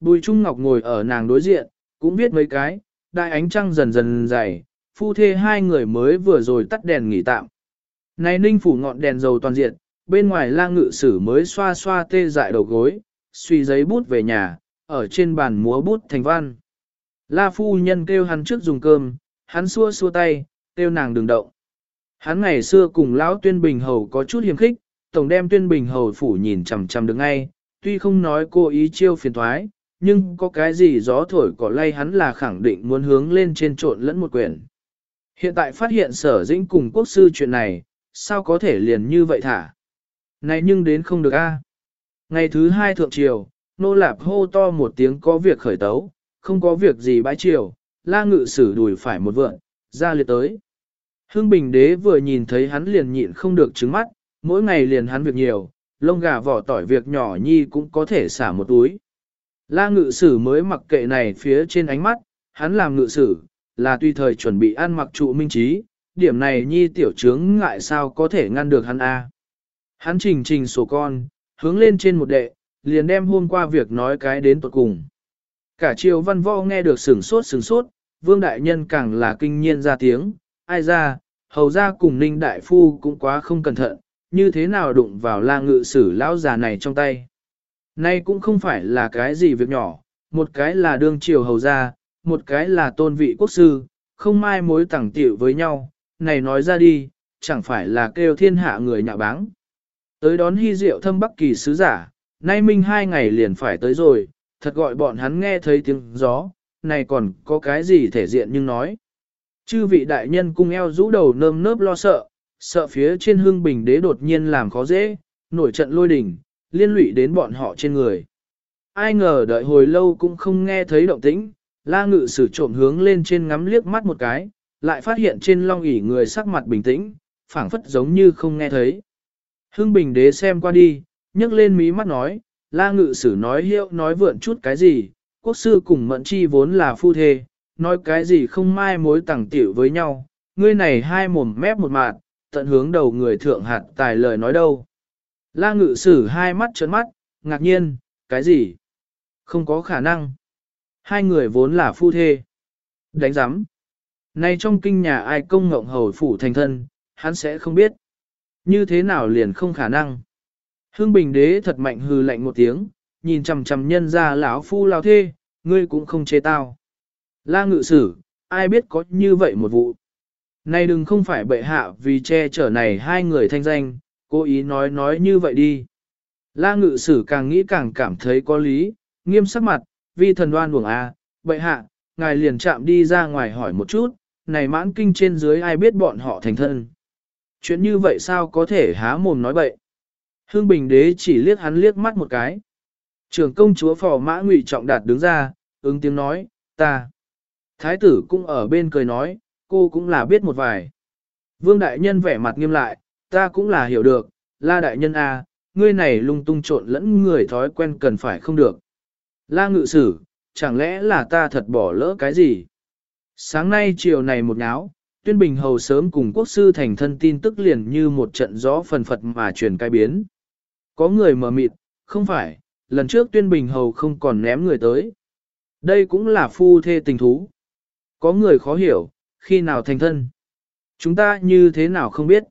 Bùi Trung Ngọc ngồi ở nàng đối diện, cũng biết mấy cái, đại ánh trăng dần dần dày, phu thê hai người mới vừa rồi tắt đèn nghỉ tạm. Này ninh phủ ngọn đèn dầu toàn diện, bên ngoài la ngự sử mới xoa xoa tê dại đầu gối, suy giấy bút về nhà, ở trên bàn múa bút thành văn. La phu nhân kêu hắn trước dùng cơm, hắn xua xua tay, kêu nàng đừng động. Hắn ngày xưa cùng lão tuyên bình hầu có chút hiềm khích, tổng đem tuyên bình hầu phủ nhìn chằm chằm được ngay, tuy không nói cô ý chiêu phiền thoái, nhưng có cái gì gió thổi cỏ lay hắn là khẳng định muốn hướng lên trên trộn lẫn một quyển. Hiện tại phát hiện sở dĩnh cùng quốc sư chuyện này, sao có thể liền như vậy thả? Này nhưng đến không được a. Ngày thứ hai thượng triều, nô lạp hô to một tiếng có việc khởi tấu, không có việc gì bãi triều, la ngự sử đùi phải một vượn, ra liệt tới. Hưng Bình đế vừa nhìn thấy hắn liền nhịn không được trứng mắt, mỗi ngày liền hắn việc nhiều, lông gà vỏ tỏi việc nhỏ nhi cũng có thể xả một túi. La ngự sử mới mặc kệ này phía trên ánh mắt, hắn làm ngự sử, là tùy thời chuẩn bị ăn mặc trụ minh trí, điểm này nhi tiểu trướng ngại sao có thể ngăn được hắn a. Hắn trình trình sổ con, hướng lên trên một đệ, liền đem hôm qua việc nói cái đến tuột cùng. Cả triều văn võ nghe được sửng sốt sửng sốt, vương đại nhân càng là kinh nhiên ra tiếng, ai ra, hầu ra cùng ninh đại phu cũng quá không cẩn thận, như thế nào đụng vào la ngự sử lão già này trong tay. Nay cũng không phải là cái gì việc nhỏ, một cái là đương triều hầu gia, một cái là tôn vị quốc sư, không mai mối tẳng tiểu với nhau, này nói ra đi, chẳng phải là kêu thiên hạ người nhạ báng. Tới đón hy diệu thâm bắc kỳ sứ giả, nay minh hai ngày liền phải tới rồi, thật gọi bọn hắn nghe thấy tiếng gió, này còn có cái gì thể diện nhưng nói. Chư vị đại nhân cung eo rũ đầu nơm nớp lo sợ, sợ phía trên hương bình đế đột nhiên làm khó dễ, nổi trận lôi đỉnh, liên lụy đến bọn họ trên người. Ai ngờ đợi hồi lâu cũng không nghe thấy động tĩnh, la ngự sử trộm hướng lên trên ngắm liếc mắt một cái, lại phát hiện trên long ỷ người sắc mặt bình tĩnh, phảng phất giống như không nghe thấy. Hưng bình đế xem qua đi, nhấc lên mí mắt nói, la ngự sử nói hiệu nói vượn chút cái gì, quốc sư cùng mẫn chi vốn là phu thê, nói cái gì không mai mối tẳng tiểu với nhau, ngươi này hai mồm mép một mạt, tận hướng đầu người thượng hạt tài lời nói đâu. La ngự sử hai mắt trấn mắt, ngạc nhiên, cái gì? Không có khả năng. Hai người vốn là phu thê. Đánh giám. Nay trong kinh nhà ai công ngộng hầu phủ thành thân, hắn sẽ không biết. Như thế nào liền không khả năng. Hương Bình đế thật mạnh hừ lạnh một tiếng, nhìn chằm chằm nhân ra lão phu lao thê, ngươi cũng không chế tao. La ngự sử, ai biết có như vậy một vụ. Này đừng không phải bệ hạ vì che chở này hai người thanh danh, cố ý nói nói như vậy đi. La ngự sử càng nghĩ càng cảm thấy có lý, nghiêm sắc mặt, Vi thần đoan buồng a, bệ hạ, ngài liền chạm đi ra ngoài hỏi một chút, này mãn kinh trên dưới ai biết bọn họ thành thân. Chuyện như vậy sao có thể há mồm nói bậy. Hương Bình Đế chỉ liếc hắn liếc mắt một cái. Trưởng công chúa phò mã ngụy trọng đạt đứng ra, ứng tiếng nói, ta. Thái tử cũng ở bên cười nói, cô cũng là biết một vài. Vương đại nhân vẻ mặt nghiêm lại, ta cũng là hiểu được, la đại nhân a, à, ngươi này lung tung trộn lẫn người thói quen cần phải không được. La ngự sử, chẳng lẽ là ta thật bỏ lỡ cái gì? Sáng nay chiều này một nháo, tuyên bình hầu sớm cùng quốc sư thành thân tin tức liền như một trận gió phần phật mà truyền cai biến. Có người mở mịt, không phải, lần trước tuyên bình hầu không còn ném người tới. Đây cũng là phu thê tình thú. Có người khó hiểu, khi nào thành thân. Chúng ta như thế nào không biết.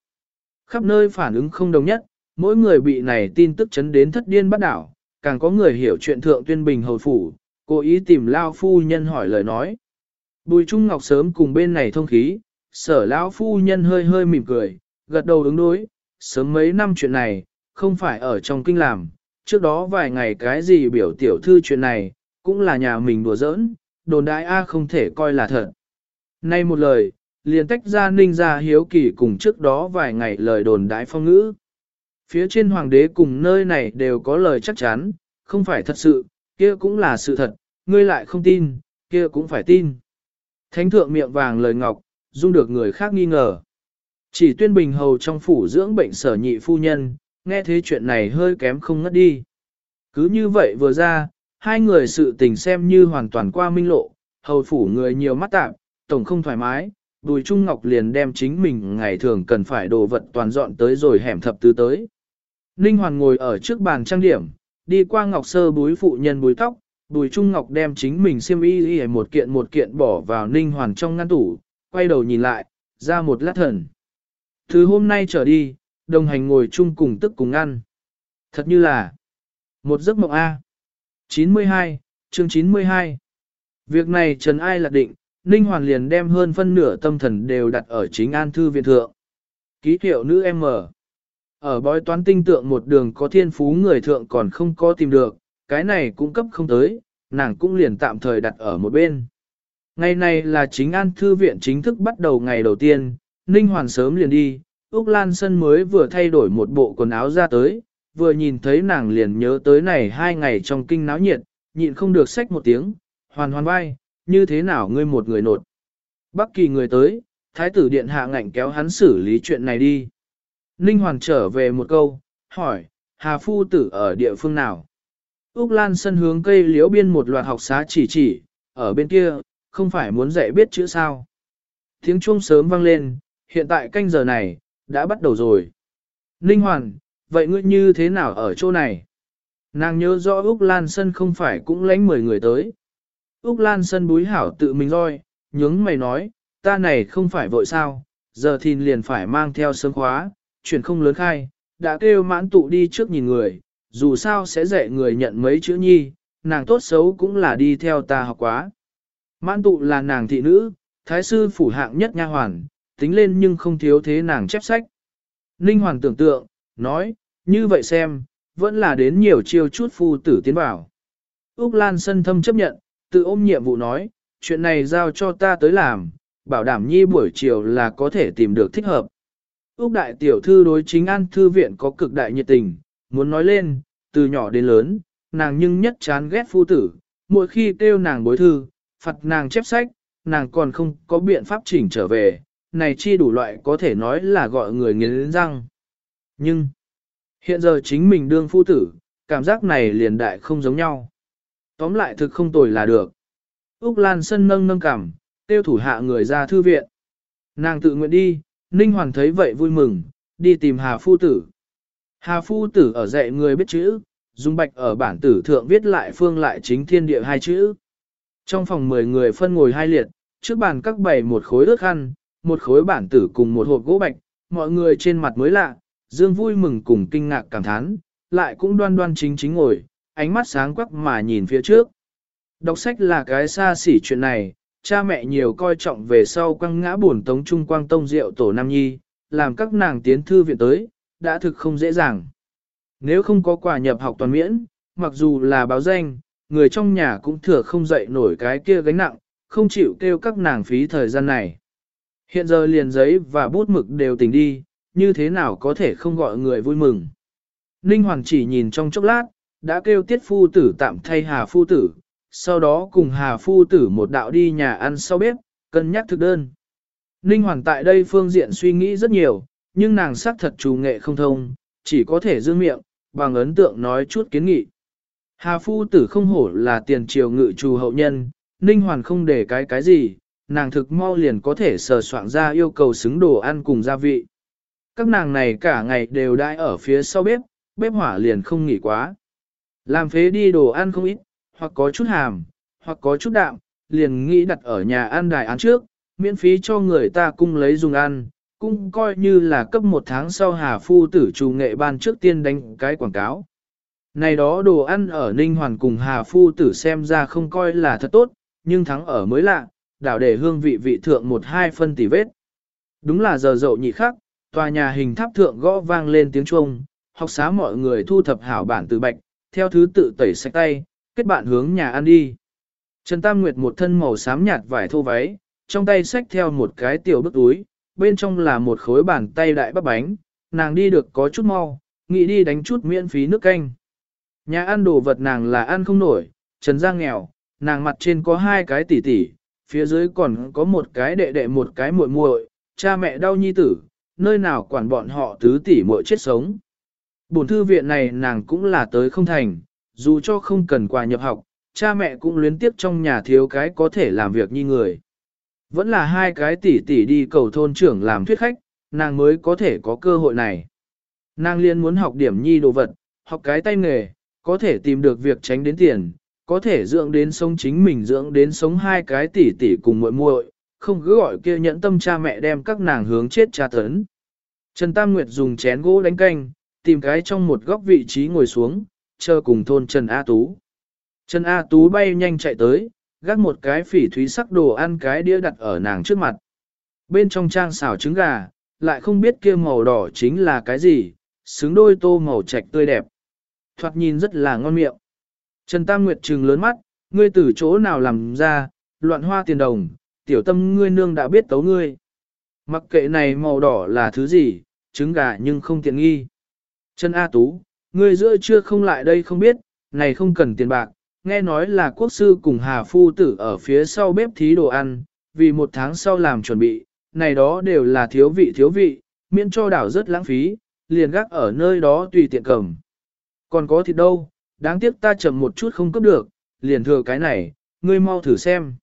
Khắp nơi phản ứng không đồng nhất, mỗi người bị này tin tức chấn đến thất điên bắt đảo, càng có người hiểu chuyện thượng tuyên bình hầu phủ, cố ý tìm lao phu nhân hỏi lời nói. Bùi Trung Ngọc sớm cùng bên này thông khí, sở lão phu nhân hơi hơi mỉm cười, gật đầu ứng đối, sớm mấy năm chuyện này, không phải ở trong kinh làm, trước đó vài ngày cái gì biểu tiểu thư chuyện này, cũng là nhà mình đùa giỡn, đồn đại A không thể coi là thật. Nay một lời, liền tách ra ninh ra hiếu kỳ cùng trước đó vài ngày lời đồn đại phong ngữ. Phía trên hoàng đế cùng nơi này đều có lời chắc chắn, không phải thật sự, kia cũng là sự thật, ngươi lại không tin, kia cũng phải tin. Thánh thượng miệng vàng lời ngọc, dung được người khác nghi ngờ. Chỉ tuyên bình hầu trong phủ dưỡng bệnh sở nhị phu nhân, nghe thế chuyện này hơi kém không ngất đi. Cứ như vậy vừa ra, hai người sự tình xem như hoàn toàn qua minh lộ, hầu phủ người nhiều mắt tạm, tổng không thoải mái, Bùi Trung Ngọc liền đem chính mình ngày thường cần phải đồ vật toàn dọn tới rồi hẻm thập tứ tới. Ninh Hoàn ngồi ở trước bàn trang điểm, đi qua Ngọc Sơ búi phụ nhân búi tóc, Bùi Trung Ngọc đem chính mình xiêm y y một kiện một kiện bỏ vào Ninh Hoàn trong ngăn tủ, quay đầu nhìn lại, ra một lát thần. Từ hôm nay trở đi, đồng hành ngồi chung cùng tức cùng ăn. Thật như là một giấc mộng A. 92, chương 92. Việc này Trần Ai lạc định, Ninh Hoàn liền đem hơn phân nửa tâm thần đều đặt ở chính an thư viện thượng. Ký hiệu nữ M. Ở bói toán tinh tượng một đường có thiên phú người thượng còn không có tìm được, cái này cũng cấp không tới, nàng cũng liền tạm thời đặt ở một bên. Ngày này là chính an thư viện chính thức bắt đầu ngày đầu tiên, Ninh Hoàn sớm liền đi, Úc Lan Sân mới vừa thay đổi một bộ quần áo ra tới, vừa nhìn thấy nàng liền nhớ tới này hai ngày trong kinh náo nhiệt, nhịn không được sách một tiếng, hoàn hoàn vai, như thế nào ngươi một người nột. Bắc kỳ người tới, thái tử điện hạ ngạnh kéo hắn xử lý chuyện này đi. Ninh Hoàn trở về một câu, hỏi, Hà Phu tử ở địa phương nào? Úc Lan sân hướng cây liễu biên một loạt học xá chỉ chỉ, ở bên kia, không phải muốn dạy biết chữ sao. Tiếng chuông sớm vang lên, hiện tại canh giờ này, đã bắt đầu rồi. Ninh Hoàn, vậy ngươi như thế nào ở chỗ này? Nàng nhớ rõ Úc Lan Sân không phải cũng lánh 10 người tới. Úc Lan Sân búi hảo tự mình roi, nhướng mày nói, ta này không phải vội sao, giờ thì liền phải mang theo sớm khóa, chuyển không lớn khai, đã kêu mãn tụ đi trước nhìn người, dù sao sẽ dạy người nhận mấy chữ nhi, nàng tốt xấu cũng là đi theo ta học quá. Mãn tụ là nàng thị nữ, thái sư phủ hạng nhất nha hoàn, tính lên nhưng không thiếu thế nàng chép sách. Ninh Hoàng tưởng tượng, nói, như vậy xem, vẫn là đến nhiều chiêu chút phu tử tiến bảo. Úc Lan sân thâm chấp nhận, tự ôm nhiệm vụ nói, chuyện này giao cho ta tới làm, bảo đảm nhi buổi chiều là có thể tìm được thích hợp. Úc đại tiểu thư đối chính an thư viện có cực đại nhiệt tình, muốn nói lên, từ nhỏ đến lớn, nàng nhưng nhất chán ghét phu tử, mỗi khi kêu nàng bối thư, phạt nàng chép sách, nàng còn không có biện pháp chỉnh trở về, này chi đủ loại có thể nói là gọi người nghiến răng. Nhưng, hiện giờ chính mình đương phu tử, cảm giác này liền đại không giống nhau. Tóm lại thực không tồi là được. Úc Lan Sân nâng nâng cảm, tiêu thủ hạ người ra thư viện. Nàng tự nguyện đi, Ninh Hoàng thấy vậy vui mừng, đi tìm Hà Phu Tử. Hà Phu Tử ở dạy người biết chữ, dùng bạch ở bản tử thượng viết lại phương lại chính thiên địa hai chữ. Trong phòng 10 người phân ngồi hai liệt, trước bàn các bày một khối ướt khăn, một khối bản tử cùng một hộp gỗ bạch, mọi người trên mặt mới lạ, dương vui mừng cùng kinh ngạc cảm thán, lại cũng đoan đoan chính chính ngồi, ánh mắt sáng quắc mà nhìn phía trước. Đọc sách là cái xa xỉ chuyện này, cha mẹ nhiều coi trọng về sau quăng ngã buồn tống trung quang tông rượu tổ Nam Nhi, làm các nàng tiến thư viện tới, đã thực không dễ dàng. Nếu không có quà nhập học toàn miễn, mặc dù là báo danh, người trong nhà cũng thừa không dậy nổi cái kia gánh nặng, không chịu kêu các nàng phí thời gian này. Hiện giờ liền giấy và bút mực đều tỉnh đi, như thế nào có thể không gọi người vui mừng. Ninh Hoàng chỉ nhìn trong chốc lát, đã kêu tiết phu tử tạm thay hà phu tử, sau đó cùng hà phu tử một đạo đi nhà ăn sau bếp, cân nhắc thực đơn. Ninh Hoàng tại đây phương diện suy nghĩ rất nhiều, nhưng nàng xác thật chủ nghệ không thông, chỉ có thể giữ miệng, bằng ấn tượng nói chút kiến nghị. Hà phu tử không hổ là tiền triều ngự trù hậu nhân, Ninh Hoàn không để cái cái gì, nàng thực mau liền có thể sờ soạn ra yêu cầu xứng đồ ăn cùng gia vị. Các nàng này cả ngày đều đãi ở phía sau bếp, bếp hỏa liền không nghỉ quá. Làm phế đi đồ ăn không ít, hoặc có chút hàm, hoặc có chút đạm, liền nghĩ đặt ở nhà ăn đài án trước, miễn phí cho người ta cung lấy dùng ăn, cũng coi như là cấp một tháng sau Hà Phu tử chủ nghệ ban trước tiên đánh cái quảng cáo. Này đó đồ ăn ở Ninh Hoàn cùng Hà Phu tử xem ra không coi là thật tốt, nhưng thắng ở mới lạ, đảo để hương vị vị thượng một hai phân tỷ vết. Đúng là giờ dậu nhị khắc, tòa nhà hình tháp thượng gõ vang lên tiếng chuông, học xá mọi người thu thập hảo bản từ bạch, theo thứ tự tẩy sạch tay, kết bạn hướng nhà ăn đi. Trần Tam Nguyệt một thân màu xám nhạt vải thô váy, trong tay xách theo một cái tiểu bức túi, bên trong là một khối bàn tay đại bắp bánh, nàng đi được có chút mau, nghĩ đi đánh chút miễn phí nước canh. Nhà ăn đồ vật nàng là ăn không nổi, Trần Giang nghèo, nàng mặt trên có hai cái tỉ tỉ, phía dưới còn có một cái đệ đệ một cái muội muội, cha mẹ đau nhi tử, nơi nào quản bọn họ tứ tỷ muội chết sống. Bổn thư viện này nàng cũng là tới không thành, dù cho không cần quà nhập học, cha mẹ cũng luyến tiếp trong nhà thiếu cái có thể làm việc như người. Vẫn là hai cái tỷ tỷ đi cầu thôn trưởng làm thuyết khách, nàng mới có thể có cơ hội này. Nàng liên muốn học điểm nhi đồ vật, học cái tay nghề, có thể tìm được việc tránh đến tiền, có thể dưỡng đến sống chính mình dưỡng đến sống hai cái tỷ tỷ cùng muội muội, không cứ gọi kia nhẫn tâm cha mẹ đem các nàng hướng chết cha tấn. Trần Tam Nguyệt dùng chén gỗ đánh canh, tìm cái trong một góc vị trí ngồi xuống, chờ cùng thôn Trần A Tú. Trần A Tú bay nhanh chạy tới, gác một cái phỉ thúy sắc đồ ăn cái đĩa đặt ở nàng trước mặt. Bên trong trang xào trứng gà, lại không biết kia màu đỏ chính là cái gì, xứng đôi tô màu trạch tươi đẹp. Thoạt nhìn rất là ngon miệng. Trần Tam Nguyệt trừng lớn mắt, ngươi từ chỗ nào làm ra, loạn hoa tiền đồng, tiểu tâm ngươi nương đã biết tấu ngươi. Mặc kệ này màu đỏ là thứ gì, trứng gà nhưng không tiện nghi. Trần A Tú, ngươi giữa chưa không lại đây không biết, này không cần tiền bạc, nghe nói là quốc sư cùng Hà Phu Tử ở phía sau bếp thí đồ ăn, vì một tháng sau làm chuẩn bị, này đó đều là thiếu vị thiếu vị, miễn cho đảo rất lãng phí, liền gác ở nơi đó tùy tiện cầm. Còn có thịt đâu, đáng tiếc ta chậm một chút không cấp được, liền thừa cái này, ngươi mau thử xem.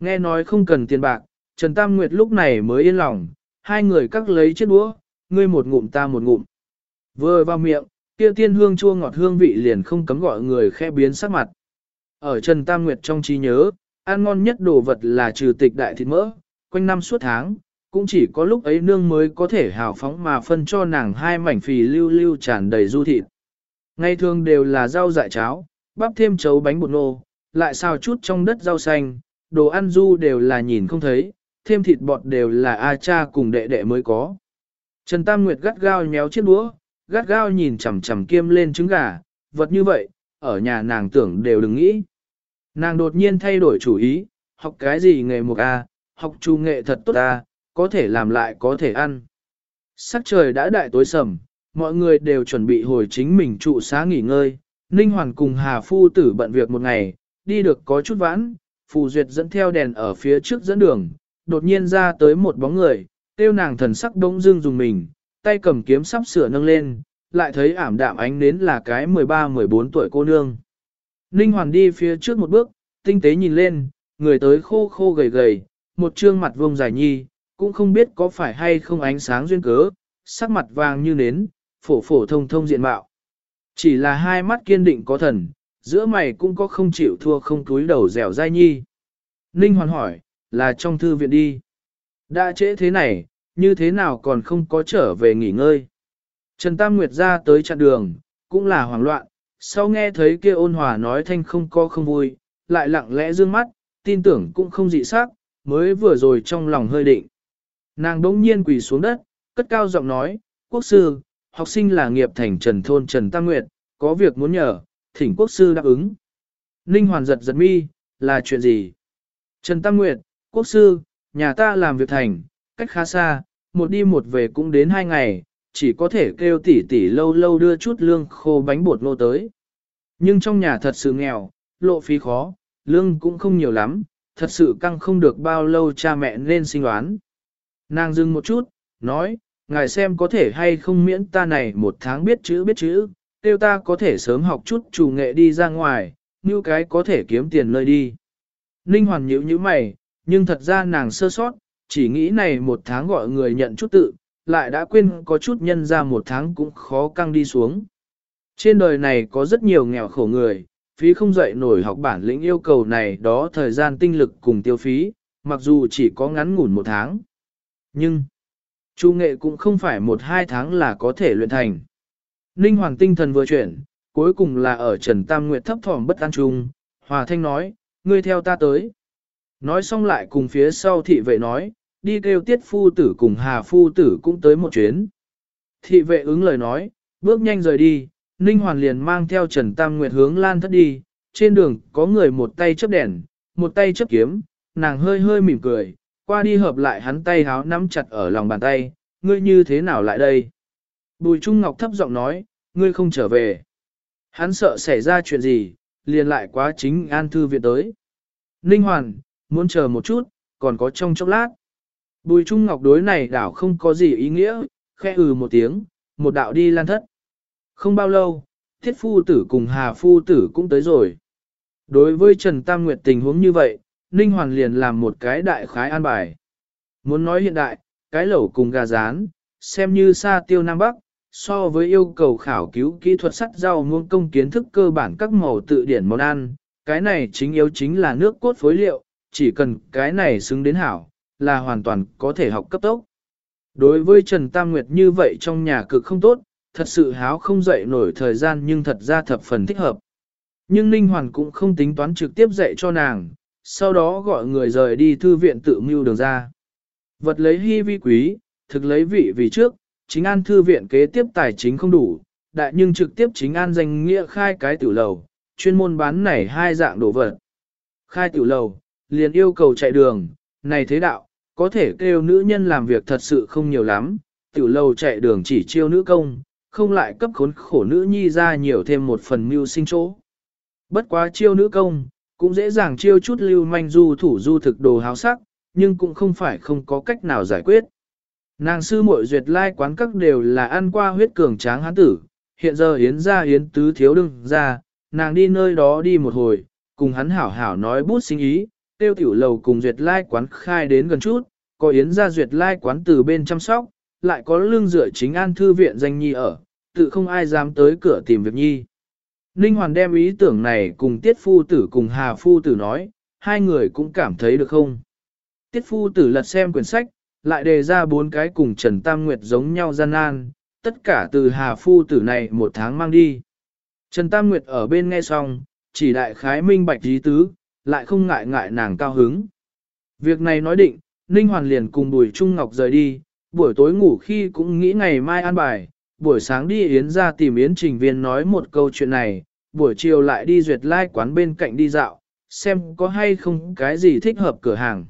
Nghe nói không cần tiền bạc, Trần Tam Nguyệt lúc này mới yên lòng, hai người cắt lấy chiếc đũa, ngươi một ngụm ta một ngụm. Vừa vào miệng, kia tiên hương chua ngọt hương vị liền không cấm gọi người khe biến sắc mặt. Ở Trần Tam Nguyệt trong trí nhớ, ăn ngon nhất đồ vật là trừ tịch đại thịt mỡ, quanh năm suốt tháng, cũng chỉ có lúc ấy nương mới có thể hào phóng mà phân cho nàng hai mảnh phì lưu lưu tràn đầy du thịt. Ngày thường đều là rau dại cháo, bắp thêm chấu bánh bột nô, lại xào chút trong đất rau xanh, đồ ăn du đều là nhìn không thấy, thêm thịt bọt đều là A cha cùng đệ đệ mới có. Trần Tam Nguyệt gắt gao nhéo chiếc đũa, gắt gao nhìn chằm chằm kiêm lên trứng gà, vật như vậy, ở nhà nàng tưởng đều đừng nghĩ. Nàng đột nhiên thay đổi chủ ý, học cái gì nghề một A, học chu nghệ thật tốt A, có thể làm lại có thể ăn. Sắc trời đã đại tối sầm, mọi người đều chuẩn bị hồi chính mình trụ xá nghỉ ngơi. Ninh Hoàn cùng Hà Phu tử bận việc một ngày, đi được có chút vãn, Phù Duyệt dẫn theo đèn ở phía trước dẫn đường, đột nhiên ra tới một bóng người, tiêu nàng thần sắc bỗng dương dùng mình, tay cầm kiếm sắp sửa nâng lên, lại thấy ảm đạm ánh nến là cái 13-14 tuổi cô nương. Ninh Hoàn đi phía trước một bước, tinh tế nhìn lên, người tới khô khô gầy gầy, một trương mặt vuông dài nhi, cũng không biết có phải hay không ánh sáng duyên cớ, sắc mặt vàng như nến, phổ phổ thông thông diện mạo. Chỉ là hai mắt kiên định có thần, giữa mày cũng có không chịu thua không túi đầu dẻo dai nhi. Ninh Hoàn hỏi, là trong thư viện đi. Đã trễ thế này, như thế nào còn không có trở về nghỉ ngơi. Trần Tam Nguyệt ra tới chặn đường, cũng là hoảng loạn, sau nghe thấy kia ôn hòa nói thanh không có không vui, lại lặng lẽ dương mắt, tin tưởng cũng không dị sắc, mới vừa rồi trong lòng hơi định. Nàng đống nhiên quỳ xuống đất, cất cao giọng nói, quốc sư, học sinh là nghiệp thành trần thôn Trần Tam Nguyệt, có việc muốn nhờ, thỉnh quốc sư đáp ứng. Ninh Hoàn giật giật mi, là chuyện gì? Trần Tam Nguyệt, quốc sư, nhà ta làm việc thành, cách khá xa, một đi một về cũng đến hai ngày, chỉ có thể kêu tỷ tỷ lâu lâu đưa chút lương khô bánh bột lô tới. Nhưng trong nhà thật sự nghèo, lộ phí khó, lương cũng không nhiều lắm, thật sự căng không được bao lâu cha mẹ nên sinh đoán. Nàng dừng một chút, nói, ngài xem có thể hay không miễn ta này một tháng biết chữ biết chữ, tiêu ta có thể sớm học chút chủ nghệ đi ra ngoài, như cái có thể kiếm tiền nơi đi. Ninh Hoàn nhíu như mày, nhưng thật ra nàng sơ sót, chỉ nghĩ này một tháng gọi người nhận chút tự, lại đã quên có chút nhân ra một tháng cũng khó căng đi xuống. Trên đời này có rất nhiều nghèo khổ người, phí không dậy nổi học bản lĩnh yêu cầu này đó thời gian tinh lực cùng tiêu phí, mặc dù chỉ có ngắn ngủn một tháng. Nhưng, chu nghệ cũng không phải một hai tháng là có thể luyện thành. Ninh Hoàng tinh thần vừa chuyển, cuối cùng là ở Trần Tam Nguyệt thấp thỏm bất an trung, Hòa Thanh nói, ngươi theo ta tới. Nói xong lại cùng phía sau thị vệ nói, đi kêu tiết phu tử cùng hà phu tử cũng tới một chuyến. Thị vệ ứng lời nói, bước nhanh rời đi, Ninh Hoàn liền mang theo Trần Tam Nguyệt hướng lan thất đi, trên đường có người một tay chấp đèn, một tay chấp kiếm, nàng hơi hơi mỉm cười, qua đi hợp lại hắn tay háo nắm chặt ở lòng bàn tay, ngươi như thế nào lại đây? Bùi Trung Ngọc thấp giọng nói, ngươi không trở về. Hắn sợ xảy ra chuyện gì, liền lại quá chính an thư viện tới. Ninh Hoàn, muốn chờ một chút, còn có trong chốc lát. Bùi Trung Ngọc đối này đảo không có gì ý nghĩa, khẽ ừ một tiếng, một đạo đi lan thất. Không bao lâu, thiết phu tử cùng hà phu tử cũng tới rồi. Đối với Trần Tam Nguyệt tình huống như vậy, Ninh Hoàn liền làm một cái đại khái an bài. Muốn nói hiện đại, cái lẩu cùng gà rán, xem như xa tiêu Nam Bắc, so với yêu cầu khảo cứu kỹ thuật sắt rau muông công kiến thức cơ bản các màu tự điển món ăn, cái này chính yếu chính là nước cốt phối liệu, chỉ cần cái này xứng đến hảo, là hoàn toàn có thể học cấp tốc. Đối với Trần Tam Nguyệt như vậy trong nhà cực không tốt, thật sự háo không dậy nổi thời gian nhưng thật ra thập phần thích hợp. Nhưng Ninh Hoàn cũng không tính toán trực tiếp dạy cho nàng, sau đó gọi người rời đi thư viện tự mưu đường ra. Vật lấy hy vi quý, thực lấy vị vì trước, chính an thư viện kế tiếp tài chính không đủ, đại nhưng trực tiếp chính an danh nghĩa khai cái tiểu lầu, chuyên môn bán này hai dạng đồ vật. Khai tiểu lầu, liền yêu cầu chạy đường, này thế đạo, có thể kêu nữ nhân làm việc thật sự không nhiều lắm, tiểu lâu chạy đường chỉ chiêu nữ công, không lại cấp khốn khổ nữ nhi ra nhiều thêm một phần mưu sinh chỗ. Bất quá chiêu nữ công, cũng dễ dàng chiêu chút lưu manh du thủ du thực đồ háo sắc, nhưng cũng không phải không có cách nào giải quyết. Nàng sư muội duyệt lai quán các đều là ăn qua huyết cường tráng hán tử, hiện giờ hiến ra hiến tứ thiếu đừng ra, nàng đi nơi đó đi một hồi, cùng hắn hảo hảo nói bút sinh ý, tiêu tiểu lầu cùng duyệt lai quán khai đến gần chút, có yến gia duyệt lai quán từ bên chăm sóc, lại có lương dựa chính an thư viện danh nhi ở, tự không ai dám tới cửa tìm việc nhi. Ninh Hoàn đem ý tưởng này cùng Tiết Phu Tử cùng Hà Phu Tử nói, hai người cũng cảm thấy được không? Tiết Phu Tử lật xem quyển sách, lại đề ra bốn cái cùng Trần Tam Nguyệt giống nhau gian nan, tất cả từ Hà Phu Tử này một tháng mang đi. Trần Tam Nguyệt ở bên nghe xong, chỉ đại khái minh bạch ý tứ, lại không ngại ngại nàng cao hứng. Việc này nói định, Ninh Hoàn liền cùng Bùi Trung Ngọc rời đi, buổi tối ngủ khi cũng nghĩ ngày mai ăn bài, buổi sáng đi Yến ra tìm Yến Trình Viên nói một câu chuyện này, buổi chiều lại đi duyệt lai like quán bên cạnh đi dạo, xem có hay không cái gì thích hợp cửa hàng.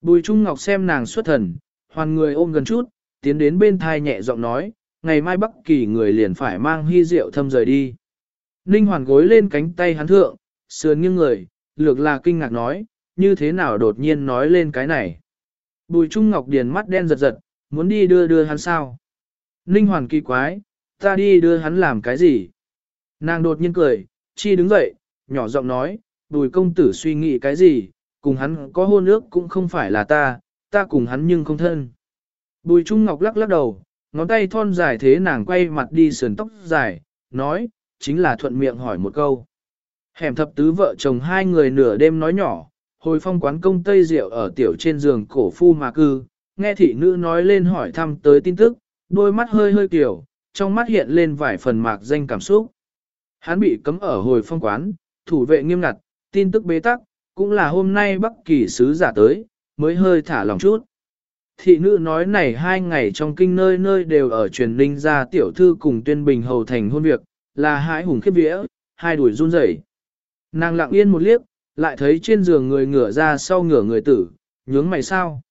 Bùi Trung Ngọc xem nàng xuất thần, hoàn người ôm gần chút, tiến đến bên thai nhẹ giọng nói, ngày mai Bắc Kỳ người liền phải mang hy rượu thâm rời đi. Ninh hoàn gối lên cánh tay hắn thượng, sườn nghiêng người, lược là kinh ngạc nói, như thế nào đột nhiên nói lên cái này. Bùi Trung Ngọc Điền mắt đen giật giật, muốn đi đưa đưa hắn sao. Ninh hoàn kỳ quái, ta đi đưa hắn làm cái gì? Nàng đột nhiên cười, chi đứng dậy, nhỏ giọng nói, bùi công tử suy nghĩ cái gì, cùng hắn có hôn ước cũng không phải là ta, ta cùng hắn nhưng không thân. Bùi Trung Ngọc lắc lắc đầu, ngón tay thon dài thế nàng quay mặt đi sườn tóc dài, nói, chính là thuận miệng hỏi một câu. Hẻm thập tứ vợ chồng hai người nửa đêm nói nhỏ, hồi phong quán công Tây Diệu ở tiểu trên giường cổ phu mà cư, nghe thị nữ nói lên hỏi thăm tới tin tức, đôi mắt hơi hơi kiểu, trong mắt hiện lên vài phần mạc danh cảm xúc. Hắn bị cấm ở hồi phong quán, thủ vệ nghiêm ngặt, tin tức bế tắc, cũng là hôm nay Bắc Kỳ sứ giả tới, mới hơi thả lòng chút. Thị nữ nói này hai ngày trong kinh nơi nơi đều ở truyền linh ra tiểu thư cùng tuyên bình hầu thành hôn việc, là hai hùng khiếp vía, hai đuổi run rẩy. Nàng lặng yên một liếc, lại thấy trên giường người ngửa ra sau ngửa người tử, nhướng mày sao.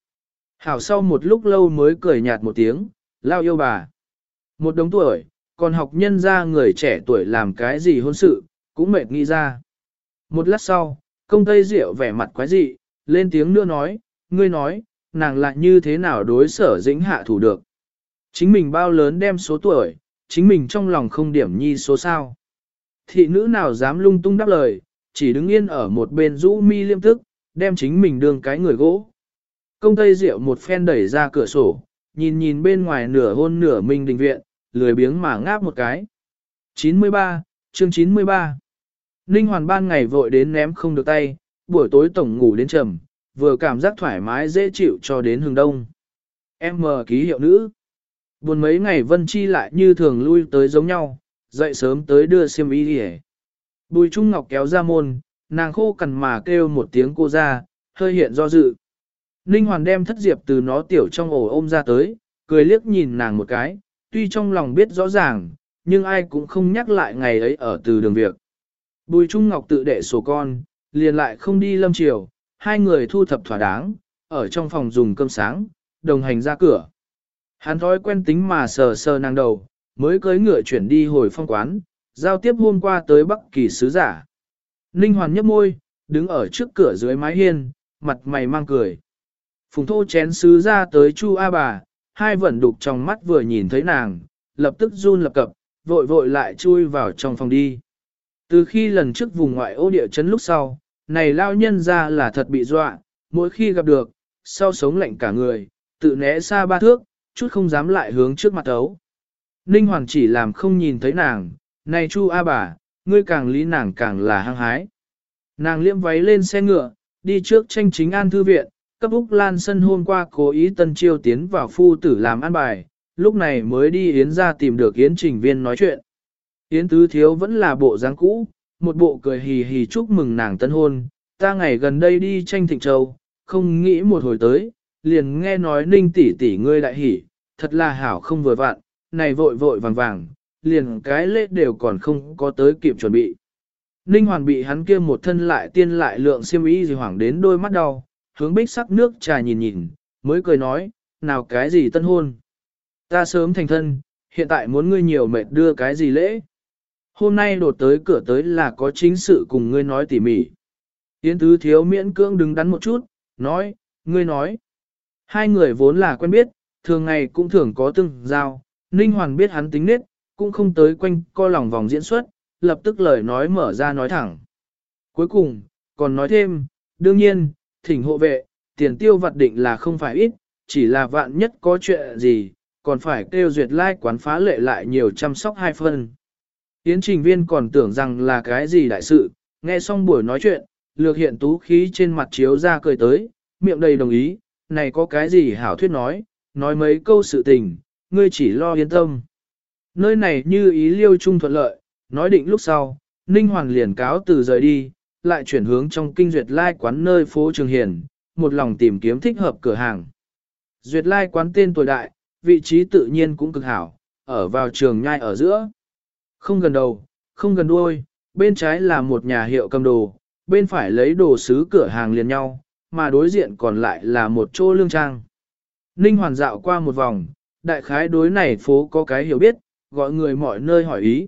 Hảo sau một lúc lâu mới cười nhạt một tiếng, lao yêu bà. Một đống tuổi, còn học nhân ra người trẻ tuổi làm cái gì hôn sự, cũng mệt nghĩ ra. Một lát sau, công tây rượu vẻ mặt quái dị, lên tiếng nữa nói, ngươi nói, nàng lại như thế nào đối sở dĩnh hạ thủ được. Chính mình bao lớn đem số tuổi, chính mình trong lòng không điểm nhi số sao. Thị nữ nào dám lung tung đáp lời, chỉ đứng yên ở một bên rũ mi liêm thức, đem chính mình đương cái người gỗ. Công tây diệu một phen đẩy ra cửa sổ, nhìn nhìn bên ngoài nửa hôn nửa minh đình viện, lười biếng mà ngáp một cái. 93, chương 93 Ninh Hoàn ban ngày vội đến ném không được tay, buổi tối tổng ngủ đến trầm, vừa cảm giác thoải mái dễ chịu cho đến hừng đông. Em mờ ký hiệu nữ. Buồn mấy ngày Vân Chi lại như thường lui tới giống nhau, dậy sớm tới đưa xiêm y đi Bùi Trung Ngọc kéo ra môn, nàng khô cằn mà kêu một tiếng cô ra, hơi hiện do dự. Ninh Hoàn đem thất diệp từ nó tiểu trong ổ ôm ra tới, cười liếc nhìn nàng một cái, tuy trong lòng biết rõ ràng, nhưng ai cũng không nhắc lại ngày ấy ở từ đường việc. Bùi Trung Ngọc tự đệ sổ con, liền lại không đi lâm chiều, hai người thu thập thỏa đáng, ở trong phòng dùng cơm sáng, đồng hành ra cửa. Hắn thói quen tính mà sờ sờ nàng đầu, mới cưới ngựa chuyển đi hồi phong quán, giao tiếp hôm qua tới Bắc Kỳ sứ giả. Ninh Hoàn nhấp môi, đứng ở trước cửa dưới mái hiên, mặt mày mang cười. Phùng thô chén sứ ra tới Chu A bà, hai vẩn đục trong mắt vừa nhìn thấy nàng, lập tức run lập cập, vội vội lại chui vào trong phòng đi. Từ khi lần trước vùng ngoại ô địa chấn lúc sau, này lao nhân ra là thật bị dọa, mỗi khi gặp được, sau sống lạnh cả người, tự né xa ba thước, chút không dám lại hướng trước mặt ấu. Ninh Hoàng chỉ làm không nhìn thấy nàng, này chu A bà, ngươi càng lý nàng càng là hăng hái. Nàng liễm váy lên xe ngựa, đi trước tranh chính an thư viện, cấp Úc Lan Sân hôm qua cố ý tân chiêu tiến vào phu tử làm an bài, lúc này mới đi Yến ra tìm được Yến trình viên nói chuyện. Yến tứ thiếu vẫn là bộ dáng cũ, một bộ cười hì hì chúc mừng nàng tân hôn, ta ngày gần đây đi tranh thịnh châu, không nghĩ một hồi tới, liền nghe nói ninh tỷ tỷ ngươi đại hỉ, thật là hảo không vừa vặn, này vội vội vàng vàng, liền cái lễ đều còn không có tới kịp chuẩn bị. Ninh hoàn bị hắn kia một thân lại tiên lại lượng xiêm y gì hoảng đến đôi mắt đau, hướng bích sắc nước trà nhìn nhìn, mới cười nói, nào cái gì tân hôn. Ta sớm thành thân, hiện tại muốn ngươi nhiều mệt đưa cái gì lễ. Hôm nay đột tới cửa tới là có chính sự cùng ngươi nói tỉ mỉ. Yến tứ thiếu miễn cưỡng đứng đắn một chút, nói, ngươi nói. Hai người vốn là quen biết, thường ngày cũng thường có từng giao, Ninh Hoàn biết hắn tính nết, cũng không tới quanh co lòng vòng diễn xuất, lập tức lời nói mở ra nói thẳng. Cuối cùng, còn nói thêm, đương nhiên, thỉnh hộ vệ, tiền tiêu vật định là không phải ít, chỉ là vạn nhất có chuyện gì, còn phải kêu duyệt lai like quán phá lệ lại nhiều chăm sóc hai phân. Yến trình viên còn tưởng rằng là cái gì đại sự, nghe xong buổi nói chuyện, lược hiện tú khí trên mặt chiếu ra cười tới, miệng đầy đồng ý, này có cái gì hảo thuyết nói, nói mấy câu sự tình, ngươi chỉ lo yên tâm. Nơi này như ý liêu trung thuận lợi, nói định lúc sau, Ninh Hoàng liền cáo từ rời đi, lại chuyển hướng trong kinh duyệt lai quán nơi phố Trường Hiền, một lòng tìm kiếm thích hợp cửa hàng. Duyệt lai quán tên tuổi đại, vị trí tự nhiên cũng cực hảo, ở vào trường nhai ở giữa. Không gần đầu, không gần đuôi, bên trái là một nhà hiệu cầm đồ, bên phải lấy đồ sứ cửa hàng liền nhau, mà đối diện còn lại là một chỗ lương trang. Ninh hoàn dạo qua một vòng, đại khái đối này phố có cái hiểu biết, gọi người mọi nơi hỏi ý.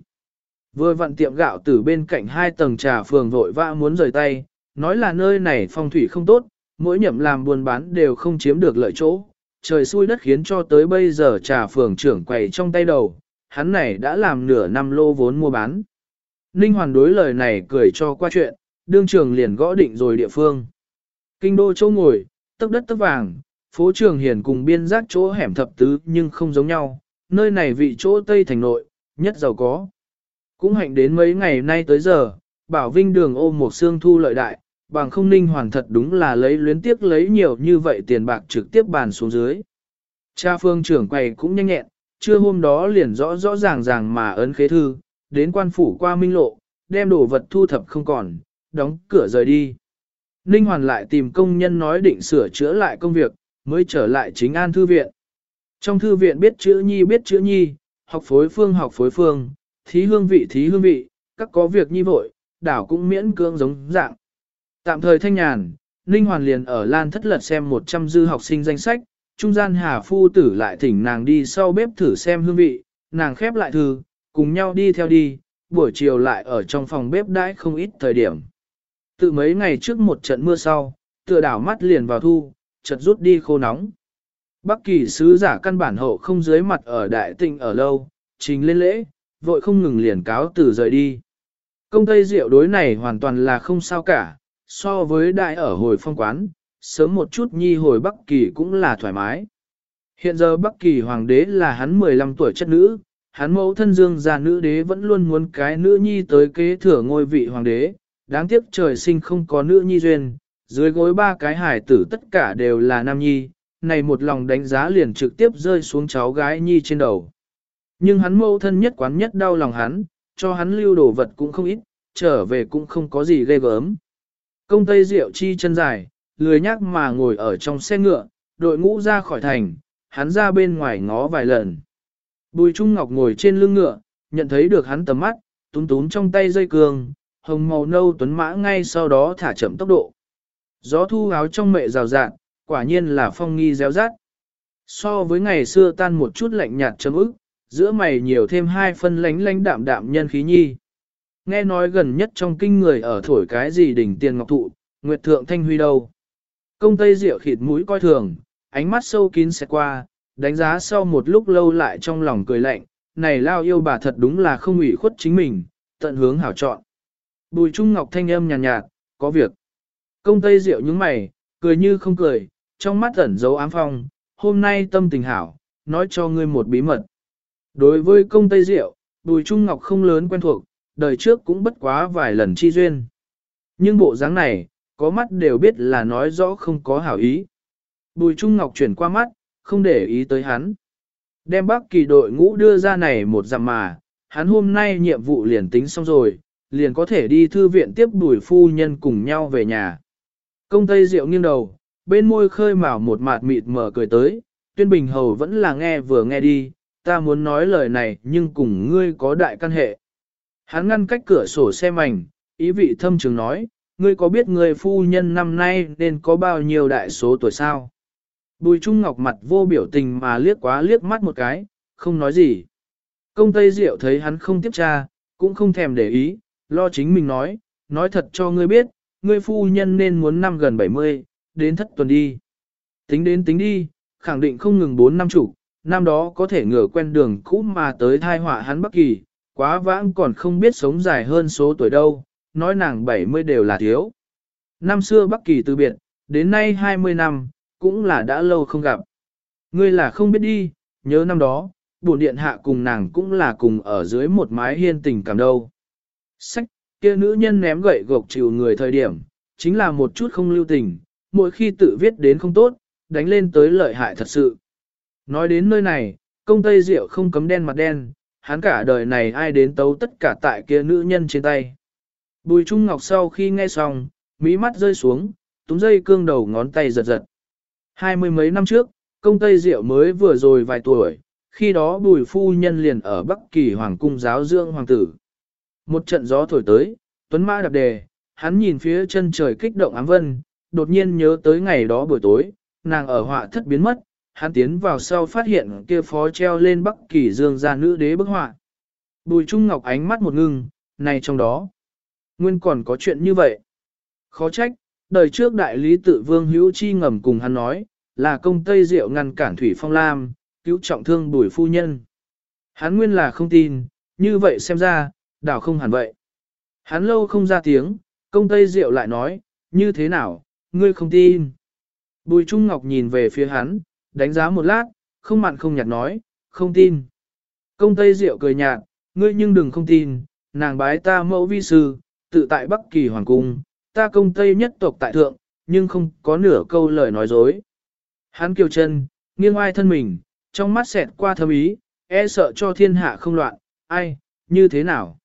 Vừa vặn tiệm gạo từ bên cạnh hai tầng trà phường vội vã muốn rời tay, nói là nơi này phong thủy không tốt, mỗi nhậm làm buôn bán đều không chiếm được lợi chỗ. Trời xui đất khiến cho tới bây giờ trà phường trưởng quầy trong tay đầu, hắn này đã làm nửa năm lô vốn mua bán. Ninh Hoàn đối lời này cười cho qua chuyện, đương trường liền gõ định rồi địa phương. Kinh đô châu ngồi, tấp đất tấp vàng, phố trường hiền cùng biên giác chỗ hẻm thập tứ nhưng không giống nhau, nơi này vị chỗ Tây Thành nội, nhất giàu có. Cũng hạnh đến mấy ngày nay tới giờ, bảo vinh đường ôm một xương thu lợi đại, bằng không ninh hoàn thật đúng là lấy luyến tiếc lấy nhiều như vậy tiền bạc trực tiếp bàn xuống dưới. Cha phương trưởng quầy cũng nhanh nhẹn, trưa hôm đó liền rõ rõ ràng ràng mà ấn khế thư, đến quan phủ qua minh lộ, đem đồ vật thu thập không còn, đóng cửa rời đi. Ninh Hoàn lại tìm công nhân nói định sửa chữa lại công việc, mới trở lại chính an thư viện. Trong thư viện biết chữ nhi biết chữ nhi, học phối phương học phối phương, thí hương vị thí hương vị, các có việc nhi vội, đảo cũng miễn cưỡng giống dạng. Tạm thời thanh nhàn, Ninh Hoàn liền ở Lan thất lật xem 100 dư học sinh danh sách, trung gian Hà Phu Tử lại thỉnh nàng đi sau bếp thử xem hương vị, nàng khép lại thư, cùng nhau đi theo đi, buổi chiều lại ở trong phòng bếp đãi không ít thời điểm. Từ mấy ngày trước một trận mưa sau, tựa đảo mắt liền vào thu, chợt rút đi khô nóng. Bắc kỳ sứ giả căn bản hậu không dưới mặt ở đại tịnh ở lâu, trình lên lễ, vội không ngừng liền cáo từ rời đi. Công tây rượu đối này hoàn toàn là không sao cả, so với đại ở hồi phong quán, sớm một chút nhi hồi Bắc kỳ cũng là thoải mái. Hiện giờ Bắc kỳ hoàng đế là hắn 15 tuổi chất nữ, hắn mẫu thân dương gia nữ đế vẫn luôn muốn cái nữ nhi tới kế thừa ngôi vị hoàng đế, đáng tiếc trời sinh không có nữ nhi duyên, dưới gối ba cái hải tử tất cả đều là nam nhi, này một lòng đánh giá liền trực tiếp rơi xuống cháu gái nhi trên đầu. Nhưng hắn mâu thân nhất quán nhất đau lòng hắn, cho hắn lưu đồ vật cũng không ít, trở về cũng không có gì ghê gớm. Công tây rượu chi chân dài, lười nhác mà ngồi ở trong xe ngựa, đội ngũ ra khỏi thành, hắn ra bên ngoài ngó vài lần. Bùi Trung Ngọc ngồi trên lưng ngựa, nhận thấy được hắn tầm mắt, túm túm trong tay dây cương, hồng màu nâu tuấn mã ngay sau đó thả chậm tốc độ. Gió thu áo trong mệ rào rạng, quả nhiên là phong nghi réo rát. So với ngày xưa tan một chút lạnh nhạt chấm ức, giữa mày nhiều thêm hai phân lánh lánh đạm đạm nhân khí nhi. Nghe nói gần nhất trong kinh người ở thổi cái gì đỉnh tiền ngọc thụ, nguyệt thượng thanh huy đâu. Công tây rượu khịt mũi coi thường, ánh mắt sâu kín sẽ qua, đánh giá sau một lúc lâu lại trong lòng cười lạnh, này lao yêu bà thật đúng là không ủy khuất chính mình, tận hướng hảo chọn. Bùi Trung Ngọc thanh âm nhàn nhạt, nhạt, có việc. Công Tây Diệu nhướng mày, cười như không cười, trong mắt ẩn dấu ám phong, hôm nay tâm tình hảo, nói cho ngươi một bí mật. Đối với công Tây Diệu, Bùi Trung Ngọc không lớn quen thuộc, đời trước cũng bất quá vài lần chi duyên. Nhưng bộ dáng này, có mắt đều biết là nói rõ không có hảo ý. Bùi Trung Ngọc chuyển qua mắt, không để ý tới hắn. Đem bác kỳ đội ngũ đưa ra này một dặm mà, hắn hôm nay nhiệm vụ liền tính xong rồi, liền có thể đi thư viện tiếp bùi phu nhân cùng nhau về nhà. Công Tây Diệu nghiêng đầu, bên môi khơi mào một mạt mịt mở cười tới, tuyên bình hầu vẫn là nghe vừa nghe đi, ta muốn nói lời này nhưng cùng ngươi có đại căn hệ. Hắn ngăn cách cửa sổ xe mảnh, ý vị thâm trường nói, ngươi có biết người phu nhân năm nay nên có bao nhiêu đại số tuổi sao? Bùi Trung Ngọc mặt vô biểu tình mà liếc quá liếc mắt một cái, không nói gì. Công Tây Diệu thấy hắn không tiếp tra, cũng không thèm để ý, lo chính mình nói, nói thật cho ngươi biết, ngươi phu nhân nên muốn năm gần 70, đến thất tuần đi. Tính đến tính đi, khẳng định không ngừng 4 năm chủ, năm đó có thể ngửa quen đường cũ mà tới thai họa hắn Bắc Kỳ, quá vãng còn không biết sống dài hơn số tuổi đâu, nói nàng 70 đều là thiếu. Năm xưa Bắc Kỳ từ biệt, đến nay 20 năm, cũng là đã lâu không gặp. Ngươi là không biết đi, nhớ năm đó, bổn điện hạ cùng nàng cũng là cùng ở dưới một mái hiên tình cảm đâu. Sách, kia nữ nhân ném gậy gộc chịu người thời điểm, chính là một chút không lưu tình, mỗi khi tự viết đến không tốt, đánh lên tới lợi hại thật sự. Nói đến nơi này, công tây rượu không cấm đen mặt đen, hắn cả đời này ai đến tấu tất cả tại kia nữ nhân trên tay. Bùi Trung Ngọc sau khi nghe xong, mỹ mắt rơi xuống, túm dây cương đầu ngón tay giật giật. Hai mươi mấy năm trước, công tây rượu mới vừa rồi vài tuổi, khi đó bùi phu nhân liền ở Bắc Kỳ Hoàng cung giáo dưỡng hoàng tử. Một trận gió thổi tới, tuấn mã đạp đề, hắn nhìn phía chân trời kích động ám vân, đột nhiên nhớ tới ngày đó buổi tối, nàng ở họa thất biến mất, hắn tiến vào sau phát hiện kia phó treo lên Bắc Kỳ Dương gia nữ đế bức họa. Bùi Trung Ngọc ánh mắt một ngưng, này trong đó, nguyên còn có chuyện như vậy. Khó trách, đời trước đại lý tự vương hữu chi ngầm cùng hắn nói, là công Tây Diệu ngăn cản Thủy Phong Lam, cứu trọng thương bùi phu nhân. Hắn nguyên là không tin, như vậy xem ra, đảo không hẳn vậy. Hắn lâu không ra tiếng, công Tây Diệu lại nói, như thế nào, ngươi không tin. Bùi Trung Ngọc nhìn về phía hắn, đánh giá một lát, không mặn không nhạt nói, không tin. Công Tây Diệu cười nhạt, ngươi nhưng đừng không tin, nàng bái ta mẫu vi sư, tự tại Bắc Kỳ Hoàng Cung, ta công Tây nhất tộc tại thượng, nhưng không có nửa câu lời nói dối. Hắn kiều chân, nghiêng ai thân mình, trong mắt xẹt qua thâm ý, e sợ cho thiên hạ không loạn, ai, như thế nào?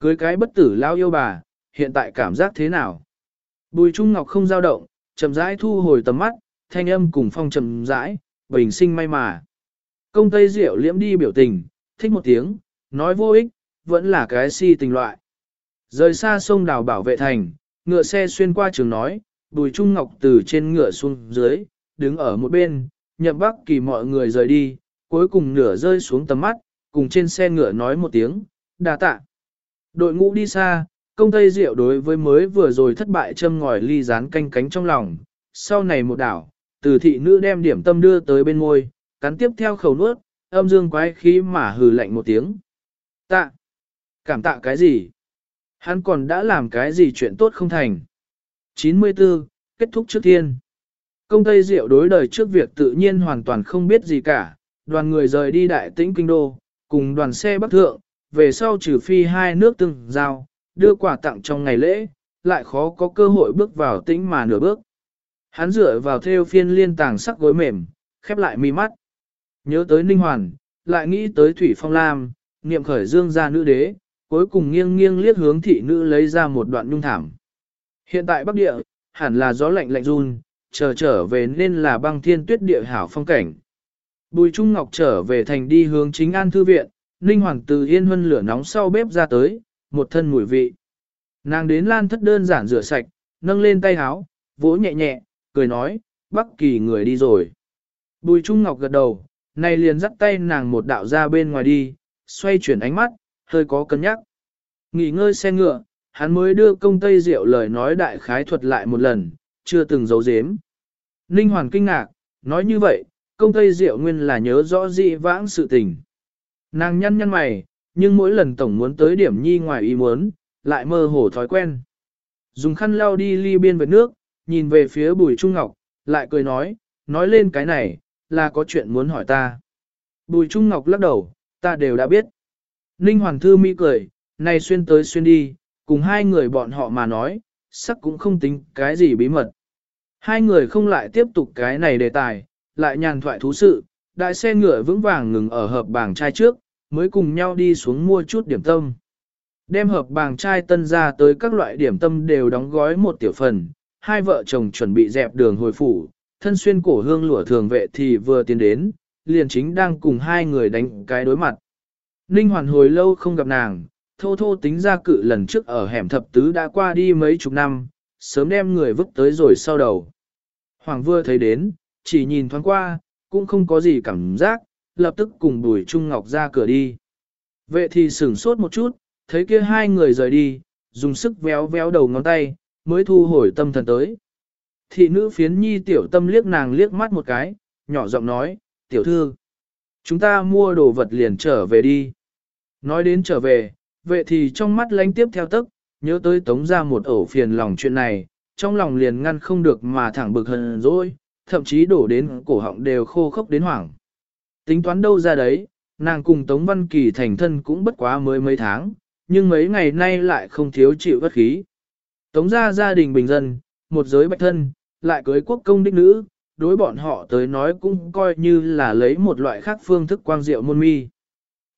Cưới cái bất tử lao yêu bà, hiện tại cảm giác thế nào? Bùi Trung Ngọc không dao động, chậm rãi thu hồi tầm mắt, thanh âm cùng phong chậm rãi, bình sinh may mà. Công Tây Diệu liễm đi biểu tình, thích một tiếng, nói vô ích, vẫn là cái si tình loại. Rời xa sông đào bảo vệ thành, ngựa xe xuyên qua trường nói, bùi trung ngọc từ trên ngựa xuống dưới, đứng ở một bên, nhậm bắc kỳ mọi người rời đi, cuối cùng nửa rơi xuống tầm mắt, cùng trên xe ngựa nói một tiếng, đà tạ. Đội ngũ đi xa, công tây diệu đối với mới vừa rồi thất bại châm ngòi ly rán canh cánh trong lòng, sau này một đảo, từ thị nữ đem điểm tâm đưa tới bên môi, cắn tiếp theo khẩu nuốt, âm dương quái khí mà hừ lạnh một tiếng. Tạ! Cảm tạ cái gì? Hắn còn đã làm cái gì chuyện tốt không thành? 94. Kết thúc trước thiên. Công Tây Diệu đối đời trước việc tự nhiên hoàn toàn không biết gì cả, đoàn người rời đi đại tĩnh kinh đô, cùng đoàn xe bắc thượng, về sau trừ phi hai nước từng giao, đưa quà tặng trong ngày lễ, lại khó có cơ hội bước vào tĩnh mà nửa bước. Hắn dựa vào theo phiên liên tàng sắc gối mềm, khép lại mi mắt. Nhớ tới Ninh Hoàn, lại nghĩ tới Thủy Phong Lam, niệm khởi dương gia nữ đế, cuối cùng nghiêng nghiêng liếc hướng thị nữ lấy ra một đoạn nhung thảm. Hiện tại Bắc Địa, hẳn là gió lạnh lạnh run, chờ trở về nên là băng thiên tuyết địa hảo phong cảnh. Bùi Trung Ngọc trở về thành đi hướng chính an thư viện, Ninh Hoàng từ yên huân lửa nóng sau bếp ra tới, một thân mùi vị. Nàng đến lan thất đơn giản rửa sạch, nâng lên tay háo, vỗ nhẹ nhẹ, cười nói, Bắc Kỳ người đi rồi. Bùi Trung Ngọc gật đầu, này liền dắt tay nàng một đạo ra bên ngoài đi, xoay chuyển ánh mắt, hơi có cân nhắc. Nghỉ ngơi xe ngựa, hắn mới đưa công Tây Diệu lời nói đại khái thuật lại một lần, chưa từng giấu giếm. Ninh Hoàn kinh ngạc, nói như vậy, công Tây Diệu nguyên là nhớ rõ dị vãng sự tình. Nàng nhăn nhăn mày, nhưng mỗi lần tổng muốn tới điểm nhi ngoài ý muốn, lại mơ hồ thói quen. Dùng khăn lau đi ly biên với nước, nhìn về phía bùi trung ngọc, lại cười nói, nói lên cái này, là có chuyện muốn hỏi ta. Bùi trung ngọc lắc đầu, ta đều đã biết. Ninh Hoàng Thư mi cười, này xuyên tới xuyên đi, cùng hai người bọn họ mà nói, sắc cũng không tính cái gì bí mật. Hai người không lại tiếp tục cái này đề tài, lại nhàn thoại thú sự, đại xe ngựa vững vàng ngừng ở hợp bảng trai trước, mới cùng nhau đi xuống mua chút điểm tâm. Đem hợp bàng trai tân ra tới các loại điểm tâm đều đóng gói một tiểu phần, hai vợ chồng chuẩn bị dẹp đường hồi phủ, thân xuyên cổ hương lụa thường vệ thì vừa tiến đến, liền chính đang cùng hai người đánh cái đối mặt. Ninh hoàn hồi lâu không gặp nàng, thô thô tính ra cự lần trước ở hẻm thập tứ đã qua đi mấy chục năm, sớm đem người vứt tới rồi sau đầu. Hoàng vừa thấy đến, chỉ nhìn thoáng qua, cũng không có gì cảm giác, lập tức cùng Bùi Trung Ngọc ra cửa đi. Vệ thì sửng sốt một chút, thấy kia hai người rời đi, dùng sức véo véo đầu ngón tay, mới thu hồi tâm thần tới. Thị nữ phiến nhi tiểu tâm liếc nàng liếc mắt một cái, nhỏ giọng nói, tiểu thư, chúng ta mua đồ vật liền trở về đi. Nói đến trở về, vệ thì trong mắt lánh tiếp theo tức, nhớ tới tống ra một ổ phiền lòng chuyện này, trong lòng liền ngăn không được mà thẳng bực hờn rồi, thậm chí đổ đến cổ họng đều khô khốc đến hoảng. Tính toán đâu ra đấy, nàng cùng Tống Văn Kỳ thành thân cũng bất quá mới mấy tháng, nhưng mấy ngày nay lại không thiếu chịu vất khí. Tống ra gia đình bình dân, một giới bạch thân, lại cưới quốc công đích nữ, đối bọn họ tới nói cũng coi như là lấy một loại khác phương thức quang diệu môn mi.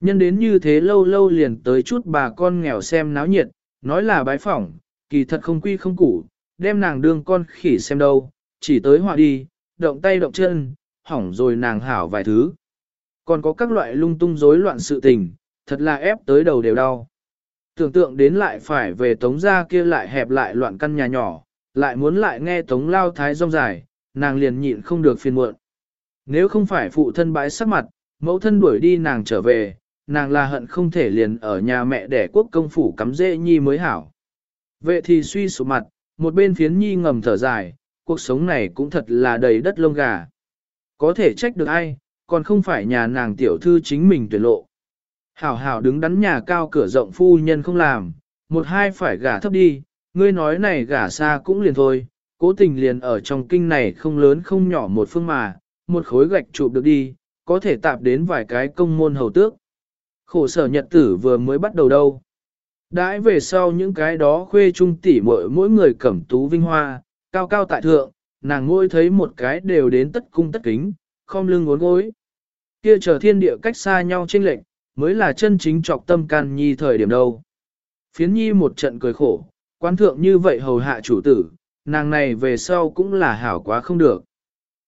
Nhân đến như thế lâu lâu liền tới chút bà con nghèo xem náo nhiệt, nói là bái phỏng, kỳ thật không quy không củ, đem nàng đương con khỉ xem đâu, chỉ tới họa đi, động tay động chân, hỏng rồi nàng hảo vài thứ. Còn có các loại lung tung rối loạn sự tình, thật là ép tới đầu đều đau. Tưởng tượng đến lại phải về tống gia kia lại hẹp lại loạn căn nhà nhỏ, lại muốn lại nghe tống lao thái rong dài, nàng liền nhịn không được phiền muộn. Nếu không phải phụ thân bãi sắc mặt, mẫu thân đuổi đi nàng trở về, nàng là hận không thể liền ở nhà mẹ đẻ quốc công phủ cắm dễ nhi mới hảo. Vệ thì suy sụp mặt, một bên phiến nhi ngầm thở dài, cuộc sống này cũng thật là đầy đất lông gà. Có thể trách được ai, còn không phải nhà nàng tiểu thư chính mình tuyển lộ. Hảo hảo đứng đắn nhà cao cửa rộng phu nhân không làm, một hai phải gả thấp đi, ngươi nói này gả xa cũng liền thôi, cố tình liền ở trong kinh này không lớn không nhỏ một phương mà, một khối gạch chụp được đi, có thể tạp đến vài cái công môn hầu tước. Khổ sở nhật tử vừa mới bắt đầu đâu. Đãi về sau những cái đó khuê trung tỉ mỗi mỗi người cẩm tú vinh hoa, cao cao tại thượng, nàng ngôi thấy một cái đều đến tất cung tất kính, không lưng ngốn gối. Kia chờ thiên địa cách xa nhau chênh lệnh, mới là chân chính trọc tâm can nhi thời điểm đâu. Phiến nhi một trận cười khổ, quan thượng như vậy hầu hạ chủ tử, nàng này về sau cũng là hảo quá không được.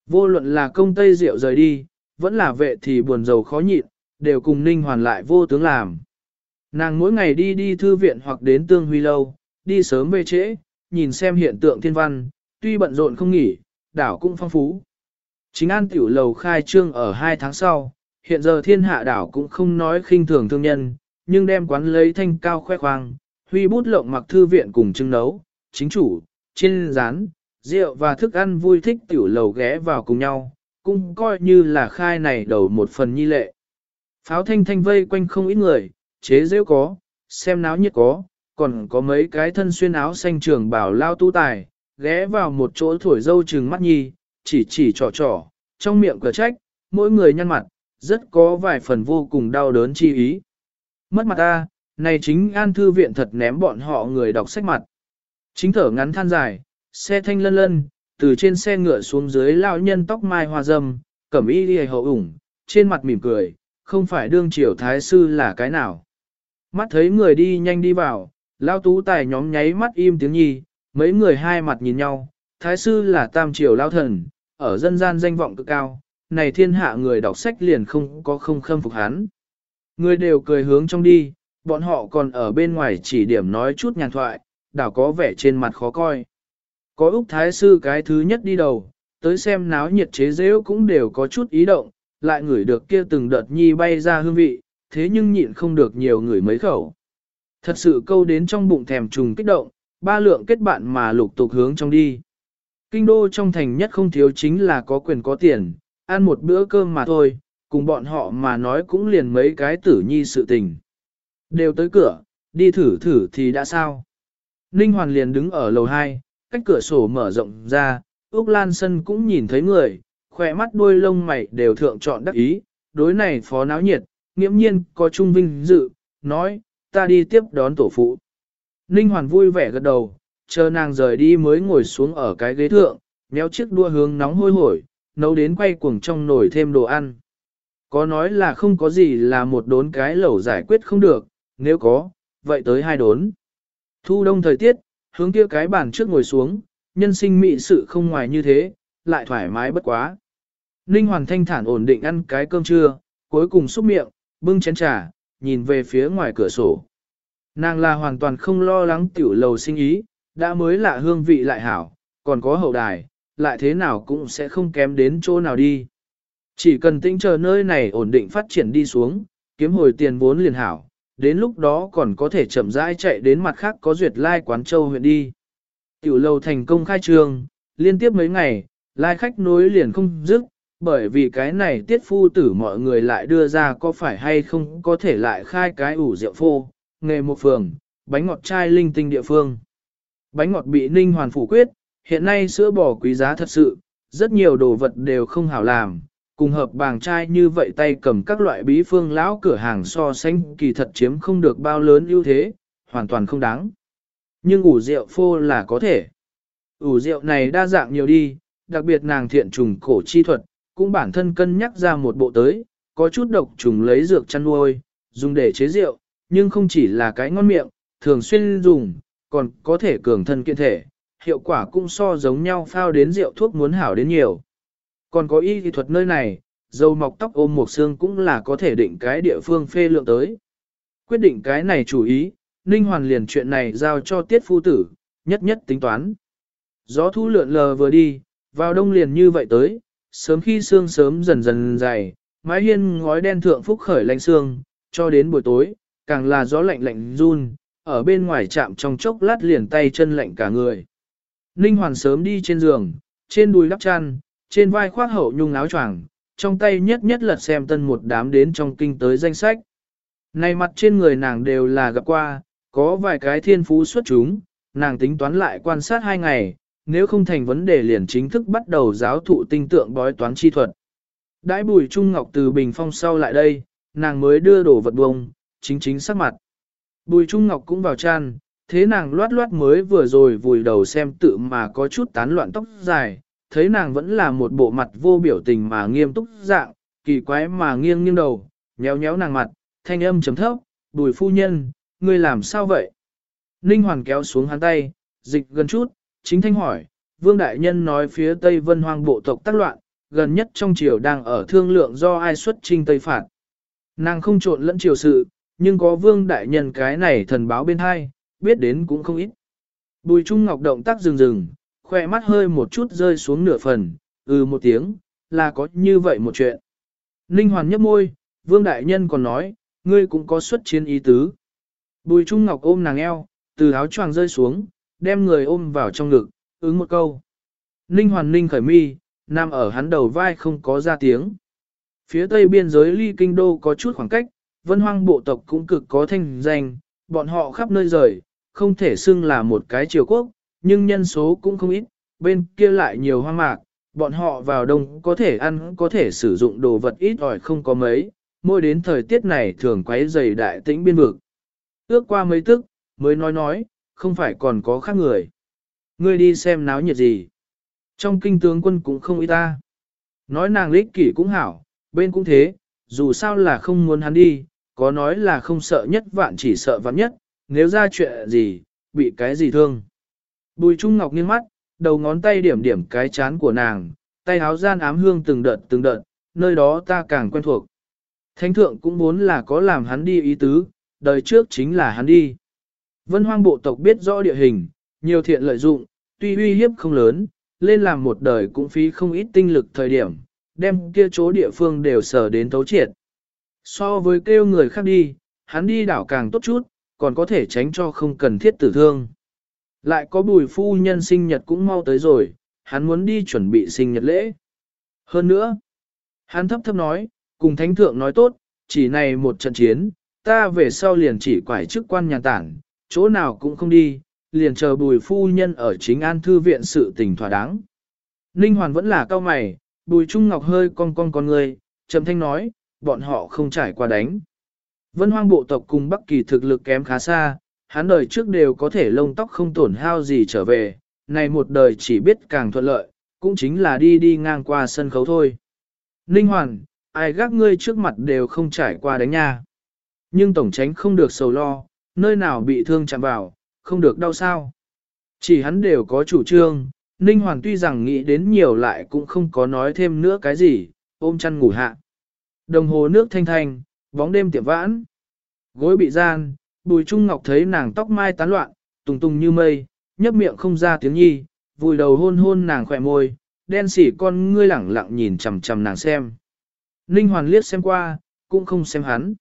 Vô luận là công tây rượu rời đi, vẫn là vệ thì buồn giàu khó nhịn, đều cùng ninh hoàn lại vô tướng làm. Nàng mỗi ngày đi đi thư viện hoặc đến tương huy lâu, đi sớm về trễ, nhìn xem hiện tượng thiên văn, tuy bận rộn không nghỉ, đảo cũng phong phú. Chính an tiểu lầu khai trương ở hai tháng sau, hiện giờ thiên hạ đảo cũng không nói khinh thường thương nhân, nhưng đem quán lấy thanh cao khoe khoang, huy bút lộng mặc thư viện cùng trưng nấu, chính chủ, trên rán, rượu và thức ăn vui thích tiểu lầu ghé vào cùng nhau, cũng coi như là khai này đầu một phần nhi lệ. Pháo thanh thanh vây quanh không ít người, chế rêu có, xem náo nhiệt có, còn có mấy cái thân xuyên áo xanh trường bảo lao tu tài, ghé vào một chỗ thổi dâu trừng mắt nhi, chỉ chỉ trò trò, trong miệng cửa trách, mỗi người nhăn mặt, rất có vài phần vô cùng đau đớn chi ý. Mất mặt ta, này chính an thư viện thật ném bọn họ người đọc sách mặt. Chính thở ngắn than dài, xe thanh lân lân, từ trên xe ngựa xuống dưới lao nhân tóc mai hoa dâm, cẩm y đi hậu ủng, trên mặt mỉm cười, không phải đương triều thái sư là cái nào. Mắt thấy người đi nhanh đi vào, lao tú tài nhóm nháy mắt im tiếng nhi, mấy người hai mặt nhìn nhau, thái sư là tam triều lao thần, ở dân gian danh vọng cực cao, này thiên hạ người đọc sách liền không có không khâm phục hắn. Người đều cười hướng trong đi, bọn họ còn ở bên ngoài chỉ điểm nói chút nhàn thoại, đảo có vẻ trên mặt khó coi. Có Úc Thái Sư cái thứ nhất đi đầu, tới xem náo nhiệt chế dễ cũng đều có chút ý động, lại ngửi được kia từng đợt nhi bay ra hương vị, thế nhưng nhịn không được nhiều người mấy khẩu. Thật sự câu đến trong bụng thèm trùng kích động, ba lượng kết bạn mà lục tục hướng trong đi. Kinh đô trong thành nhất không thiếu chính là có quyền có tiền, ăn một bữa cơm mà thôi, cùng bọn họ mà nói cũng liền mấy cái tử nhi sự tình. Đều tới cửa, đi thử thử thì đã sao. Ninh Hoàn liền đứng ở lầu 2, cách cửa sổ mở rộng ra, Úc Lan Sân cũng nhìn thấy người, khỏe mắt đuôi lông mày đều thượng chọn đắc ý, đối này phó náo nhiệt, nghiễm nhiên có trung vinh dự, nói, ta đi tiếp đón tổ phụ. Ninh Hoàn vui vẻ gật đầu, chờ nàng rời đi mới ngồi xuống ở cái ghế thượng, méo chiếc đua hướng nóng hôi hổi, nấu đến quay cuồng trong nồi thêm đồ ăn. Có nói là không có gì là một đốn cái lẩu giải quyết không được, nếu có, vậy tới hai đốn. Thu đông thời tiết, hướng kia cái bàn trước ngồi xuống, nhân sinh mị sự không ngoài như thế, lại thoải mái bất quá. Ninh Hoàn thanh thản ổn định ăn cái cơm trưa, cuối cùng xúc miệng, bưng chén trà, nhìn về phía ngoài cửa sổ. Nàng là hoàn toàn không lo lắng tiểu lầu sinh ý, đã mới lạ hương vị lại hảo, còn có hậu đài, lại thế nào cũng sẽ không kém đến chỗ nào đi. Chỉ cần tĩnh chờ nơi này ổn định phát triển đi xuống, kiếm hồi tiền vốn liền hảo, đến lúc đó còn có thể chậm rãi chạy đến mặt khác có duyệt lai quán châu huyện đi. Tiểu lâu thành công khai trương, liên tiếp mấy ngày, lai khách nối liền không dứt, bởi vì cái này tiết phu tử mọi người lại đưa ra có phải hay không có thể lại khai cái ủ rượu phô, nghề một phường, bánh ngọt chai linh tinh địa phương. Bánh ngọt bị ninh hoàn phủ quyết, hiện nay sữa bò quý giá thật sự, rất nhiều đồ vật đều không hảo làm, cùng hợp bàng trai như vậy tay cầm các loại bí phương lão cửa hàng so sánh kỳ thật chiếm không được bao lớn ưu thế, hoàn toàn không đáng. Nhưng ủ rượu phô là có thể. Ủ rượu này đa dạng nhiều đi, đặc biệt nàng thiện trùng cổ chi thuật, cũng bản thân cân nhắc ra một bộ tới, có chút độc trùng lấy dược chăn nuôi, dùng để chế rượu, nhưng không chỉ là cái ngon miệng, thường xuyên dùng, còn có thể cường thân kiện thể, hiệu quả cũng so giống nhau phao đến rượu thuốc muốn hảo đến nhiều. Còn có y kỹ thuật nơi này, dầu mọc tóc ôm một xương cũng là có thể định cái địa phương phê lượng tới. Quyết định cái này chủ ý, Ninh Hoàn liền chuyện này giao cho tiết phu tử, nhất nhất tính toán. Gió thu lượn lờ vừa đi, vào đông liền như vậy tới, sớm khi sương sớm dần dần dày, mái hiên ngói đen thượng phúc khởi lạnh sương, cho đến buổi tối, càng là gió lạnh lạnh run, ở bên ngoài chạm trong chốc lát liền tay chân lạnh cả người. Ninh Hoàn sớm đi trên giường, trên đùi lắp chăn, trên vai khoác hậu nhung áo choàng, trong tay nhất nhất lật xem tân một đám đến trong kinh tới danh sách. Này mặt trên người nàng đều là gặp qua, có vài cái thiên phú xuất chúng, nàng tính toán lại quan sát hai ngày, nếu không thành vấn đề liền chính thức bắt đầu giáo thụ tinh tượng bói toán chi thuật. Đãi bùi Trung Ngọc từ bình phong sau lại đây, nàng mới đưa đổ vật bông, chính chính sắc mặt. Bùi Trung Ngọc cũng vào chăn, thế nàng loát loát mới vừa rồi vùi đầu xem tự mà có chút tán loạn tóc dài, thấy nàng vẫn là một bộ mặt vô biểu tình mà nghiêm túc dạng, kỳ quái mà nghiêng nghiêng đầu, nhéo nhéo nàng mặt, thanh âm chấm thấp, bùi phu nhân, ngươi làm sao vậy? Ninh Hoàng kéo xuống hắn tay, dịch gần chút, chính thanh hỏi, Vương Đại Nhân nói phía Tây Vân Hoang bộ tộc tác loạn, gần nhất trong triều đang ở thương lượng do ai xuất trinh Tây Phạt. Nàng không trộn lẫn triều sự, nhưng có Vương Đại Nhân cái này thần báo bên hai, biết đến cũng không ít. Bùi Trung Ngọc động tác rừng rừng, khoe mắt hơi một chút rơi xuống nửa phần, ừ một tiếng, là có như vậy một chuyện. Ninh Hoàn nhấp môi, Vương Đại Nhân còn nói, ngươi cũng có xuất chiến ý tứ. Bùi Trung Ngọc ôm nàng eo, từ áo choàng rơi xuống, đem người ôm vào trong ngực, ứng một câu. Ninh Hoàn Ninh khởi mi, nằm ở hắn đầu vai không có ra tiếng. Phía tây biên giới ly kinh đô có chút khoảng cách, vân hoang bộ tộc cũng cực có thanh danh, bọn họ khắp nơi rời, không thể xưng là một cái triều quốc, nhưng nhân số cũng không ít, bên kia lại nhiều hoang mạc, bọn họ vào đông có thể ăn có thể sử dụng đồ vật ít ỏi không có mấy, mỗi đến thời tiết này thường quấy dày đại tĩnh biên vực. Ước qua mấy tức, mới nói nói, không phải còn có khác người. Ngươi đi xem náo nhiệt gì. Trong kinh tướng quân cũng không ý ta. Nói nàng lích kỷ cũng hảo, bên cũng thế, dù sao là không muốn hắn đi, có nói là không sợ nhất vạn chỉ sợ vạn nhất, nếu ra chuyện gì, bị cái gì thương. Bùi Trung Ngọc nghiêng mắt, đầu ngón tay điểm điểm cái chán của nàng, tay háo gian ám hương từng đợt từng đợt, nơi đó ta càng quen thuộc. Thánh thượng cũng muốn là có làm hắn đi ý tứ, đời trước chính là hắn đi. Vân hoang bộ tộc biết rõ địa hình, nhiều thiện lợi dụng, tuy uy hiếp không lớn, lên làm một đời cũng phí không ít tinh lực thời điểm, đem kia chỗ địa phương đều sở đến thấu triệt. So với kêu người khác đi, hắn đi đảo càng tốt chút, còn có thể tránh cho không cần thiết tử thương. Lại có bùi phu nhân sinh nhật cũng mau tới rồi, hắn muốn đi chuẩn bị sinh nhật lễ. Hơn nữa, hắn thấp thấp nói, cùng thánh thượng nói tốt, chỉ này một trận chiến, ta về sau liền chỉ quải chức quan nhà tản, chỗ nào cũng không đi, liền chờ bùi phu nhân ở chính an thư viện sự tình thỏa đáng. Ninh Hoàn vẫn là cao mày, bùi trung ngọc hơi cong cong con người, trầm thanh nói, bọn họ không trải qua đánh. Vân hoang bộ tộc cùng Bắc Kỳ thực lực kém khá xa, Hắn đời trước đều có thể lông tóc không tổn hao gì trở về, này một đời chỉ biết càng thuận lợi, cũng chính là đi đi ngang qua sân khấu thôi. Ninh Hoàn, ai gác ngươi trước mặt đều không trải qua đánh nha. Nhưng tổng tránh không được sầu lo, nơi nào bị thương chạm vào, không được đau sao. Chỉ hắn đều có chủ trương, Ninh Hoàn tuy rằng nghĩ đến nhiều lại cũng không có nói thêm nữa cái gì, ôm chăn ngủ hạ. Đồng hồ nước thanh thanh, bóng đêm tiệm vãn. Gối bị gian, bùi trung ngọc thấy nàng tóc mai tán loạn, tùng tùng như mây, nhấp miệng không ra tiếng nhi, vùi đầu hôn hôn nàng khỏe môi, đen xỉ con ngươi lẳng lặng nhìn chằm chằm nàng xem. Ninh Hoàn liếc xem qua, cũng không xem hắn.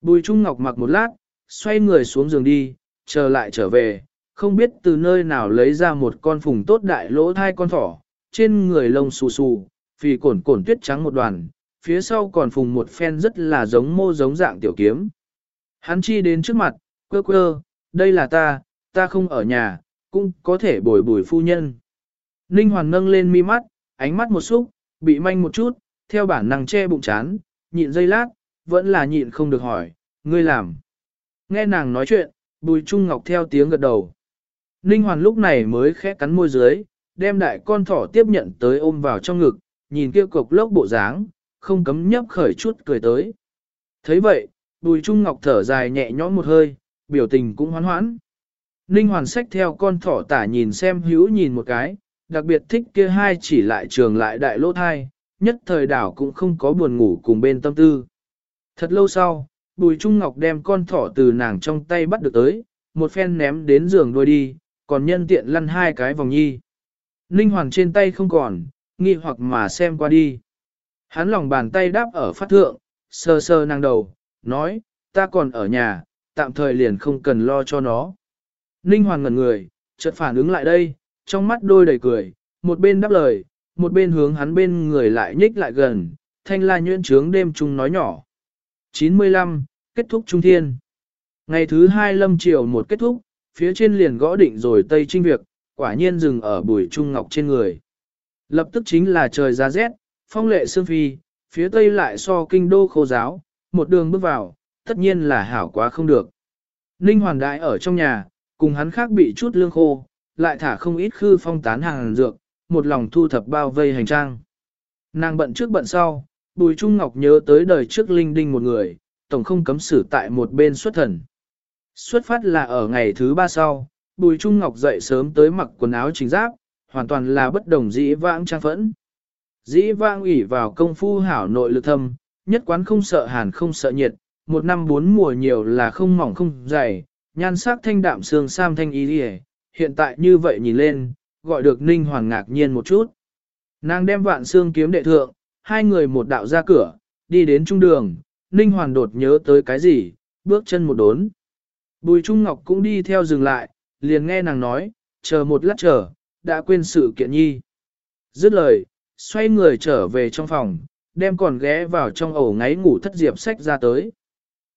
Bùi Trung Ngọc mặc một lát, xoay người xuống giường đi, chờ lại trở về, không biết từ nơi nào lấy ra một con phùng tốt đại lỗ thai con thỏ, trên người lông xù xù, phì cổn cổn tuyết trắng một đoàn, phía sau còn phùng một phen rất là giống mô giống dạng tiểu kiếm. Hắn chi đến trước mặt, quơ quơ, đây là ta, ta không ở nhà, cũng có thể bồi bồi phu nhân. Ninh Hoàn nâng lên mi mắt, ánh mắt một xúc, bị manh một chút, theo bản năng che bụng chán, nhịn dây lát, vẫn là nhịn không được hỏi, ngươi làm. Nghe nàng nói chuyện, bùi trung ngọc theo tiếng gật đầu. Ninh Hoàn lúc này mới khẽ cắn môi dưới, đem đại con thỏ tiếp nhận tới ôm vào trong ngực, nhìn kia cục lốc bộ dáng, không cấm nhấp khởi chút cười tới. thấy vậy, bùi trung ngọc thở dài nhẹ nhõm một hơi, biểu tình cũng hoán hoãn. Ninh Hoàn sách theo con thỏ tả nhìn xem hữu nhìn một cái, đặc biệt thích kia hai chỉ lại trường lại đại lỗ thai, nhất thời đảo cũng không có buồn ngủ cùng bên tâm tư. Thật lâu sau, Bùi Trung Ngọc đem con thỏ từ nàng trong tay bắt được tới, một phen ném đến giường đôi đi, còn nhân tiện lăn hai cái vòng nhi. Ninh Hoàng trên tay không còn, nghi hoặc mà xem qua đi. Hắn lòng bàn tay đáp ở phát thượng, sơ sơ năng đầu, nói, ta còn ở nhà, tạm thời liền không cần lo cho nó. Ninh Hoàng ngẩn người, chợt phản ứng lại đây, trong mắt đôi đầy cười, một bên đáp lời, một bên hướng hắn bên người lại nhích lại gần, thanh la nhuyễn trướng đêm trung nói nhỏ. 95, kết thúc trung thiên. Ngày thứ hai lâm chiều một kết thúc, phía trên liền gõ định rồi tây trinh việc, quả nhiên dừng ở bùi trung ngọc trên người. Lập tức chính là trời ra rét, phong lệ sương phi, phía tây lại so kinh đô khô giáo, một đường bước vào, tất nhiên là hảo quá không được. Ninh hoàn đại ở trong nhà, cùng hắn khác bị chút lương khô, lại thả không ít khư phong tán hàng dược, một lòng thu thập bao vây hành trang. Nàng bận trước bận sau, Bùi Trung Ngọc nhớ tới đời trước linh đinh một người, tổng không cấm xử tại một bên xuất thần. Xuất phát là ở ngày thứ ba sau, Bùi Trung Ngọc dậy sớm tới mặc quần áo chính giáp, hoàn toàn là bất đồng dĩ vãng trang phẫn. Dĩ vang ủy vào công phu hảo nội lực thâm, nhất quán không sợ hàn không sợ nhiệt, một năm bốn mùa nhiều là không mỏng không dày, nhan sắc thanh đạm xương sam thanh ý đi hiện tại như vậy nhìn lên, gọi được Ninh Hoàng ngạc nhiên một chút. Nàng đem vạn xương kiếm đệ thượng, hai người một đạo ra cửa, đi đến trung đường, Ninh Hoàng đột nhớ tới cái gì, bước chân một đốn. Bùi Trung Ngọc cũng đi theo dừng lại, liền nghe nàng nói, chờ một lát chờ, đã quên sự kiện nhi. Dứt lời, xoay người trở về trong phòng, đem còn ghé vào trong ổ ngáy ngủ thất diệp sách ra tới.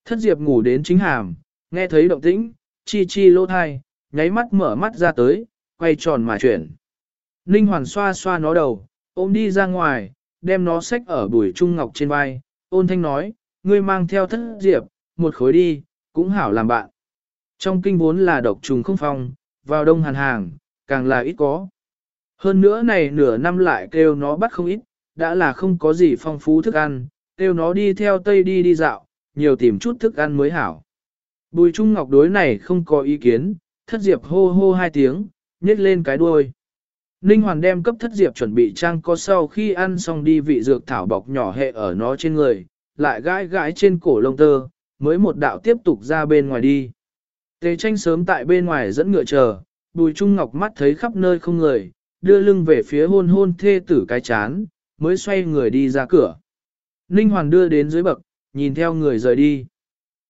Thất diệp ngủ đến chính hàm, nghe thấy động tĩnh, chi chi lô thai, nháy mắt mở mắt ra tới, quay tròn mà chuyển. Ninh Hoàn xoa xoa nó đầu, ôm đi ra ngoài, đem nó xách ở bùi trung ngọc trên vai, ôn thanh nói, ngươi mang theo thất diệp, một khối đi, cũng hảo làm bạn. Trong kinh vốn là độc trùng không phong, vào đông hàn hàng, càng là ít có. Hơn nữa này nửa năm lại kêu nó bắt không ít, đã là không có gì phong phú thức ăn, kêu nó đi theo tây đi đi dạo, nhiều tìm chút thức ăn mới hảo. Bùi Trung Ngọc đối này không có ý kiến, thất diệp hô hô hai tiếng, nhét lên cái đuôi. Ninh Hoàn đem cấp thất diệp chuẩn bị trang có sau khi ăn xong đi vị dược thảo bọc nhỏ hệ ở nó trên người, lại gãi gãi trên cổ lông tơ, mới một đạo tiếp tục ra bên ngoài đi. Tề tranh sớm tại bên ngoài dẫn ngựa chờ, bùi trung ngọc mắt thấy khắp nơi không người, đưa lưng về phía hôn hôn thê tử cái chán, mới xoay người đi ra cửa. Ninh Hoàn đưa đến dưới bậc, nhìn theo người rời đi.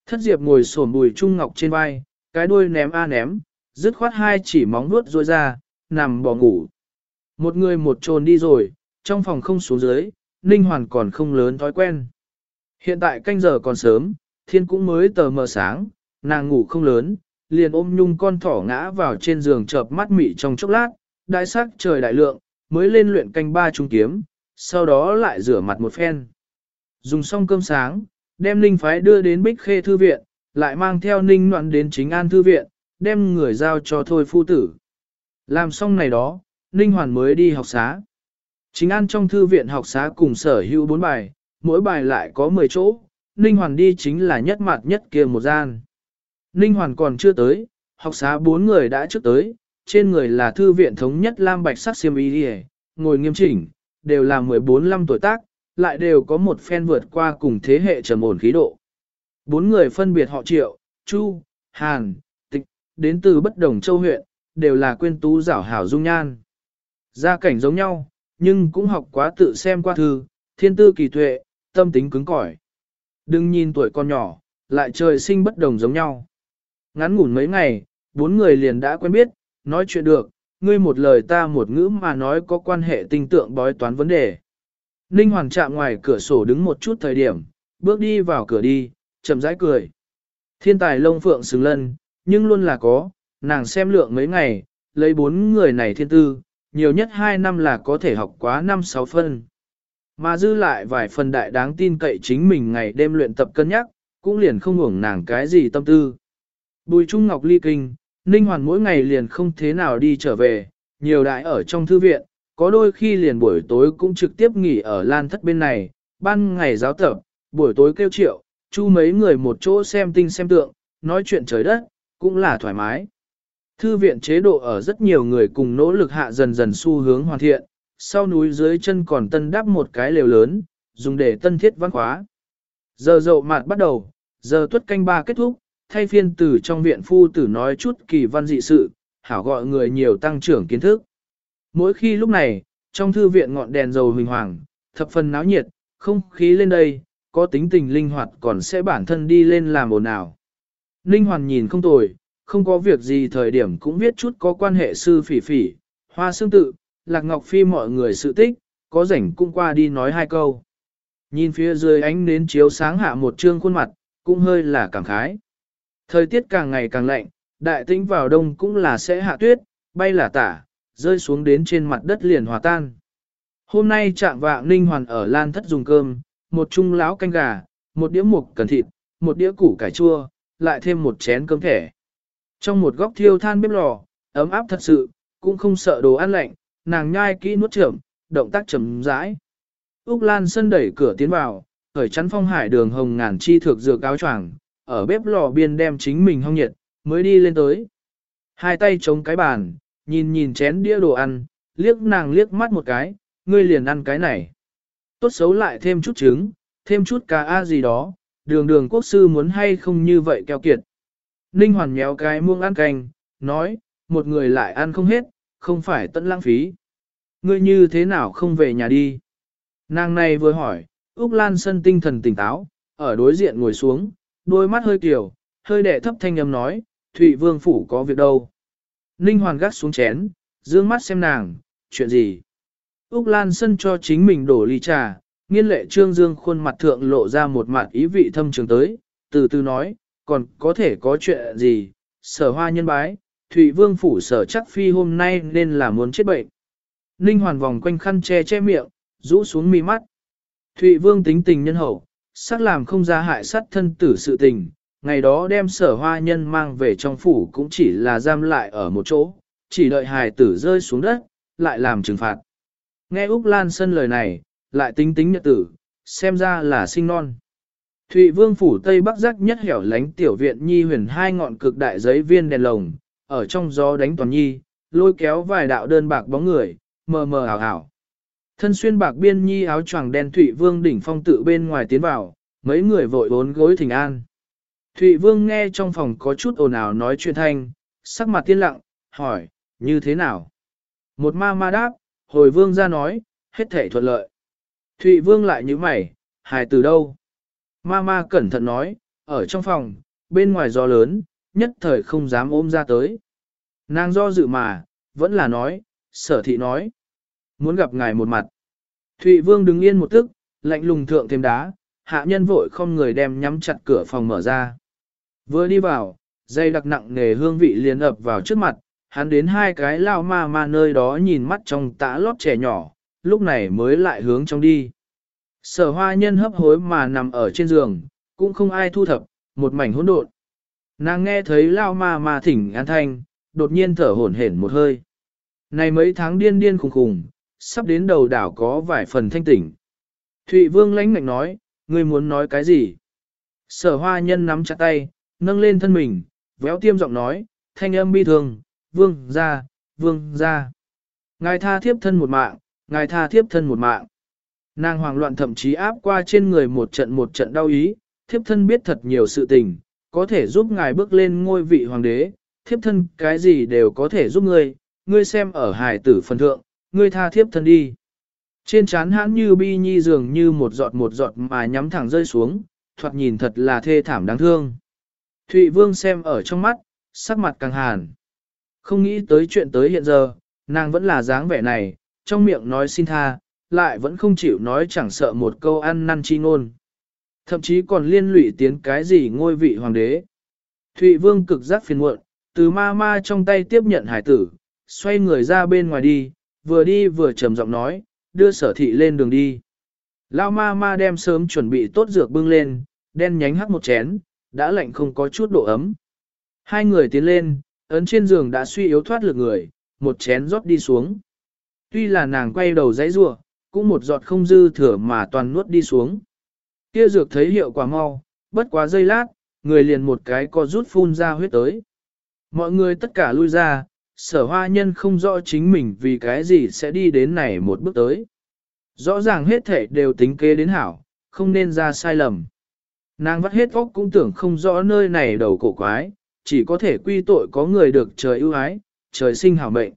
Thất diệp ngồi sổn bùi trung ngọc trên vai, cái đuôi ném a ném, dứt khoát hai chỉ móng nuốt rôi ra, nằm bỏ ngủ. Một người một trồn đi rồi, trong phòng không xuống dưới, Ninh Hoàn còn không lớn thói quen. Hiện tại canh giờ còn sớm, thiên cũng mới tờ mờ sáng, nàng ngủ không lớn, liền ôm nhung con thỏ ngã vào trên giường chợp mắt mị trong chốc lát, đại sắc trời đại lượng, mới lên luyện canh ba trung kiếm, sau đó lại rửa mặt một phen. Dùng xong cơm sáng, đem Ninh Phái đưa đến Bích Khê Thư Viện, lại mang theo ninh noạn đến chính an thư viện, đem người giao cho thôi phu tử. Làm xong này đó, ninh hoàn mới đi học xá. Chính an trong thư viện học xá cùng sở hữu bốn bài, mỗi bài lại có 10 chỗ, ninh hoàn đi chính là nhất mặt nhất kia một gian. Ninh hoàn còn chưa tới, học xá bốn người đã trước tới, trên người là thư viện thống nhất lam bạch sắc xiêm y đi ngồi nghiêm chỉnh, đều là 14-15 tuổi tác, lại đều có một phen vượt qua cùng thế hệ trầm ổn khí độ. Bốn người phân biệt họ Triệu, Chu, Hàn, Tịch, đến từ bất đồng châu huyện, đều là quyên tú giảo hảo dung nhan. Gia cảnh giống nhau, nhưng cũng học quá tự xem qua thư, thiên tư kỳ tuệ, tâm tính cứng cỏi. Đừng nhìn tuổi con nhỏ, lại trời sinh bất đồng giống nhau. Ngắn ngủn mấy ngày, bốn người liền đã quen biết, nói chuyện được, ngươi một lời ta một ngữ mà nói có quan hệ tinh tượng bói toán vấn đề. Ninh Hoàng chạm ngoài cửa sổ đứng một chút thời điểm, bước đi vào cửa đi, chậm rãi cười. Thiên tài lông phượng xứng lân, nhưng luôn là có, nàng xem lượng mấy ngày, lấy bốn người này thiên tư, nhiều nhất hai năm là có thể học quá năm sáu phân. Mà dư lại vài phần đại đáng tin cậy chính mình ngày đêm luyện tập cân nhắc, cũng liền không hưởng nàng cái gì tâm tư. Bùi Trung Ngọc ly kinh, Ninh Hoàn mỗi ngày liền không thế nào đi trở về, nhiều đại ở trong thư viện, có đôi khi liền buổi tối cũng trực tiếp nghỉ ở lan thất bên này, ban ngày giáo tập, buổi tối kêu triệu, chu mấy người một chỗ xem tinh xem tượng, nói chuyện trời đất, cũng là thoải mái. Thư viện chế độ ở rất nhiều người cùng nỗ lực hạ dần dần xu hướng hoàn thiện, sau núi dưới chân còn tân đắp một cái lều lớn, dùng để tân thiết văn khóa. Giờ dậu mạt bắt đầu, giờ tuất canh ba kết thúc, thay phiên tử trong viện phu tử nói chút kỳ văn dị sự, hảo gọi người nhiều tăng trưởng kiến thức. Mỗi khi lúc này, trong thư viện ngọn đèn dầu huỳnh hoàng, thập phần náo nhiệt, không khí lên đây, có tính tình linh hoạt còn sẽ bản thân đi lên làm ồn ào. Linh hoàn nhìn không tồi, không có việc gì thời điểm cũng viết chút có quan hệ sư phỉ phỉ, hoa xương tự, lạc ngọc phi mọi người sự tích, có rảnh cũng qua đi nói hai câu. Nhìn phía dưới ánh nến chiếu sáng hạ một trương khuôn mặt, cũng hơi là cảm khái. Thời tiết càng ngày càng lạnh, đại tĩnh vào đông cũng là sẽ hạ tuyết, bay là tả, rơi xuống đến trên mặt đất liền hòa tan. Hôm nay trạng vạng ninh hoàn ở lan thất dùng cơm, một chung láo canh gà, một đĩa mục cần thịt, một đĩa củ cải chua, lại thêm một chén cơm thẻ. Trong một góc thiêu than bếp lò, ấm áp thật sự, cũng không sợ đồ ăn lạnh, nàng nhai kỹ nuốt chậm, động tác chậm rãi. Úc Lan sân đẩy cửa tiến vào, khởi chắn phong hải đường hồng ngàn chi thược dược áo choàng, ở bếp lò biên đem chính mình hong nhiệt, mới đi lên tới. Hai tay chống cái bàn, nhìn nhìn chén đĩa đồ ăn, liếc nàng liếc mắt một cái, ngươi liền ăn cái này. Tốt xấu lại thêm chút trứng, thêm chút cà a gì đó, đường đường quốc sư muốn hay không như vậy keo kiệt. Ninh hoàn nhéo cái muông ăn canh, nói, một người lại ăn không hết, không phải tận lãng phí. Ngươi như thế nào không về nhà đi? Nàng này vừa hỏi, Úc Lan Sân tinh thần tỉnh táo, ở đối diện ngồi xuống, đôi mắt hơi kiểu, hơi đẻ thấp thanh âm nói, Thụy Vương Phủ có việc đâu. Ninh Hoàn gắt xuống chén, dương mắt xem nàng, chuyện gì? Úc Lan Sân cho chính mình đổ ly trà, nghiên lệ trương dương khuôn mặt thượng lộ ra một mặt ý vị thâm trường tới, từ từ nói, còn có thể có chuyện gì, sở hoa nhân bái, Thụy Vương Phủ sở chắc phi hôm nay nên là muốn chết bệnh. Ninh Hoàn vòng quanh khăn che che miệng, rũ xuống mi mắt. Thụy Vương tính tình nhân hậu, sắc làm không ra hại sát thân tử sự tình, ngày đó đem sở hoa nhân mang về trong phủ cũng chỉ là giam lại ở một chỗ, chỉ đợi hài tử rơi xuống đất, lại làm trừng phạt. Nghe Úc Lan Sân lời này, lại tính tính nhật tử, xem ra là sinh non. Thụy Vương phủ Tây Bắc giác nhất hẻo lánh tiểu viện nhi huyền hai ngọn cực đại giấy viên đèn lồng, ở trong gió đánh toàn nhi, lôi kéo vài đạo đơn bạc bóng người, mờ mờ ảo ảo. Thân xuyên bạc biên nhi áo choàng đen Thụy Vương đỉnh phong tự bên ngoài tiến vào, mấy người vội bốn gối thỉnh an. Thụy Vương nghe trong phòng có chút ồn ào nói chuyện thanh, sắc mặt tiên lặng, hỏi, như thế nào? Một ma ma đáp, hồi Vương ra nói, hết thể thuận lợi. Thụy Vương lại như mày, hài từ đâu? Ma ma cẩn thận nói, ở trong phòng, bên ngoài gió lớn, nhất thời không dám ôm ra tới. Nàng do dự mà, vẫn là nói, sở thị nói. Muốn gặp ngài một mặt. Thụy Vương đứng yên một tức, lạnh lùng thượng thêm đá, hạ nhân vội không người đem nhắm chặt cửa phòng mở ra. Vừa đi vào, dây đặc nặng nề hương vị liền ập vào trước mặt, hắn đến hai cái lao ma ma nơi đó nhìn mắt trong tã lót trẻ nhỏ, lúc này mới lại hướng trong đi. Sở hoa nhân hấp hối mà nằm ở trên giường, cũng không ai thu thập, một mảnh hỗn độn. Nàng nghe thấy lao ma ma thỉnh an thanh, đột nhiên thở hổn hển một hơi. Này mấy tháng điên điên khùng khùng, sắp đến đầu đảo có vài phần thanh tỉnh. Thụy Vương lãnh ngạnh nói, ngươi muốn nói cái gì? Sở hoa nhân nắm chặt tay, nâng lên thân mình, véo tiêm giọng nói, thanh âm bi thường, vương ra, vương ra. Ngài tha thiếp thân một mạng, ngài tha thiếp thân một mạng. Nàng hoàng loạn thậm chí áp qua trên người một trận một trận đau ý, thiếp thân biết thật nhiều sự tình, có thể giúp ngài bước lên ngôi vị hoàng đế, thiếp thân cái gì đều có thể giúp ngươi, ngươi xem ở hài tử phần thượng, ngươi tha thiếp thân đi. Trên trán hãn như bi nhi dường như một giọt một giọt mà nhắm thẳng rơi xuống, thoạt nhìn thật là thê thảm đáng thương. Thụy Vương xem ở trong mắt, sắc mặt càng hàn. Không nghĩ tới chuyện tới hiện giờ, nàng vẫn là dáng vẻ này, trong miệng nói xin tha, lại vẫn không chịu nói chẳng sợ một câu ăn năn chi ngôn. Thậm chí còn liên lụy tiến cái gì ngôi vị hoàng đế. Thụy Vương cực giác phiền muộn, từ ma ma trong tay tiếp nhận hải tử, xoay người ra bên ngoài đi, vừa đi vừa trầm giọng nói, đưa sở thị lên đường đi. Lao ma ma đem sớm chuẩn bị tốt dược bưng lên, đen nhánh hắc một chén, đã lạnh không có chút độ ấm. Hai người tiến lên, ấn trên giường đã suy yếu thoát lực người, một chén rót đi xuống. Tuy là nàng quay đầu dãy rua, cũng một giọt không dư thừa mà toàn nuốt đi xuống. Kia dược thấy hiệu quả mau, bất quá giây lát, người liền một cái co rút phun ra huyết tới. Mọi người tất cả lui ra, sở hoa nhân không rõ chính mình vì cái gì sẽ đi đến này một bước tới. Rõ ràng hết thể đều tính kế đến hảo, không nên ra sai lầm. Nàng vắt hết óc cũng tưởng không rõ nơi này đầu cổ quái, chỉ có thể quy tội có người được trời ưu ái, trời sinh hảo mệnh.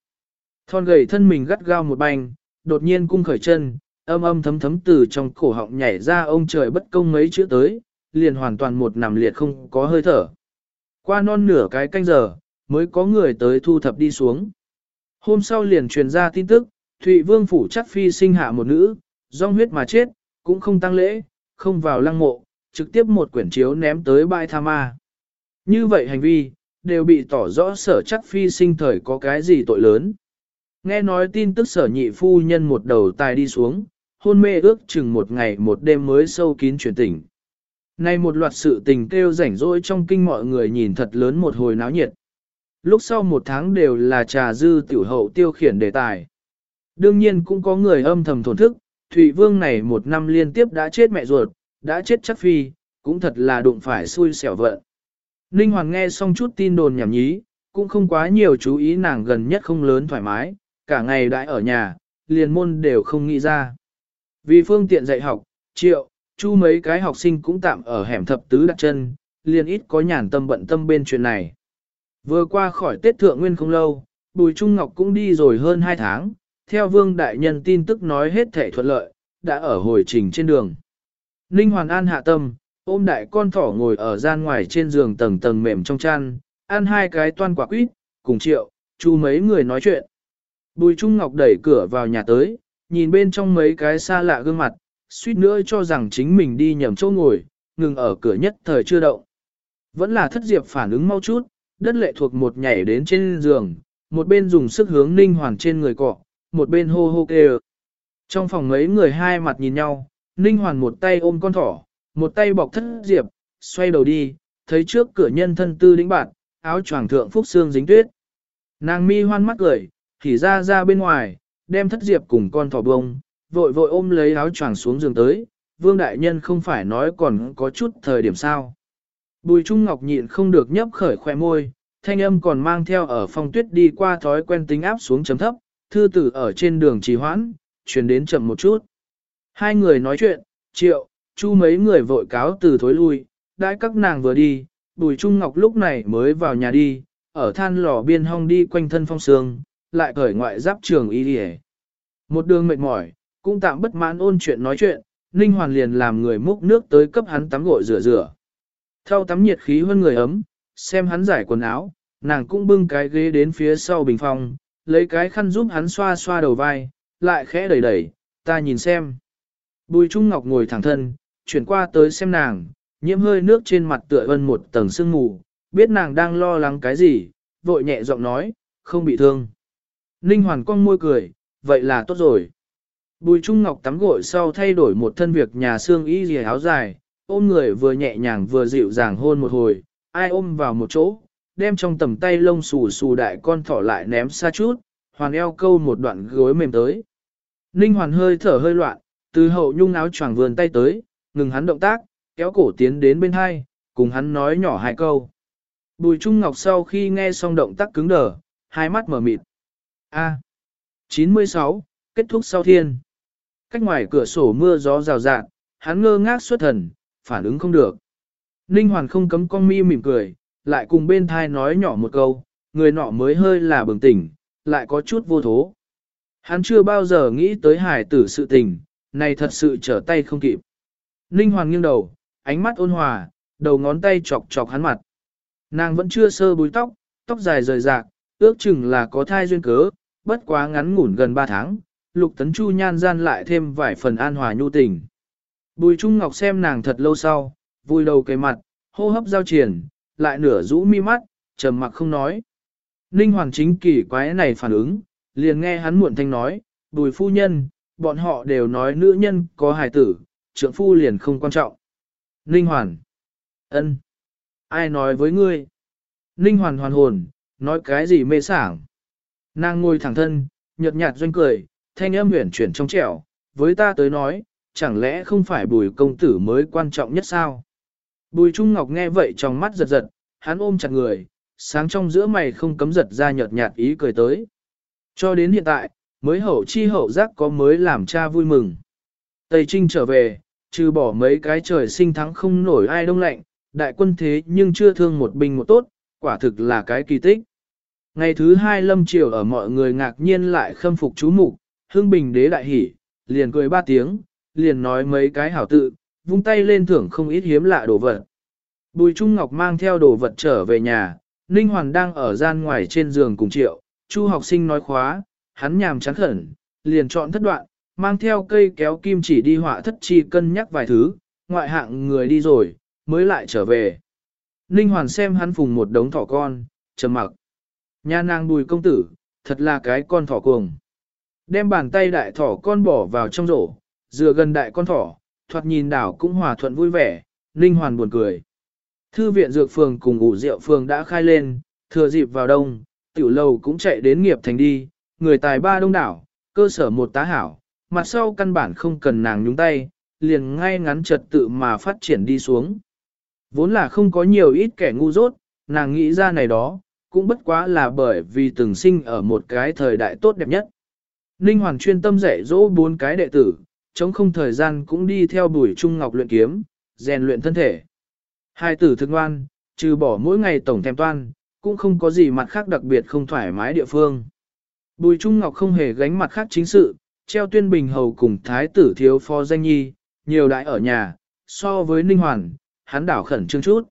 Thon gầy thân mình gắt gao một bành, đột nhiên cung khởi chân, âm âm thấm thấm từ trong cổ họng nhảy ra ông trời bất công mấy chữ tới, liền hoàn toàn một nằm liệt không có hơi thở. Qua non nửa cái canh giờ, mới có người tới thu thập đi xuống. Hôm sau liền truyền ra tin tức, Thụy Vương phủ chắc phi sinh hạ một nữ, dòng huyết mà chết, cũng không tăng lễ, không vào lăng mộ, trực tiếp một quyển chiếu ném tới bãi tha ma. Như vậy hành vi, đều bị tỏ rõ sở chắc phi sinh thời có cái gì tội lớn. Nghe nói tin tức sở nhị phu nhân một đầu tài đi xuống, hôn mê ước chừng một ngày một đêm mới sâu kín truyền tỉnh. Nay một loạt sự tình kêu rảnh rỗi trong kinh mọi người nhìn thật lớn một hồi náo nhiệt. Lúc sau một tháng đều là trà dư tiểu hậu tiêu khiển đề tài. Đương nhiên cũng có người âm thầm thổn thức, Thụy Vương này một năm liên tiếp đã chết mẹ ruột, đã chết chắc phi, cũng thật là đụng phải xui xẻo vợ. Ninh Hoàng nghe xong chút tin đồn nhảm nhí, cũng không quá nhiều chú ý nàng gần nhất không lớn thoải mái, cả ngày đãi ở nhà, liền môn đều không nghĩ ra. Vì phương tiện dạy học, triệu, chu mấy cái học sinh cũng tạm ở hẻm thập tứ đặt chân, liền ít có nhàn tâm bận tâm bên chuyện này. Vừa qua khỏi Tết Thượng Nguyên không lâu, Bùi Trung Ngọc cũng đi rồi hơn 2 tháng, theo Vương Đại Nhân tin tức nói hết thể thuận lợi, đã ở hồi trình trên đường. Ninh Hoàn An hạ tâm, ôm đại con thỏ ngồi ở gian ngoài trên giường tầng tầng mềm trong chăn, ăn hai cái toan quả quýt, cùng triệu, chú mấy người nói chuyện. Bùi Trung Ngọc đẩy cửa vào nhà tới, nhìn bên trong mấy cái xa lạ gương mặt, suýt nữa cho rằng chính mình đi nhầm chỗ ngồi, ngừng ở cửa nhất thời chưa động. Vẫn là thất diệp phản ứng mau chút, đất lệ thuộc một nhảy đến trên giường, một bên dùng sức hướng ninh hoàn trên người cọ, một bên hô hô kêu. Trong phòng mấy người hai mặt nhìn nhau, ninh hoàn một tay ôm con thỏ, một tay bọc thất diệp, xoay đầu đi, thấy trước cửa nhân thân tư đĩnh bạn, áo choàng thượng phúc xương dính tuyết. Nàng mi hoan mắt cười, thì ra ra bên ngoài, đem thất diệp cùng con thỏ bông, vội vội ôm lấy áo choàng xuống giường tới, vương đại nhân không phải nói còn có chút thời điểm sao. Bùi Trung Ngọc nhịn không được nhấp khởi khoe môi, thanh âm còn mang theo ở phong tuyết đi qua thói quen tính áp xuống chấm thấp, thư tử ở trên đường trì hoãn, chuyển đến chậm một chút. Hai người nói chuyện, triệu, chu mấy người vội cáo từ thối lui, đãi các nàng vừa đi, bùi Trung Ngọc lúc này mới vào nhà đi, ở than lò biên hong đi quanh thân phong sương, lại cởi ngoại giáp trường y đi Một đường mệt mỏi, cũng tạm bất mãn ôn chuyện nói chuyện, Ninh Hoàn liền làm người múc nước tới cấp hắn tắm gội rửa rửa. Thao tắm nhiệt khí hơn người ấm, xem hắn giải quần áo, nàng cũng bưng cái ghế đến phía sau bình phòng, lấy cái khăn giúp hắn xoa xoa đầu vai, lại khẽ đẩy đẩy, ta nhìn xem. Bùi Trung Ngọc ngồi thẳng thân, chuyển qua tới xem nàng, nhiễm hơi nước trên mặt tựa ân một tầng sương mù, biết nàng đang lo lắng cái gì, vội nhẹ giọng nói, không bị thương. Ninh Hoàn cong môi cười, vậy là tốt rồi. Bùi Trung Ngọc tắm gội sau thay đổi một thân việc nhà xương y dì áo dài, ôm người vừa nhẹ nhàng vừa dịu dàng hôn một hồi, ai ôm vào một chỗ, đem trong tầm tay lông xù xù đại con thỏ lại ném xa chút, hoàn eo câu một đoạn gối mềm tới. Ninh hoàn hơi thở hơi loạn, từ hậu nhung áo choàng vườn tay tới, ngừng hắn động tác, kéo cổ tiến đến bên hai, cùng hắn nói nhỏ hai câu. Bùi Trung Ngọc sau khi nghe xong động tác cứng đờ, hai mắt mở mịt. A. 96, kết thúc sau thiên. Cách ngoài cửa sổ mưa gió rào rạt, hắn ngơ ngác xuất thần, phản ứng không được. Ninh Hoàn không cấm con mi mỉm cười, lại cùng bên thai nói nhỏ một câu, người nọ mới hơi là bừng tỉnh, lại có chút vô thố. Hắn chưa bao giờ nghĩ tới hải tử sự tình, này thật sự trở tay không kịp. Ninh Hoàn nghiêng đầu, ánh mắt ôn hòa, đầu ngón tay chọc chọc hắn mặt. Nàng vẫn chưa sơ búi tóc, tóc dài rời rạc, ước chừng là có thai duyên cớ, bất quá ngắn ngủn gần 3 tháng, lục tấn chu nhan gian lại thêm vài phần an hòa nhu tình. Bùi Trung Ngọc xem nàng thật lâu sau, vui đầu cái mặt, hô hấp giao triển, lại nửa rũ mi mắt, trầm mặc không nói. Ninh Hoàng chính kỳ quái này phản ứng, liền nghe hắn muộn thanh nói, bùi phu nhân, bọn họ đều nói nữ nhân có hài tử, trưởng phu liền không quan trọng. Ninh Hoàn. ân, Ai nói với ngươi? Ninh Hoàn hoàn hồn, nói cái gì mê sảng. Nàng ngồi thẳng thân, nhợt nhạt doanh cười, thanh âm huyền chuyển trong trẻo, với ta tới nói, chẳng lẽ không phải bùi công tử mới quan trọng nhất sao? Bùi Trung Ngọc nghe vậy trong mắt giật giật, hắn ôm chặt người, sáng trong giữa mày không cấm giật ra nhợt nhạt ý cười tới. Cho đến hiện tại, mới hậu chi hậu giác có mới làm cha vui mừng. Tây Trinh trở về, trừ bỏ mấy cái trời sinh thắng không nổi ai đông lạnh, đại quân thế nhưng chưa thương một binh một tốt, quả thực là cái kỳ tích. Ngày thứ hai lâm triều ở mọi người ngạc nhiên lại khâm phục chú mục, hương bình đế đại hỉ, liền cười ba tiếng, liền nói mấy cái hảo tự, vung tay lên thưởng không ít hiếm lạ đồ vật. Bùi Trung Ngọc mang theo đồ vật trở về nhà, Ninh Hoàn đang ở gian ngoài trên giường cùng triệu, Chu học sinh nói khóa, hắn nhàm chán khẩn, liền chọn thất đoạn, mang theo cây kéo kim chỉ đi họa thất chi cân nhắc vài thứ, ngoại hạng người đi rồi, mới lại trở về. Ninh Hoàn xem hắn phùng một đống thỏ con, trầm mặc. Nhà nàng bùi công tử, thật là cái con thỏ cuồng. Đem bàn tay đại thỏ con bỏ vào trong rổ, dựa gần đại con thỏ, thoạt nhìn đảo cũng hòa thuận vui vẻ, Ninh Hoàn buồn cười. Thư viện dược phường cùng ủ rượu phường đã khai lên, thừa dịp vào đông, tiểu lầu cũng chạy đến nghiệp thành đi, người tài ba đông đảo, cơ sở một tá hảo, mặt sau căn bản không cần nàng nhúng tay, liền ngay ngắn trật tự mà phát triển đi xuống. Vốn là không có nhiều ít kẻ ngu dốt, nàng nghĩ ra này đó, cũng bất quá là bởi vì từng sinh ở một cái thời đại tốt đẹp nhất. Ninh Hoàng chuyên tâm dạy dỗ bốn cái đệ tử, chống không thời gian cũng đi theo bùi trung ngọc luyện kiếm, rèn luyện thân thể. Hai tử thương ngoan, trừ bỏ mỗi ngày tổng thèm toan, cũng không có gì mặt khác đặc biệt không thoải mái địa phương. Bùi Trung Ngọc không hề gánh mặt khác chính sự, treo tuyên bình hầu cùng thái tử thiếu phó danh nhi, nhiều đại ở nhà, so với Ninh Hoàn, hắn đảo khẩn trương chút.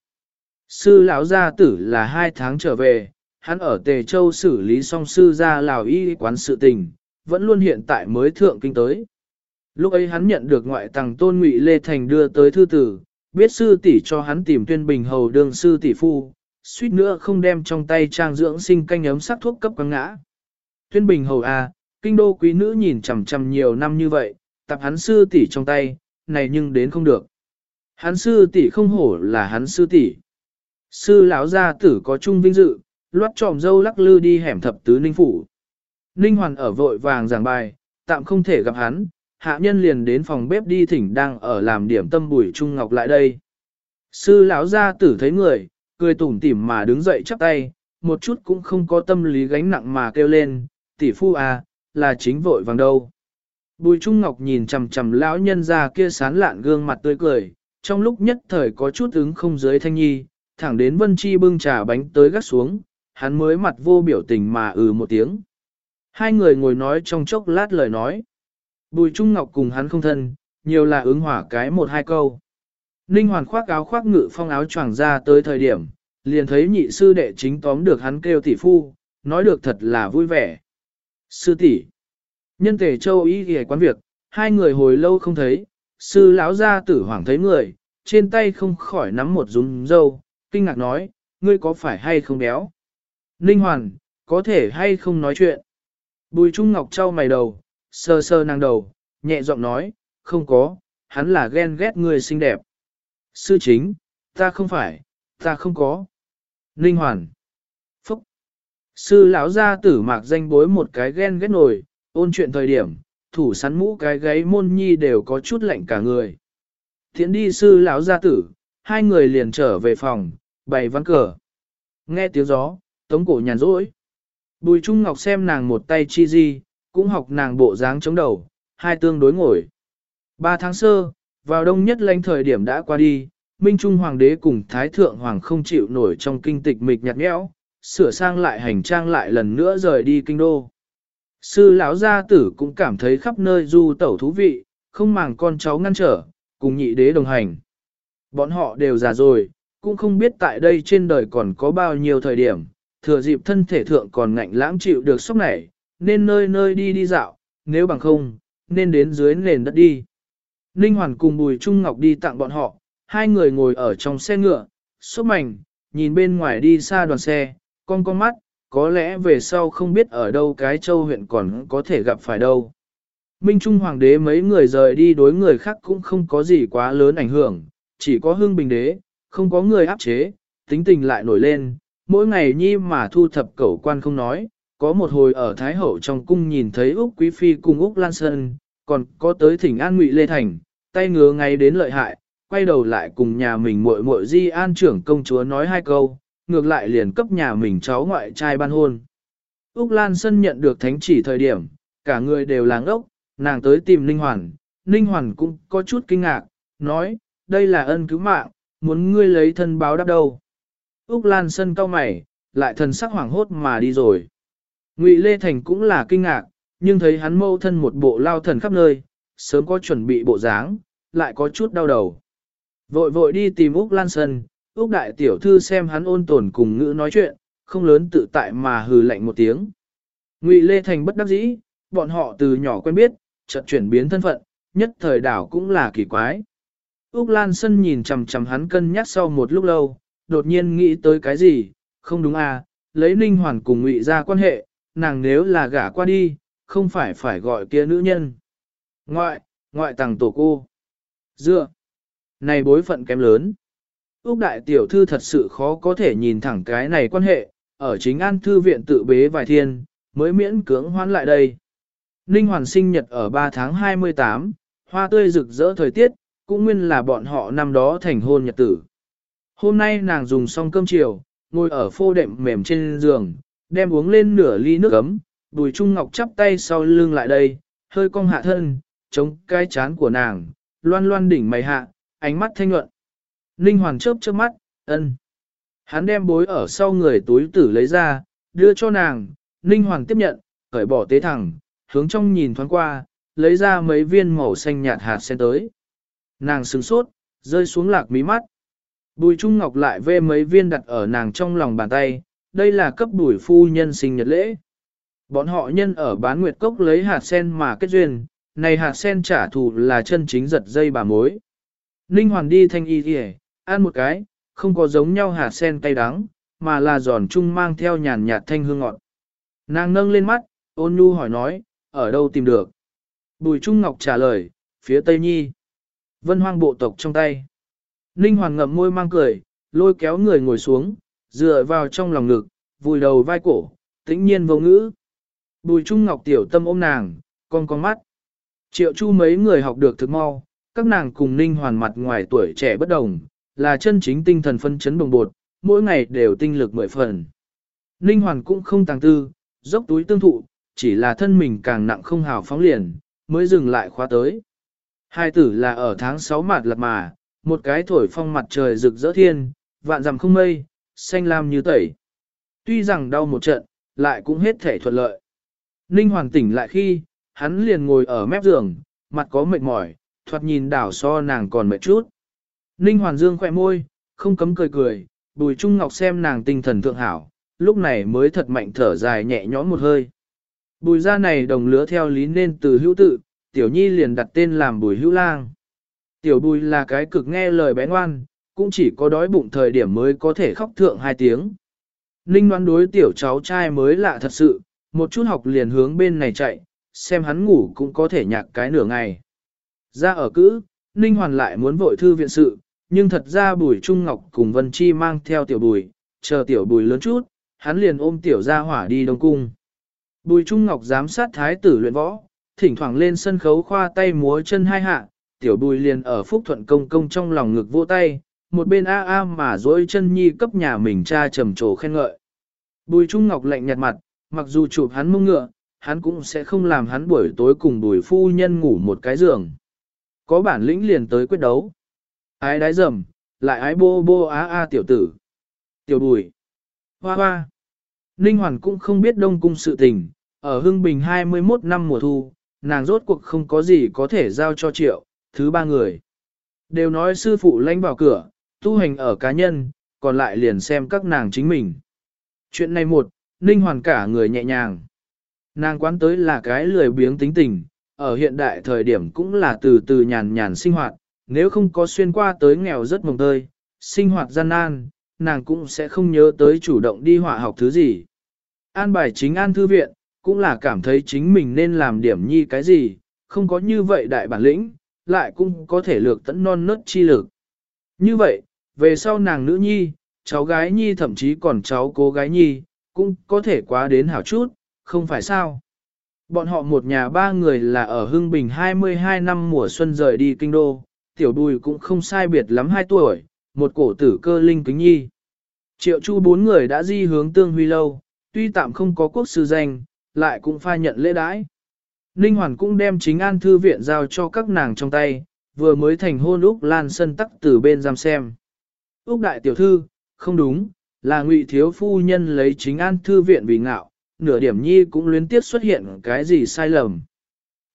Sư lão gia tử là hai tháng trở về, hắn ở Tề Châu xử lý xong sư gia lào y quán sự tình, vẫn luôn hiện tại mới thượng kinh tới. Lúc ấy hắn nhận được ngoại tàng tôn ngụy Lê Thành đưa tới thư tử, biết sư tỷ cho hắn tìm tuyên bình hầu đương sư tỷ phu, suýt nữa không đem trong tay trang dưỡng sinh canh ấm sắc thuốc cấp quăng ngã. Tuyên bình hầu à, kinh đô quý nữ nhìn chằm chằm nhiều năm như vậy, tập hắn sư tỷ trong tay, này nhưng đến không được. Hắn sư tỷ không hổ là hắn sư tỷ. Sư lão gia tử có chung vinh dự, loát tròm dâu lắc lư đi hẻm thập tứ ninh phủ. Ninh hoàn ở vội vàng giảng bài, tạm không thể gặp hắn, hạ nhân liền đến phòng bếp đi thỉnh đang ở làm điểm tâm bùi trung ngọc lại đây. Sư lão gia tử thấy người, cười tủm tỉm mà đứng dậy chắp tay, một chút cũng không có tâm lý gánh nặng mà kêu lên, tỷ phu à, là chính vội vàng đâu. Bùi Trung Ngọc nhìn chằm chằm lão nhân ra kia sán lạn gương mặt tươi cười, trong lúc nhất thời có chút ứng không dưới thanh nhi, thẳng đến Vân Chi bưng trà bánh tới gắt xuống, hắn mới mặt vô biểu tình mà ừ một tiếng. Hai người ngồi nói trong chốc lát lời nói. Bùi Trung Ngọc cùng hắn không thân, nhiều là ứng hỏa cái một hai câu. Ninh Hoàn khoác áo khoác ngự phong áo choàng ra tới thời điểm, liền thấy nhị sư đệ chính tóm được hắn kêu tỷ phu, nói được thật là vui vẻ. Sư tỷ, nhân tề châu ý ghề quán việc, hai người hồi lâu không thấy, sư lão gia tử hoảng thấy người, trên tay không khỏi nắm một rúm dâu, kinh ngạc nói, ngươi có phải hay không béo? Ninh Hoàn, có thể hay không nói chuyện? Bùi Trung Ngọc trao mày đầu, sơ sơ nàng đầu, nhẹ giọng nói, không có, hắn là ghen ghét người xinh đẹp. Sư chính, ta không phải, ta không có. Ninh Hoàn. Phúc. Sư lão gia tử mạc danh bối một cái ghen ghét nổi, ôn chuyện thời điểm, thủ sắn mũ cái gáy môn nhi đều có chút lạnh cả người. Thiện đi sư lão gia tử, hai người liền trở về phòng, bày ván cờ. Nghe tiếng gió, tống cổ nhàn rỗi. Bùi Trung Ngọc xem nàng một tay chi di, cũng học nàng bộ dáng chống đầu, hai tương đối ngồi. Ba tháng sơ, vào đông nhất lãnh thời điểm đã qua đi, Minh Trung Hoàng đế cùng Thái Thượng Hoàng không chịu nổi trong kinh tịch mịch nhạt nhẽo, sửa sang lại hành trang lại lần nữa rời đi kinh đô. Sư lão gia tử cũng cảm thấy khắp nơi du tẩu thú vị, không màng con cháu ngăn trở, cùng nhị đế đồng hành. Bọn họ đều già rồi, cũng không biết tại đây trên đời còn có bao nhiêu thời điểm, thừa dịp thân thể thượng còn ngạnh lãng chịu được sốc này, nên nơi nơi đi đi dạo, nếu bằng không, nên đến dưới nền đất đi. Ninh Hoàn cùng Bùi Trung Ngọc đi tặng bọn họ, hai người ngồi ở trong xe ngựa, sốt mảnh, nhìn bên ngoài đi xa đoàn xe, con con mắt, có lẽ về sau không biết ở đâu cái châu huyện còn có thể gặp phải đâu. Minh Trung Hoàng đế mấy người rời đi đối người khác cũng không có gì quá lớn ảnh hưởng, chỉ có hương bình đế, không có người áp chế, tính tình lại nổi lên, mỗi ngày nhi mà thu thập cẩu quan không nói, có một hồi ở Thái Hậu trong cung nhìn thấy Úc Quý Phi cùng Úc Lan Sơn, còn có tới thỉnh An Ngụy Lê Thành, tay ngứa ngay đến lợi hại, quay đầu lại cùng nhà mình muội muội Di An trưởng công chúa nói hai câu, ngược lại liền cấp nhà mình cháu ngoại trai ban hôn. Úc Lan Sơn nhận được thánh chỉ thời điểm, cả người đều làng ốc, nàng tới tìm Ninh Hoàn, Ninh Hoàn cũng có chút kinh ngạc, nói, đây là ân cứu mạng, muốn ngươi lấy thân báo đáp đâu. Úc Lan Sơn cau mày, lại thần sắc hoảng hốt mà đi rồi. Ngụy Lê Thành cũng là kinh ngạc, nhưng thấy hắn mâu thân một bộ lao thần khắp nơi, sớm có chuẩn bị bộ dáng, lại có chút đau đầu. Vội vội đi tìm Úc Lan Sơn, Úc Đại Tiểu Thư xem hắn ôn tồn cùng ngữ nói chuyện, không lớn tự tại mà hừ lạnh một tiếng. Ngụy Lê Thành bất đắc dĩ, bọn họ từ nhỏ quen biết, chợt chuyển biến thân phận, nhất thời đảo cũng là kỳ quái. Úc Lan Sơn nhìn chằm chằm hắn cân nhắc sau một lúc lâu, đột nhiên nghĩ tới cái gì, không đúng à, lấy Ninh Hoàn cùng Ngụy ra quan hệ, nàng nếu là gả qua đi, không phải phải gọi kia nữ nhân. Ngoại, ngoại tàng tổ cô. Dựa. Này bối phận kém lớn. Úc đại tiểu thư thật sự khó có thể nhìn thẳng cái này quan hệ, ở chính an thư viện tự bế vài thiên, mới miễn cưỡng hoán lại đây. Ninh Hoàn sinh nhật ở 3 tháng 28, hoa tươi rực rỡ thời tiết, cũng nguyên là bọn họ năm đó thành hôn nhật tử. Hôm nay nàng dùng xong cơm chiều, ngồi ở phô đệm mềm trên giường, đem uống lên nửa ly nước ấm, Bùi Trung Ngọc chắp tay sau lưng lại đây, hơi cong hạ thân, chống cái chán của nàng, loan loan đỉnh mày hạ, ánh mắt thanh nhuận. Ninh Hoàng chớp chớp mắt, ân. Hắn đem bối ở sau người túi tử lấy ra, đưa cho nàng, Ninh Hoàng tiếp nhận, cởi bỏ tế thẳng, hướng trong nhìn thoáng qua, lấy ra mấy viên màu xanh nhạt hạt sen tới. Nàng sừng sốt, rơi xuống lạc mí mắt. Bùi Trung Ngọc lại vê mấy viên đặt ở nàng trong lòng bàn tay, đây là cấp bùi phu nhân sinh nhật lễ. Bọn họ nhân ở bán nguyệt cốc lấy hạt sen mà kết duyên, này hạt sen trả thù là chân chính giật dây bà mối. Ninh Hoàn đi thanh y kìa, ăn một cái, không có giống nhau hạt sen cay đắng, mà là giòn chung mang theo nhàn nhạt thanh hương ngọt. Nàng nâng lên mắt, ôn nhu hỏi nói, ở đâu tìm được? Bùi Trung Ngọc trả lời, phía Tây Nhi. Vân hoang bộ tộc trong tay. Ninh Hoàn ngậm môi mang cười, lôi kéo người ngồi xuống, dựa vào trong lòng ngực, vùi đầu vai cổ, tĩnh nhiên vô ngữ. Bùi Trung Ngọc tiểu tâm ôm nàng, con con mắt. Triệu chu mấy người học được thực mau, các nàng cùng Ninh Hoàn mặt ngoài tuổi trẻ bất đồng, là chân chính tinh thần phân chấn đồng bột, mỗi ngày đều tinh lực mười phần. Ninh Hoàn cũng không tàng tư, dốc túi tương thụ, chỉ là thân mình càng nặng không hào phóng liền, mới dừng lại khóa tới. Hai tử là ở tháng 6 mặt lật mà, một cái thổi phong mặt trời rực rỡ thiên, vạn dằm không mây, xanh lam như tẩy. Tuy rằng đau một trận, lại cũng hết thể thuận lợi. Ninh Hoàn tỉnh lại khi, hắn liền ngồi ở mép giường, mặt có mệt mỏi, thoạt nhìn đảo so nàng còn mệt chút. Ninh Hoàn Dương khỏe môi, không cấm cười cười, bùi trung ngọc xem nàng tinh thần thượng hảo, lúc này mới thật mạnh thở dài nhẹ nhõm một hơi. Bùi ra này đồng lứa theo lý nên từ hữu tự, tiểu nhi liền đặt tên làm bùi hữu lang. Tiểu bùi là cái cực nghe lời bé ngoan, cũng chỉ có đói bụng thời điểm mới có thể khóc thượng hai tiếng. Ninh đoán đối tiểu cháu trai mới lạ thật sự, một chút học liền hướng bên này chạy, xem hắn ngủ cũng có thể nhạc cái nửa ngày. Ra ở cữ, Ninh hoàn lại muốn vội thư viện sự, nhưng thật ra bùi Trung Ngọc cùng Vân Chi mang theo tiểu bùi, chờ tiểu bùi lớn chút, hắn liền ôm tiểu ra hỏa đi Đông Cung. Bùi Trung Ngọc giám sát thái tử luyện võ, thỉnh thoảng lên sân khấu khoa tay múa chân hai hạ, tiểu bùi liền ở phúc thuận công công trong lòng ngực vỗ tay, một bên a a mà dối chân nhi cấp nhà mình cha trầm trồ khen ngợi. Bùi Trung Ngọc lạnh nhạt mặt, mặc dù chụp hắn mông ngựa, hắn cũng sẽ không làm hắn buổi tối cùng bùi phu nhân ngủ một cái giường. Có bản lĩnh liền tới quyết đấu. Ái đái dầm, lại ái bô bô á a tiểu tử. Tiểu bùi. Hoa hoa. Ninh Hoàn cũng không biết đông cung sự tình, ở Hưng Bình 21 năm mùa thu, nàng rốt cuộc không có gì có thể giao cho triệu, thứ ba người. Đều nói sư phụ lanh vào cửa, tu hành ở cá nhân, còn lại liền xem các nàng chính mình. Chuyện này một, Ninh Hoàn cả người nhẹ nhàng. Nàng quán tới là cái lười biếng tính tình, ở hiện đại thời điểm cũng là từ từ nhàn nhàn sinh hoạt, nếu không có xuyên qua tới nghèo rất mồng tơi, sinh hoạt gian nan, nàng cũng sẽ không nhớ tới chủ động đi họa học thứ gì. An bài chính an thư viện, cũng là cảm thấy chính mình nên làm điểm nhi cái gì, không có như vậy đại bản lĩnh, lại cũng có thể lược tận non nớt chi lực. Như vậy, về sau nàng nữ nhi, cháu gái nhi thậm chí còn cháu cô gái nhi, cũng có thể quá đến hảo chút, không phải sao. Bọn họ một nhà ba người là ở Hưng Bình 22 năm mùa xuân rời đi kinh đô, tiểu bùi cũng không sai biệt lắm 2 tuổi, một cổ tử cơ linh kính nhi. Triệu chu bốn người đã di hướng tương huy lâu, tuy tạm không có quốc sư danh, lại cũng pha nhận lễ đãi. Ninh Hoàn cũng đem chính an thư viện giao cho các nàng trong tay, vừa mới thành hôn Úc Lan Sân tắc từ bên giam xem. Úc Đại Tiểu Thư, không đúng, là ngụy Thiếu Phu Nhân lấy chính an thư viện vì ngạo, nửa điểm nhi cũng luyến tiếp xuất hiện cái gì sai lầm.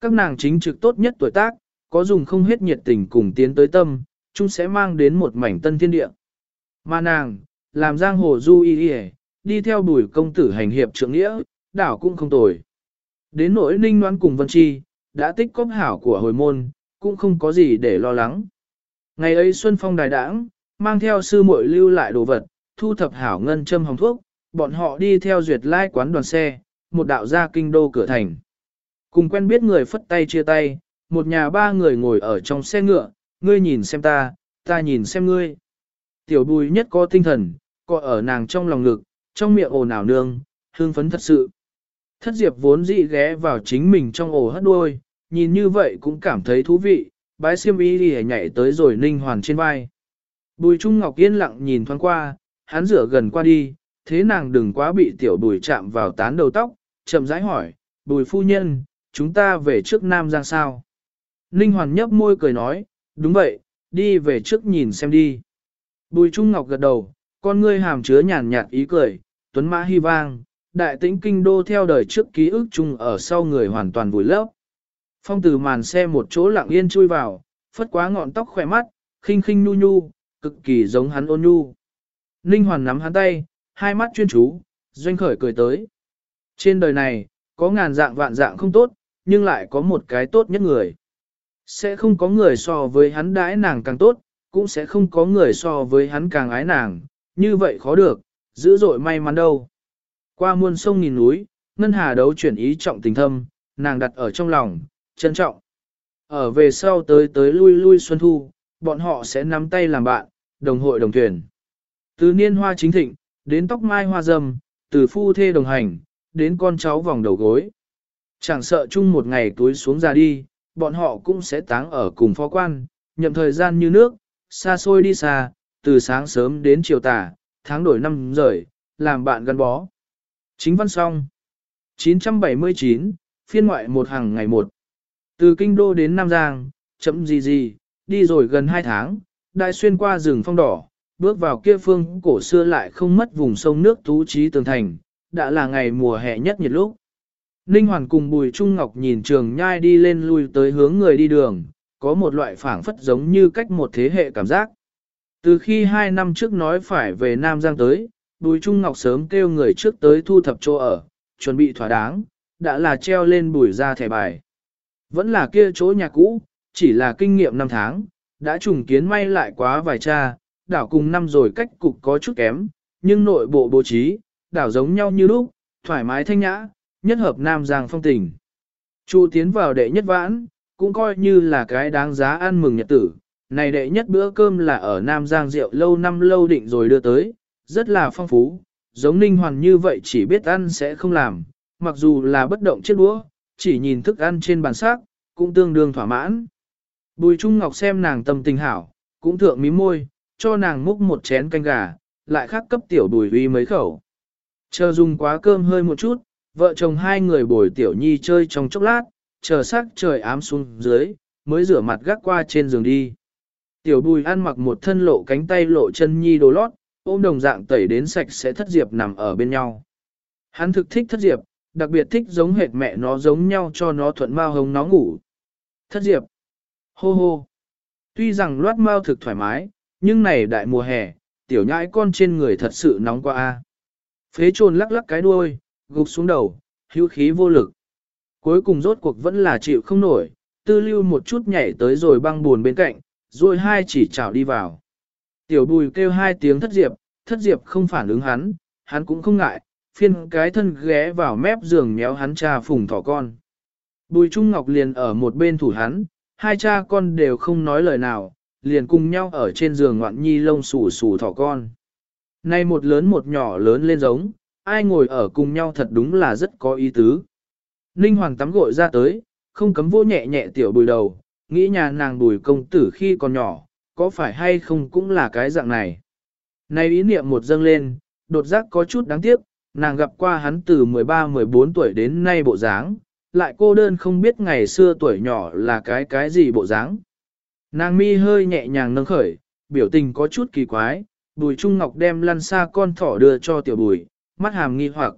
Các nàng chính trực tốt nhất tuổi tác, có dùng không hết nhiệt tình cùng tiến tới tâm, chúng sẽ mang đến một mảnh tân thiên địa. Mà nàng, làm giang hồ du y y đi theo bùi công tử hành hiệp trưởng nghĩa, đảo cũng không tồi. Đến nỗi ninh noan cùng Vân Chi, đã tích cóp hảo của hồi môn, cũng không có gì để lo lắng. Ngày ấy Xuân Phong đài đảng mang theo sư muội lưu lại đồ vật, thu thập hảo ngân châm hồng thuốc, bọn họ đi theo duyệt lai quán đoàn xe, một đạo ra kinh đô cửa thành. Cùng quen biết người phất tay chia tay, một nhà ba người ngồi ở trong xe ngựa, ngươi nhìn xem ta, ta nhìn xem ngươi. Tiểu bùi nhất có tinh thần, có ở nàng trong lòng ngực, trong miệng ồn ào nương, hương phấn thật sự. Thất diệp vốn dị ghé vào chính mình trong ổ hất đuôi, nhìn như vậy cũng cảm thấy thú vị, bái siêm y đi nhảy tới rồi ninh hoàn trên vai. Bùi Trung Ngọc yên lặng nhìn thoáng qua, hắn rửa gần qua đi, thế nàng đừng quá bị tiểu bùi chạm vào tán đầu tóc, chậm rãi hỏi, bùi phu nhân, chúng ta về trước Nam Giang sao? Ninh Hoàn nhấp môi cười nói, đúng vậy, đi về trước nhìn xem đi. Bùi Trung Ngọc gật đầu, con ngươi hàm chứa nhàn nhạt ý cười, tuấn mã hy vang, đại tĩnh kinh đô theo đời trước ký ức chung ở sau người hoàn toàn vùi lấp. Phong từ màn xe một chỗ lặng yên chui vào, phất quá ngọn tóc khỏe mắt, khinh khinh nu nhu, cực kỳ giống hắn ôn nhu. Ninh Hoàn nắm hắn tay, hai mắt chuyên chú, doanh khởi cười tới. Trên đời này, có ngàn dạng vạn dạng không tốt, nhưng lại có một cái tốt nhất người. Sẽ không có người so với hắn đãi nàng càng tốt, cũng sẽ không có người so với hắn càng ái nàng, như vậy khó được, dữ dội may mắn đâu. Qua muôn sông nghìn núi, ngân hà đấu chuyển ý trọng tình thâm, nàng đặt ở trong lòng, trân trọng. Ở về sau tới tới lui lui xuân thu, bọn họ sẽ nắm tay làm bạn, đồng hội đồng thuyền. Từ niên hoa chính thịnh, đến tóc mai hoa dâm, từ phu thê đồng hành, đến con cháu vòng đầu gối. Chẳng sợ chung một ngày túi xuống ra đi, bọn họ cũng sẽ táng ở cùng phó quan, nhậm thời gian như nước, xa xôi đi xa, từ sáng sớm đến chiều tà, tháng đổi năm rời, làm bạn gắn bó. Chính văn xong. 979, phiên ngoại một hàng ngày một. Từ Kinh Đô đến Nam Giang, chậm gì gì, đi rồi gần hai tháng, đại xuyên qua rừng phong đỏ, bước vào kia phương cổ xưa lại không mất vùng sông nước tú trí tường thành, đã là ngày mùa hè nhất nhiệt lúc. Ninh Hoàn cùng Bùi Trung Ngọc nhìn trường nhai đi lên lui tới hướng người đi đường, có một loại phảng phất giống như cách một thế hệ cảm giác. Từ khi hai năm trước nói phải về Nam Giang tới, Bùi Trung Ngọc sớm kêu người trước tới thu thập chỗ ở, chuẩn bị thỏa đáng, đã là treo lên bùi ra thẻ bài. Vẫn là kia chỗ nhà cũ, chỉ là kinh nghiệm năm tháng, đã trùng kiến may lại quá vài cha, đảo cùng năm rồi cách cục có chút kém, nhưng nội bộ bố trí, đảo giống nhau như lúc, thoải mái thanh nhã, nhất hợp Nam Giang phong tình. Chu tiến vào đệ nhất vãn, cũng coi như là cái đáng giá ăn mừng nhật tử. Này đệ nhất bữa cơm là ở Nam Giang rượu lâu năm lâu định rồi đưa tới, rất là phong phú, giống ninh hoàn như vậy chỉ biết ăn sẽ không làm, mặc dù là bất động chiếc đũa, chỉ nhìn thức ăn trên bàn sắc cũng tương đương thỏa mãn. Bùi Trung Ngọc xem nàng tâm tình hảo, cũng thượng mí môi, cho nàng múc một chén canh gà, lại khắc cấp tiểu bùi uy mấy khẩu. Chờ dùng quá cơm hơi một chút, vợ chồng hai người bồi tiểu nhi chơi trong chốc lát, chờ sắc trời ám xuống dưới, mới rửa mặt gác qua trên giường đi. Tiểu bùi ăn mặc một thân lộ cánh tay lộ chân nhi đồ lót, ôm đồng dạng tẩy đến sạch sẽ thất diệp nằm ở bên nhau. Hắn thực thích thất diệp, đặc biệt thích giống hệt mẹ nó giống nhau cho nó thuận mau hồng nó ngủ. Thất diệp. Hô hô. Tuy rằng loát mau thực thoải mái, nhưng này đại mùa hè, tiểu nhãi con trên người thật sự nóng quá a. Phế trồn lắc lắc cái đuôi, gục xuống đầu, hữu khí vô lực. Cuối cùng rốt cuộc vẫn là chịu không nổi, tư lưu một chút nhảy tới rồi băng buồn bên cạnh, rồi hai chỉ chảo đi vào. Tiểu bùi kêu hai tiếng thất diệp, thất diệp không phản ứng hắn, hắn cũng không ngại, phiên cái thân ghé vào mép giường méo hắn trà phùng thỏ con. Bùi Trung Ngọc liền ở một bên thủ hắn, hai cha con đều không nói lời nào, liền cùng nhau ở trên giường ngoạn nhi lông xù xù thỏ con. Nay một lớn một nhỏ lớn lên giống, ai ngồi ở cùng nhau thật đúng là rất có ý tứ. Ninh Hoàng tắm gội ra tới, không cấm vô nhẹ nhẹ tiểu bùi đầu, nghĩ nhà nàng bùi công tử khi còn nhỏ, có phải hay không cũng là cái dạng này. nay ý niệm một dâng lên, đột giác có chút đáng tiếc, nàng gặp qua hắn từ 13-14 tuổi đến nay bộ dáng, lại cô đơn không biết ngày xưa tuổi nhỏ là cái cái gì bộ dáng. Nàng mi hơi nhẹ nhàng nâng khởi, biểu tình có chút kỳ quái, bùi trung ngọc đem lăn xa con thỏ đưa cho tiểu bùi, mắt hàm nghi hoặc.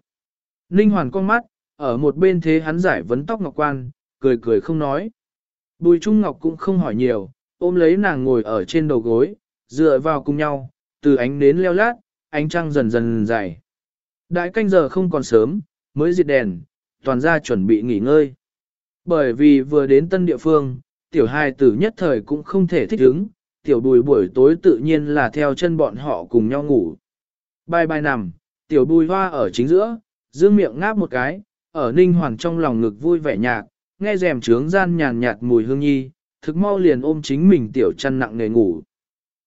Ninh hoàn con mắt, ở một bên thế hắn giải vấn tóc ngọc quan, cười cười không nói. Bùi trung ngọc cũng không hỏi nhiều, ôm lấy nàng ngồi ở trên đầu gối, dựa vào cùng nhau, từ ánh nến leo lát, ánh trăng dần dần dày. Đại canh giờ không còn sớm, mới diệt đèn, toàn ra chuẩn bị nghỉ ngơi. Bởi vì vừa đến tân địa phương, tiểu hai tử nhất thời cũng không thể thích ứng, tiểu bùi buổi tối tự nhiên là theo chân bọn họ cùng nhau ngủ. Bài bài nằm, tiểu bùi hoa ở chính giữa, dương miệng ngáp một cái, ở ninh hoàng trong lòng ngực vui vẻ nhạc, nghe rèm trướng gian nhàn nhạt mùi hương nhi, thực mau liền ôm chính mình tiểu chăn nặng nề ngủ.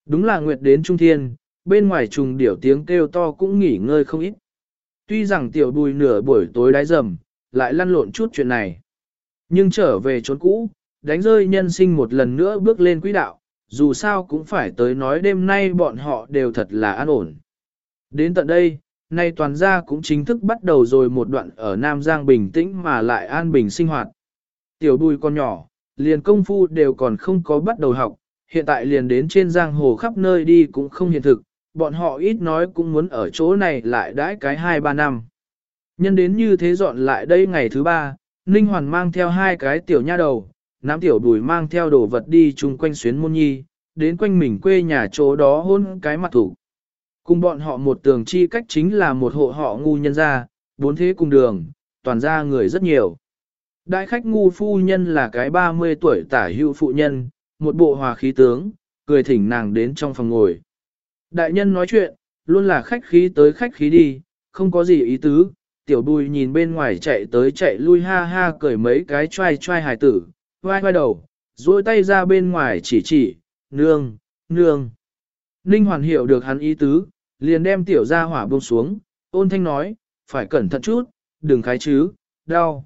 Đúng là nguyệt đến trung thiên, bên ngoài trùng điểu tiếng kêu to cũng nghỉ ngơi không ít. Tuy rằng tiểu bùi nửa buổi tối đáy rầm, lại lăn lộn chút chuyện này. Nhưng trở về trốn cũ, đánh rơi nhân sinh một lần nữa bước lên quỹ đạo, dù sao cũng phải tới nói đêm nay bọn họ đều thật là an ổn. Đến tận đây, nay toàn gia cũng chính thức bắt đầu rồi một đoạn ở Nam Giang bình tĩnh mà lại an bình sinh hoạt. Tiểu bùi con nhỏ, liền công phu đều còn không có bắt đầu học, hiện tại liền đến trên giang hồ khắp nơi đi cũng không hiện thực, bọn họ ít nói cũng muốn ở chỗ này lại đãi cái 2-3 năm. Nhân đến như thế dọn lại đây ngày thứ ba, Ninh Hoàn mang theo hai cái tiểu nha đầu, nắm tiểu đùi mang theo đồ vật đi chung quanh xuyến môn nhi, đến quanh mình quê nhà chỗ đó hôn cái mặt thủ. Cùng bọn họ một tường chi cách chính là một hộ họ ngu nhân ra, bốn thế cùng đường, toàn ra người rất nhiều. Đại khách ngu phu nhân là cái 30 tuổi tả hữu phụ nhân, một bộ hòa khí tướng, cười thỉnh nàng đến trong phòng ngồi. Đại nhân nói chuyện, luôn là khách khí tới khách khí đi, không có gì ý tứ, tiểu bùi nhìn bên ngoài chạy tới chạy lui ha ha cười mấy cái trai trai hài tử, vai vai đầu, duỗi tay ra bên ngoài chỉ chỉ, nương, nương. Ninh hoàn hiểu được hắn ý tứ, liền đem tiểu ra hỏa buông xuống, ôn thanh nói, phải cẩn thận chút, đừng khái chứ, đau.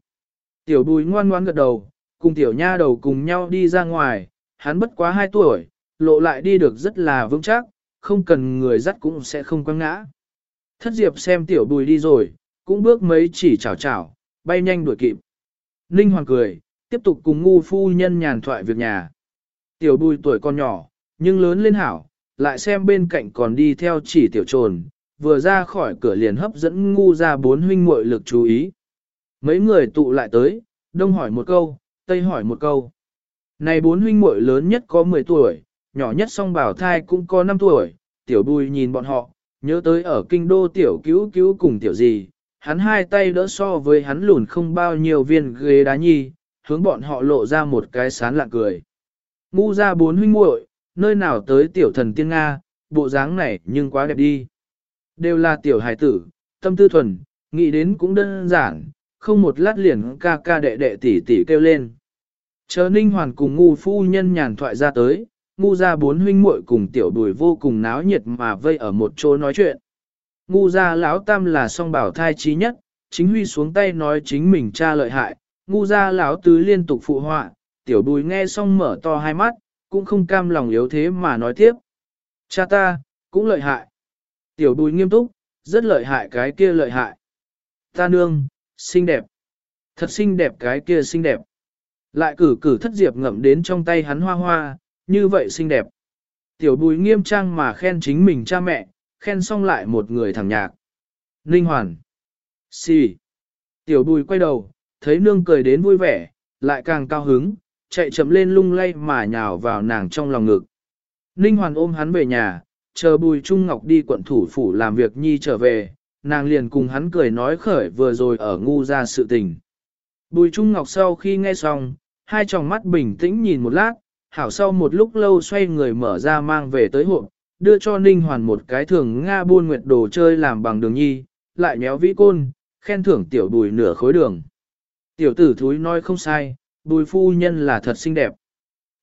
Tiểu bùi ngoan ngoan gật đầu, cùng tiểu nha đầu cùng nhau đi ra ngoài, hắn bất quá 2 tuổi, lộ lại đi được rất là vững chắc, không cần người dắt cũng sẽ không quăng ngã. Thất diệp xem tiểu bùi đi rồi, cũng bước mấy chỉ chảo chảo, bay nhanh đuổi kịp. Ninh Hoàng cười, tiếp tục cùng ngu phu nhân nhàn thoại việc nhà. Tiểu bùi tuổi còn nhỏ, nhưng lớn lên hảo, lại xem bên cạnh còn đi theo chỉ tiểu trồn, vừa ra khỏi cửa liền hấp dẫn ngu ra bốn huynh muội lực chú ý. Mấy người tụ lại tới, đông hỏi một câu, tây hỏi một câu. Này bốn huynh muội lớn nhất có 10 tuổi, nhỏ nhất song bảo thai cũng có 5 tuổi, tiểu bùi nhìn bọn họ, nhớ tới ở kinh đô tiểu cứu cứu cùng tiểu gì, hắn hai tay đỡ so với hắn lùn không bao nhiêu viên ghế đá nhi, hướng bọn họ lộ ra một cái sán lạ cười. Ngu ra bốn huynh muội, nơi nào tới tiểu thần tiên Nga, bộ dáng này nhưng quá đẹp đi. Đều là tiểu hải tử, tâm tư thuần, nghĩ đến cũng đơn giản, không một lát liền ca ca đệ đệ tỷ tỷ kêu lên. Chờ ninh hoàn cùng ngu phu nhân nhàn thoại ra tới, ngu ra bốn huynh muội cùng tiểu đùi vô cùng náo nhiệt mà vây ở một chỗ nói chuyện ngu gia lão tam là song bảo thai trí nhất, chính huy xuống tay nói chính mình cha lợi hại, ngu gia lão tứ liên tục phụ họa, tiểu bùi nghe xong mở to hai mắt, cũng không cam lòng yếu thế mà nói tiếp. Cha ta, cũng lợi hại. Tiểu bùi nghiêm túc, rất lợi hại cái kia lợi hại. Ta nương, xinh đẹp. Thật xinh đẹp cái kia xinh đẹp. Lại cử cử thất diệp ngậm đến trong tay hắn hoa hoa, như vậy xinh đẹp. Tiểu bùi nghiêm trang mà khen chính mình cha mẹ, khen xong lại một người thằng nhạc. Ninh hoàn. Xì. Tiểu bùi quay đầu, thấy nương cười đến vui vẻ, lại càng cao hứng, chạy chậm lên lung lay mà nhào vào nàng trong lòng ngực. Ninh hoàn ôm hắn về nhà, chờ bùi trung ngọc đi quận thủ phủ làm việc nhi trở về, nàng liền cùng hắn cười nói khởi vừa rồi ở ngu ra sự tình. Bùi trung ngọc sau khi nghe xong, hai tròng mắt bình tĩnh nhìn một lát, hảo sau một lúc lâu xoay người mở ra mang về tới hộp, đưa cho Ninh Hoàn một cái thường Nga buôn nguyệt đồ chơi làm bằng đường nhi, lại nhéo vĩ côn, khen thưởng tiểu bùi nửa khối đường. Tiểu tử thúi nói không sai, bùi phu nhân là thật xinh đẹp.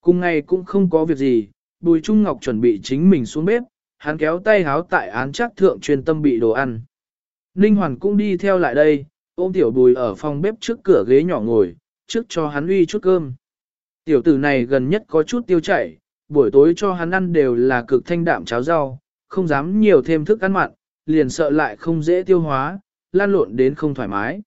Cùng ngày cũng không có việc gì, bùi Trung Ngọc chuẩn bị chính mình xuống bếp, hắn kéo tay háo tại án chắc thượng chuyên tâm bị đồ ăn. Ninh Hoàn cũng đi theo lại đây, ôm tiểu bùi ở phòng bếp trước cửa ghế nhỏ ngồi, trước cho hắn uy chút cơm. Tiểu tử này gần nhất có chút tiêu chảy, buổi tối cho hắn ăn đều là cực thanh đạm cháo rau, không dám nhiều thêm thức ăn mặn, liền sợ lại không dễ tiêu hóa, lan lộn đến không thoải mái.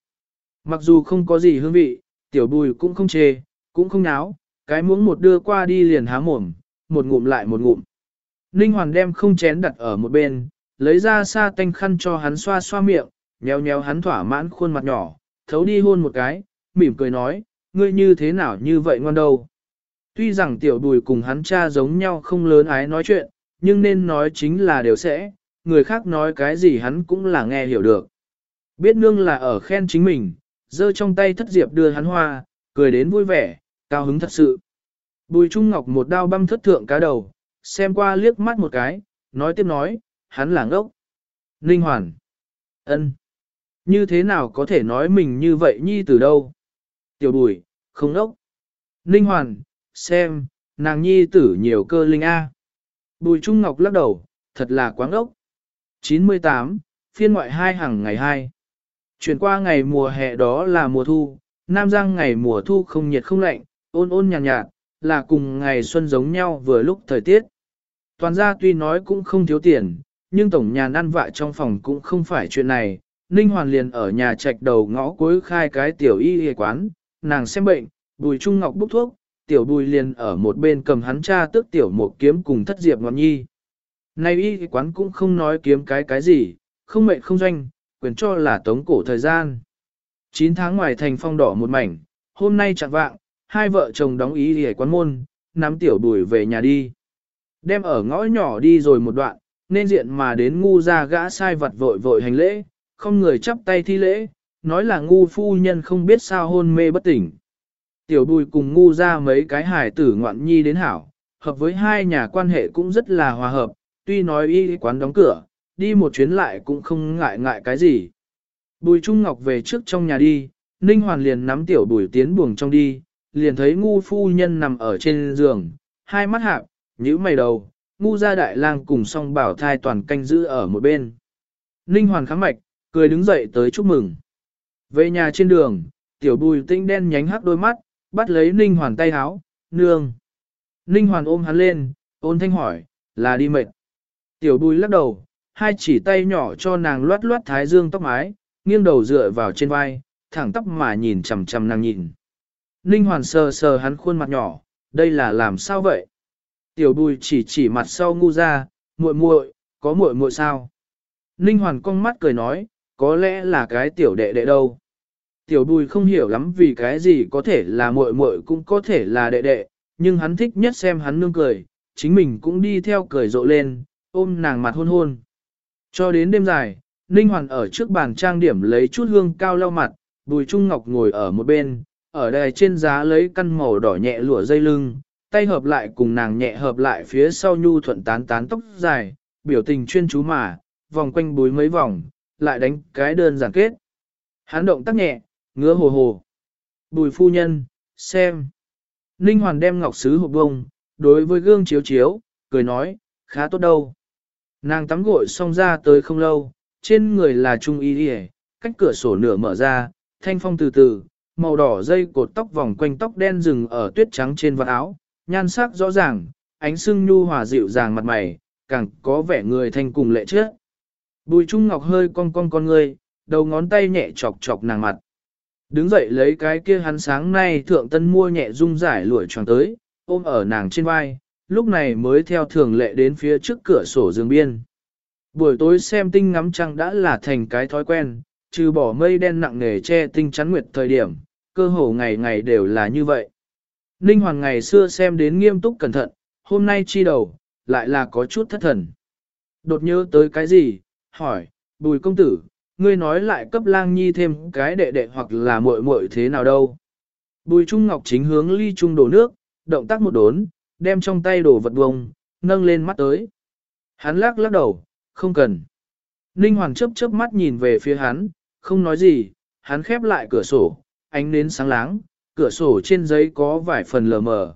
Mặc dù không có gì hương vị, tiểu bùi cũng không chê, cũng không náo, cái muỗng một đưa qua đi liền há mồm, một ngụm lại một ngụm. Ninh Hoàn đem không chén đặt ở một bên, lấy ra sa tanh khăn cho hắn xoa xoa miệng, nhéo nhéo hắn thỏa mãn khuôn mặt nhỏ, thấu đi hôn một cái, mỉm cười nói, ngươi như thế nào như vậy ngon đâu. Tuy rằng tiểu đùi cùng hắn cha giống nhau không lớn ái nói chuyện, nhưng nên nói chính là đều sẽ, người khác nói cái gì hắn cũng là nghe hiểu được. Biết nương là ở khen chính mình, giơ trong tay thất diệp đưa hắn hoa, cười đến vui vẻ, cao hứng thật sự. Bùi Trung Ngọc một đao băm thất thượng cá đầu, xem qua liếc mắt một cái, nói tiếp nói, hắn là ngốc. Ninh Hoàn. ân, Như thế nào có thể nói mình như vậy nhi từ đâu? Tiểu bùi, không ngốc. Ninh Hoàn, xem, nàng nhi tử nhiều cơ linh A. Bùi Trung Ngọc lắc đầu, thật là quáng ốc. 98, phiên ngoại hai hàng ngày 2. Chuyển qua ngày mùa hè đó là mùa thu, Nam Giang ngày mùa thu không nhiệt không lạnh, ôn ôn nhàn nhạt, nhạt, là cùng ngày xuân giống nhau vừa lúc thời tiết. Toàn gia tuy nói cũng không thiếu tiền, nhưng tổng nhà ăn vạ trong phòng cũng không phải chuyện này. Ninh Hoàn liền ở nhà trạch đầu ngõ cuối khai cái tiểu y y quán, nàng xem bệnh, bùi trung ngọc bốc thuốc, tiểu bùi liền ở một bên cầm hắn cha tước tiểu một kiếm cùng thất diệp ngọn nhi. nay y quán cũng không nói kiếm cái cái gì, không mệnh không doanh, quyền cho là tống cổ thời gian. 9 tháng ngoài thành phong đỏ một mảnh, hôm nay chẳng vạng, hai vợ chồng đóng ý y quán môn, nắm tiểu bùi về nhà đi. Đem ở ngõ nhỏ đi rồi một đoạn, nên diện mà đến ngu ra gã sai vật vội vội hành lễ, không người chắp tay thi lễ, nói là ngu phu nhân không biết sao hôn mê bất tỉnh. Tiểu bùi cùng ngu ra mấy cái hài tử ngoạn nhi đến hảo, hợp với hai nhà quan hệ cũng rất là hòa hợp, tuy nói y quán đóng cửa, đi một chuyến lại cũng không ngại ngại cái gì. Bùi Trung Ngọc về trước trong nhà đi, Ninh Hoàn liền nắm tiểu bùi tiến buồng trong đi, liền thấy ngu phu nhân nằm ở trên giường, hai mắt hạp, nhíu mày đầu, ngu gia đại lang cùng song bảo thai toàn canh giữ ở một bên. Ninh Hoàn khám mạch, cười đứng dậy tới chúc mừng. Về nhà trên đường, tiểu bùi tinh đen nhánh hắc đôi mắt, bắt lấy Ninh Hoàn tay háo, nương. Ninh Hoàn ôm hắn lên, ôn thanh hỏi, là đi mệt. Tiểu bùi lắc đầu, hai chỉ tay nhỏ cho nàng loát loát thái dương tóc mái, nghiêng đầu dựa vào trên vai, thẳng tóc mà nhìn chằm chằm nàng nhìn. Ninh Hoàn sờ sờ hắn khuôn mặt nhỏ, đây là làm sao vậy? Tiểu bùi chỉ chỉ mặt sau ngu ra, muội muội, có muội muội sao? Ninh Hoàn cong mắt cười nói, có lẽ là cái tiểu đệ đệ đâu. Tiểu bùi không hiểu lắm vì cái gì có thể là muội muội cũng có thể là đệ đệ, nhưng hắn thích nhất xem hắn nương cười, chính mình cũng đi theo cười rộ lên, ôm nàng mặt hôn hôn. Cho đến đêm dài, Ninh Hoàn ở trước bàn trang điểm lấy chút hương cao lau mặt, Bùi Trung Ngọc ngồi ở một bên, ở đài trên giá lấy căn màu đỏ nhẹ lụa dây lưng, tay hợp lại cùng nàng nhẹ hợp lại phía sau nhu thuận tán tán tóc dài, biểu tình chuyên chú mà, vòng quanh búi mấy vòng, lại đánh cái đơn giản kết. Hắn động tác nhẹ, ngứa hồ hồ. Bùi phu nhân, xem. Ninh Hoàn đem ngọc sứ hộp bông, đối với gương chiếu chiếu, cười nói, khá tốt đâu. Nàng tắm gội xong ra tới không lâu, trên người là trung y đi cách cửa sổ nửa mở ra, thanh phong từ từ, màu đỏ dây cột tóc vòng quanh tóc đen rừng ở tuyết trắng trên vạt áo, nhan sắc rõ ràng, ánh sưng nhu hòa dịu dàng mặt mày, càng có vẻ người thanh cùng lệ trước. Bùi Trung Ngọc hơi cong cong con người, đầu ngón tay nhẹ chọc chọc nàng mặt. Đứng dậy lấy cái kia hắn sáng nay thượng tân mua nhẹ dung giải lụi tròn tới, ôm ở nàng trên vai, lúc này mới theo thường lệ đến phía trước cửa sổ giường biên. Buổi tối xem tinh ngắm trăng đã là thành cái thói quen, trừ bỏ mây đen nặng nề che tinh chắn nguyệt thời điểm, cơ hồ ngày ngày đều là như vậy. Ninh Hoàng ngày xưa xem đến nghiêm túc cẩn thận, hôm nay chi đầu, lại là có chút thất thần. Đột nhớ tới cái gì, hỏi, bùi công tử, ngươi nói lại cấp lang nhi thêm cái đệ đệ hoặc là muội muội thế nào đâu. Bùi Trung Ngọc chính hướng ly trung đổ nước, động tác một đốn, đem trong tay đổ vật bông, nâng lên mắt tới. Hắn lắc lắc đầu, không cần. Ninh Hoàng chớp chớp mắt nhìn về phía hắn, không nói gì, hắn khép lại cửa sổ, ánh nến sáng láng, cửa sổ trên giấy có vài phần lờ mờ.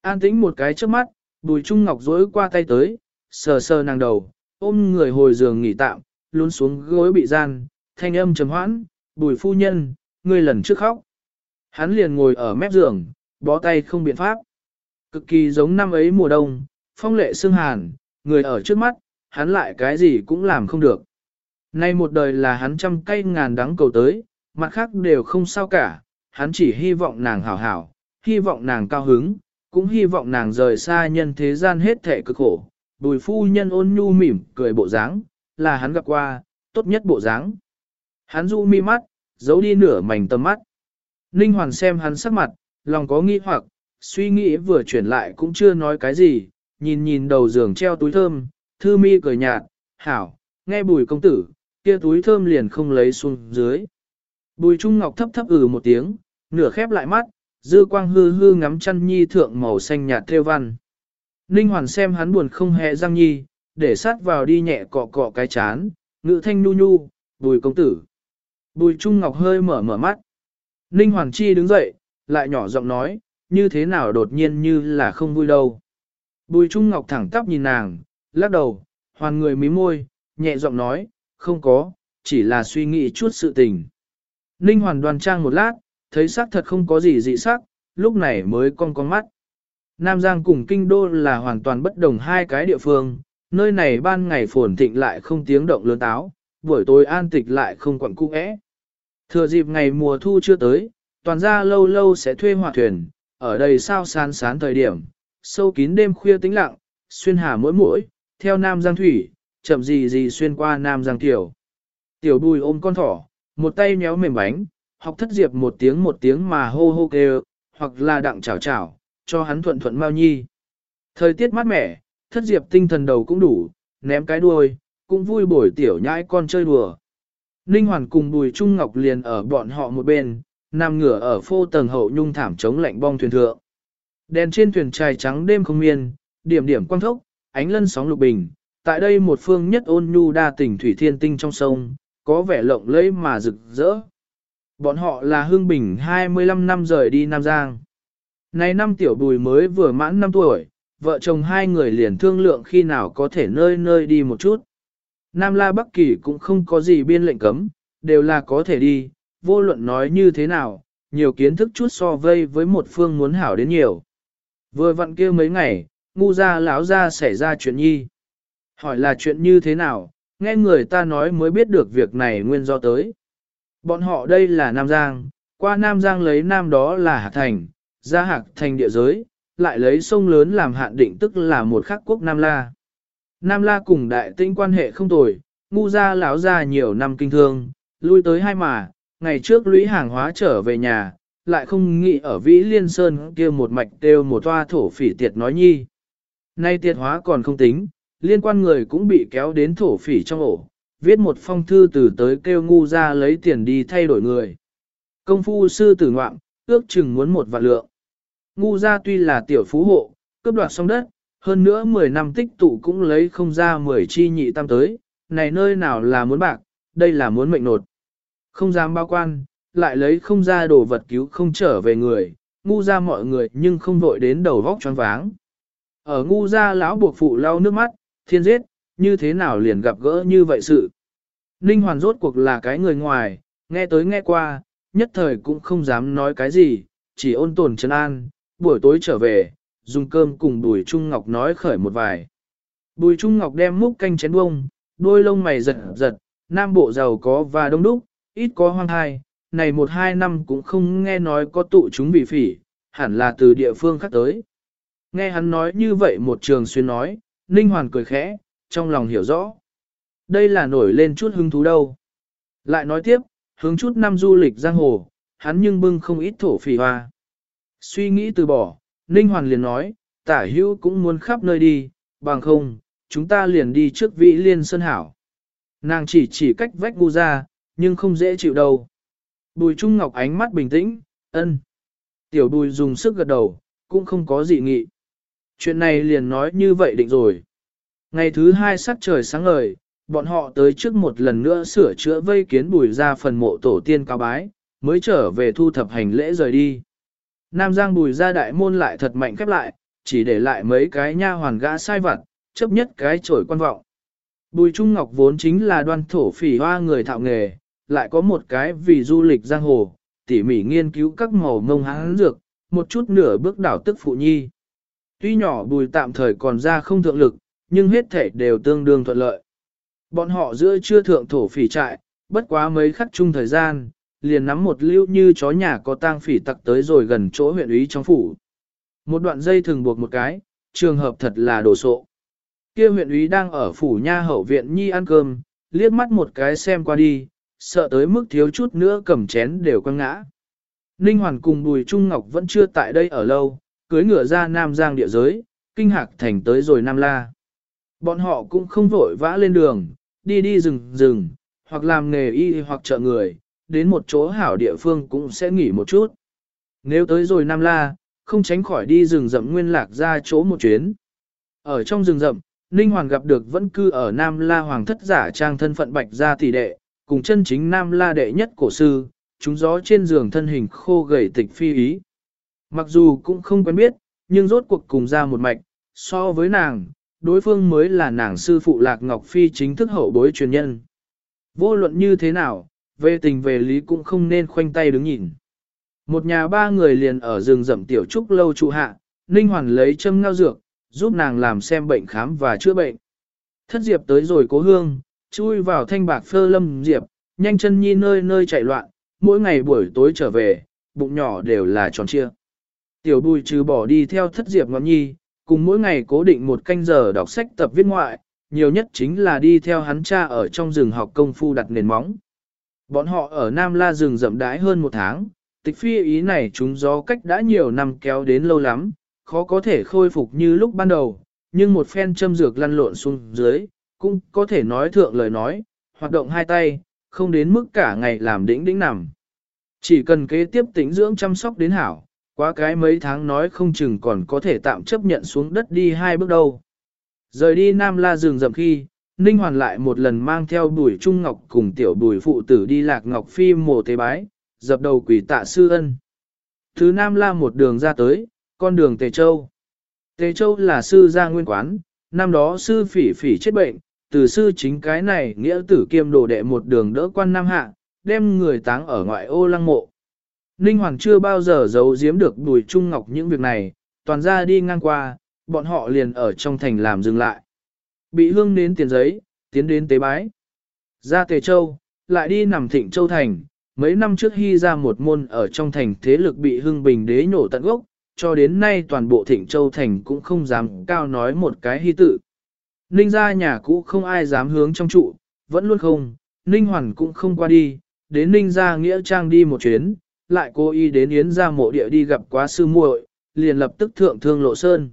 An tĩnh một cái chớp mắt, bùi trung ngọc dối qua tay tới, sờ sờ nàng đầu, ôm người hồi giường nghỉ tạm, luôn xuống gối bị gian, thanh âm trầm hoãn, bùi phu nhân, người lần trước khóc. Hắn liền ngồi ở mép giường, bó tay không biện pháp. Cực kỳ giống năm ấy mùa đông, phong lệ xương hàn, người ở trước mắt, hắn lại cái gì cũng làm không được. Nay một đời là hắn trăm cây ngàn đắng cầu tới, mặt khác đều không sao cả, hắn chỉ hy vọng nàng hảo hảo, hy vọng nàng cao hứng, cũng hy vọng nàng rời xa nhân thế gian hết thệ cực khổ. Bùi phu nhân ôn nhu mỉm, cười bộ dáng, là hắn gặp qua, tốt nhất bộ dáng. Hắn du mi mắt, giấu đi nửa mảnh tầm mắt. Ninh Hoàn xem hắn sắc mặt, lòng có nghi hoặc, suy nghĩ vừa chuyển lại cũng chưa nói cái gì, nhìn nhìn đầu giường treo túi thơm, thư mi cười nhạt, hảo, nghe bùi công tử, kia túi thơm liền không lấy xuống dưới. Bùi Trung Ngọc thấp thấp ừ một tiếng, nửa khép lại mắt, dư quang hư hư ngắm chăn nhi thượng màu xanh nhạt theo văn. Ninh Hoàn xem hắn buồn không hề răng nhi, để sát vào đi nhẹ cọ cọ cái chán, ngự thanh nhu nhu, bùi công tử. Bùi Trung Ngọc hơi mở mở mắt. Ninh Hoàn Chi đứng dậy, lại nhỏ giọng nói, như thế nào đột nhiên như là không vui đâu. Bùi Trung Ngọc thẳng tắp nhìn nàng, lắc đầu, hoàn người mím môi, nhẹ giọng nói, không có, chỉ là suy nghĩ chút sự tình. Ninh Hoàn đoan trang một lát, thấy sắc thật không có gì dị sắc, lúc này mới cong con mắt. Nam Giang cùng Kinh Đô là hoàn toàn bất đồng hai cái địa phương, nơi này ban ngày phồn thịnh lại không tiếng động lớn táo, buổi tối an tịch lại không quặn cung ẽ. Thừa dịp ngày mùa thu chưa tới, toàn gia lâu lâu sẽ thuê hỏa thuyền, ở đây sao sán sán thời điểm, sâu kín đêm khuya tĩnh lặng, xuyên hà mỗi mũi, theo Nam Giang Thủy, chậm gì gì xuyên qua Nam Giang Tiểu. Tiểu bùi ôm con thỏ, một tay nhéo mềm bánh, học thất diệp một tiếng một tiếng mà hô hô kêu, hoặc là đặng chảo chảo, cho hắn thuận thuận mau nhi. Thời tiết mát mẻ, thất diệp tinh thần đầu cũng đủ, ném cái đuôi, cũng vui bổi tiểu nhãi con chơi đùa. Ninh Hoàn cùng Bùi Trung Ngọc liền ở bọn họ một bên, nằm ngửa ở phô tầng hậu nhung thảm chống lạnh bong thuyền thượng. Đèn trên thuyền trài trắng đêm không miên, điểm điểm quang thốc, ánh lân sóng lục bình. Tại đây một phương nhất ôn nhu đa tình thủy thiên tinh trong sông, có vẻ lộng lẫy mà rực rỡ. Bọn họ là Hương Bình 25 năm rời đi Nam Giang. Này năm tiểu bùi mới vừa mãn 5 tuổi, vợ chồng hai người liền thương lượng khi nào có thể nơi nơi đi một chút. Nam La Bắc Kỳ cũng không có gì biên lệnh cấm, đều là có thể đi, vô luận nói như thế nào, nhiều kiến thức chút so vây với một phương muốn hảo đến nhiều. Vừa vặn kia mấy ngày, ngu ra lão ra xảy ra chuyện nhi. Hỏi là chuyện như thế nào, nghe người ta nói mới biết được việc này nguyên do tới. Bọn họ đây là Nam Giang, qua Nam Giang lấy Nam đó là Hạc Thành, ra Hạc Thành địa giới, lại lấy sông lớn làm hạn định tức là một khắc quốc Nam La. Nam La cùng đại tinh quan hệ không tồi, ngu ra lão ra nhiều năm kinh thương, lui tới hai mà, ngày trước lũy hàng hóa trở về nhà, lại không nghĩ ở Vĩ Liên Sơn kia một mạch đều một toa thổ phỉ tiệt nói nhi. Nay tiệt hóa còn không tính, liên quan người cũng bị kéo đến thổ phỉ trong ổ, viết một phong thư từ tới kêu ngu ra lấy tiền đi thay đổi người. Công phu sư tử ngoạm, ước chừng muốn một vạn lượng. Ngu ra tuy là tiểu phú hộ, cướp đoạt xong đất, hơn nữa 10 năm tích tụ cũng lấy không ra 10 chi nhị tam tới, này nơi nào là muốn bạc, đây là muốn mệnh nột. Không dám bao quan, lại lấy không ra đồ vật cứu không trở về người, ngu ra mọi người nhưng không vội đến đầu vóc choáng váng. Ở ngu ra lão buộc phụ lau nước mắt, thiên giết, như thế nào liền gặp gỡ như vậy sự. Ninh Hoàn rốt cuộc là cái người ngoài, nghe tới nghe qua, nhất thời cũng không dám nói cái gì, chỉ ôn tồn chân an, buổi tối trở về, dùng cơm cùng Bùi Trung Ngọc nói khởi một vài. Bùi Trung Ngọc đem múc canh chén bông, đôi lông mày giật giật, nam bộ giàu có và đông đúc, ít có hoang thai, này một hai năm cũng không nghe nói có tụ chúng bị phỉ, hẳn là từ địa phương khác tới. Nghe hắn nói như vậy một trường xuyên nói, Ninh Hoàn cười khẽ, trong lòng hiểu rõ. Đây là nổi lên chút hứng thú đâu. Lại nói tiếp, hướng chút năm du lịch giang hồ, hắn nhưng bưng không ít thổ phỉ hoa. Suy nghĩ từ bỏ, Ninh Hoàn liền nói, tả hữu cũng muốn khắp nơi đi, bằng không, chúng ta liền đi trước vị liên sơn hảo. Nàng chỉ chỉ cách vách gu ra, nhưng không dễ chịu đâu. Bùi Trung Ngọc ánh mắt bình tĩnh, ân. Tiểu bùi dùng sức gật đầu, cũng không có gì nghị. Chuyện này liền nói như vậy định rồi. Ngày thứ hai sắc trời sáng ngời, bọn họ tới trước một lần nữa sửa chữa vây kiến bùi ra phần mộ tổ tiên cao bái, mới trở về thu thập hành lễ rời đi. Nam Giang bùi ra đại môn lại thật mạnh khép lại, chỉ để lại mấy cái nha hoàn gã sai vặt, chấp nhất cái trổi quan vọng. Bùi Trung Ngọc vốn chính là đoan thổ phỉ hoa người thạo nghề, lại có một cái vì du lịch giang hồ, tỉ mỉ nghiên cứu các màu mông hán dược, một chút nửa bước đảo tức phụ nhi. Tuy nhỏ bùi tạm thời còn ra không thượng lực, nhưng hết thể đều tương đương thuận lợi. Bọn họ giữa chưa thượng thổ phỉ trại, bất quá mấy khắc chung thời gian, liền nắm một lưu như chó nhà có tang phỉ tặc tới rồi gần chỗ huyện úy trong phủ. Một đoạn dây thường buộc một cái, trường hợp thật là đồ sộ. Kia huyện úy đang ở phủ nha hậu viện nhi ăn cơm, liếc mắt một cái xem qua đi, sợ tới mức thiếu chút nữa cầm chén đều quăng ngã. Ninh Hoàn cùng Bùi Trung Ngọc vẫn chưa tại đây ở lâu, cưới ngựa ra Nam Giang địa giới, kinh hạc thành tới rồi Nam La. Bọn họ cũng không vội vã lên đường, đi đi rừng rừng, hoặc làm nghề y hoặc chợ người, đến một chỗ hảo địa phương cũng sẽ nghỉ một chút. Nếu tới rồi Nam La, không tránh khỏi đi rừng rậm nguyên lạc ra chỗ một chuyến. Ở trong rừng rậm, Ninh Hoàng gặp được vẫn cư ở Nam La Hoàng thất giả trang thân phận bạch gia tỷ đệ, cùng chân chính Nam La đệ nhất cổ sư, chúng gió trên giường thân hình khô gầy tịch phi ý. Mặc dù cũng không quen biết, nhưng rốt cuộc cùng ra một mạch, so với nàng, đối phương mới là nàng sư phụ Lạc Ngọc Phi chính thức hậu bối truyền nhân. Vô luận như thế nào, về tình về lý cũng không nên khoanh tay đứng nhìn. Một nhà ba người liền ở rừng rậm tiểu trúc lâu trụ hạ, Ninh Hoàn lấy châm ngao dược, giúp nàng làm xem bệnh khám và chữa bệnh. Thất Diệp tới rồi cố hương, chui vào thanh bạc phơ lâm Diệp, nhanh chân nhi nơi nơi chạy loạn, mỗi ngày buổi tối trở về, bụng nhỏ đều là tròn chia. Tiểu bùi trừ bỏ đi theo thất Diệp ngọn nhi, cùng mỗi ngày cố định một canh giờ đọc sách tập viết ngoại, nhiều nhất chính là đi theo hắn cha ở trong rừng học công phu đặt nền móng. Bọn họ ở Nam La rừng rậm đái hơn một tháng, tịch phi ý này chúng gió cách đã nhiều năm kéo đến lâu lắm, khó có thể khôi phục như lúc ban đầu, nhưng một phen châm dược lăn lộn xuống dưới, cũng có thể nói thượng lời nói, hoạt động hai tay, không đến mức cả ngày làm đĩnh đĩnh nằm. Chỉ cần kế tiếp tĩnh dưỡng chăm sóc đến hảo, quá cái mấy tháng nói không chừng còn có thể tạm chấp nhận xuống đất đi hai bước đâu. Rời đi Nam La rừng rậm khi, Ninh Hoàn lại một lần mang theo bùi Trung Ngọc cùng tiểu bùi phụ tử đi lạc Ngọc Phi mồ tế bái, dập đầu quỷ tạ sư ân. Thứ Nam La một đường ra tới, con đường Tề Châu. Tề Châu là sư gia nguyên quán, năm đó sư phỉ phỉ chết bệnh, từ sư chính cái này nghĩa tử kiêm đồ đệ một đường đỡ quan Nam Hạ, đem người táng ở ngoại ô lăng mộ. Ninh Hoàng chưa bao giờ giấu giếm được Bùi Trung Ngọc những việc này, toàn ra đi ngang qua, bọn họ liền ở trong thành làm dừng lại. Bị hương đến tiền giấy, tiến đến tế bái. Ra Tề Châu, lại đi nằm thịnh Châu Thành, mấy năm trước hy ra một môn ở trong thành thế lực bị hưng bình đế nổ tận gốc, cho đến nay toàn bộ thịnh Châu Thành cũng không dám cao nói một cái hy tự. Ninh ra nhà cũ không ai dám hướng trong trụ, vẫn luôn không, Ninh Hoàn cũng không qua đi, đến Ninh ra nghĩa trang đi một chuyến, lại cố ý đến Yến ra mộ địa đi gặp quá sư muội, liền lập tức thượng thương lộ sơn.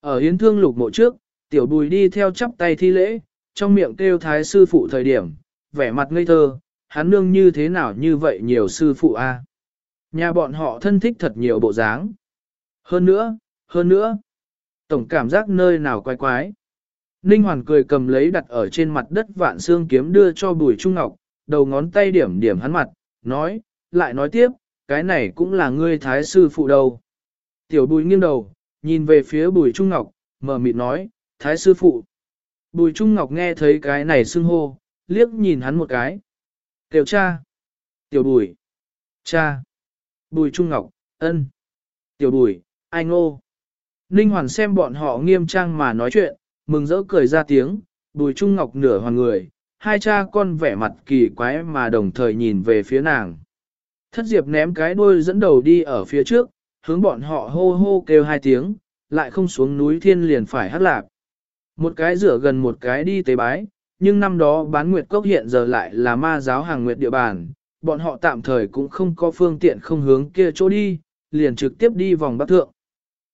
Ở Yến thương lục mộ trước, tiểu bùi đi theo chắp tay thi lễ, trong miệng kêu thái sư phụ thời điểm, vẻ mặt ngây thơ, hắn nương như thế nào như vậy nhiều sư phụ a Nhà bọn họ thân thích thật nhiều bộ dáng. Hơn nữa, hơn nữa, tổng cảm giác nơi nào quái quái. Ninh Hoàn cười cầm lấy đặt ở trên mặt đất vạn xương kiếm đưa cho bùi trung ngọc, đầu ngón tay điểm điểm hắn mặt, nói, lại nói tiếp, cái này cũng là ngươi thái sư phụ đâu. Tiểu bùi nghiêng đầu, nhìn về phía bùi trung ngọc, mở mịt nói, thái sư phụ. Bùi trung ngọc nghe thấy cái này xưng hô, liếc nhìn hắn một cái. Tiểu cha. Tiểu bùi. Cha. Bùi Trung Ngọc, ân. Tiểu bùi, anh ngô. Ninh Hoàn xem bọn họ nghiêm trang mà nói chuyện, mừng rỡ cười ra tiếng, bùi Trung Ngọc nửa hoàn người, hai cha con vẻ mặt kỳ quái mà đồng thời nhìn về phía nàng. Thất Diệp ném cái đuôi dẫn đầu đi ở phía trước, hướng bọn họ hô hô kêu hai tiếng, lại không xuống núi thiên liền phải hát lạp. Một cái rửa gần một cái đi tế bái, nhưng năm đó bán nguyệt cốc hiện giờ lại là ma giáo hàng nguyệt địa bàn, bọn họ tạm thời cũng không có phương tiện không hướng kia chỗ đi, liền trực tiếp đi vòng bắc thượng.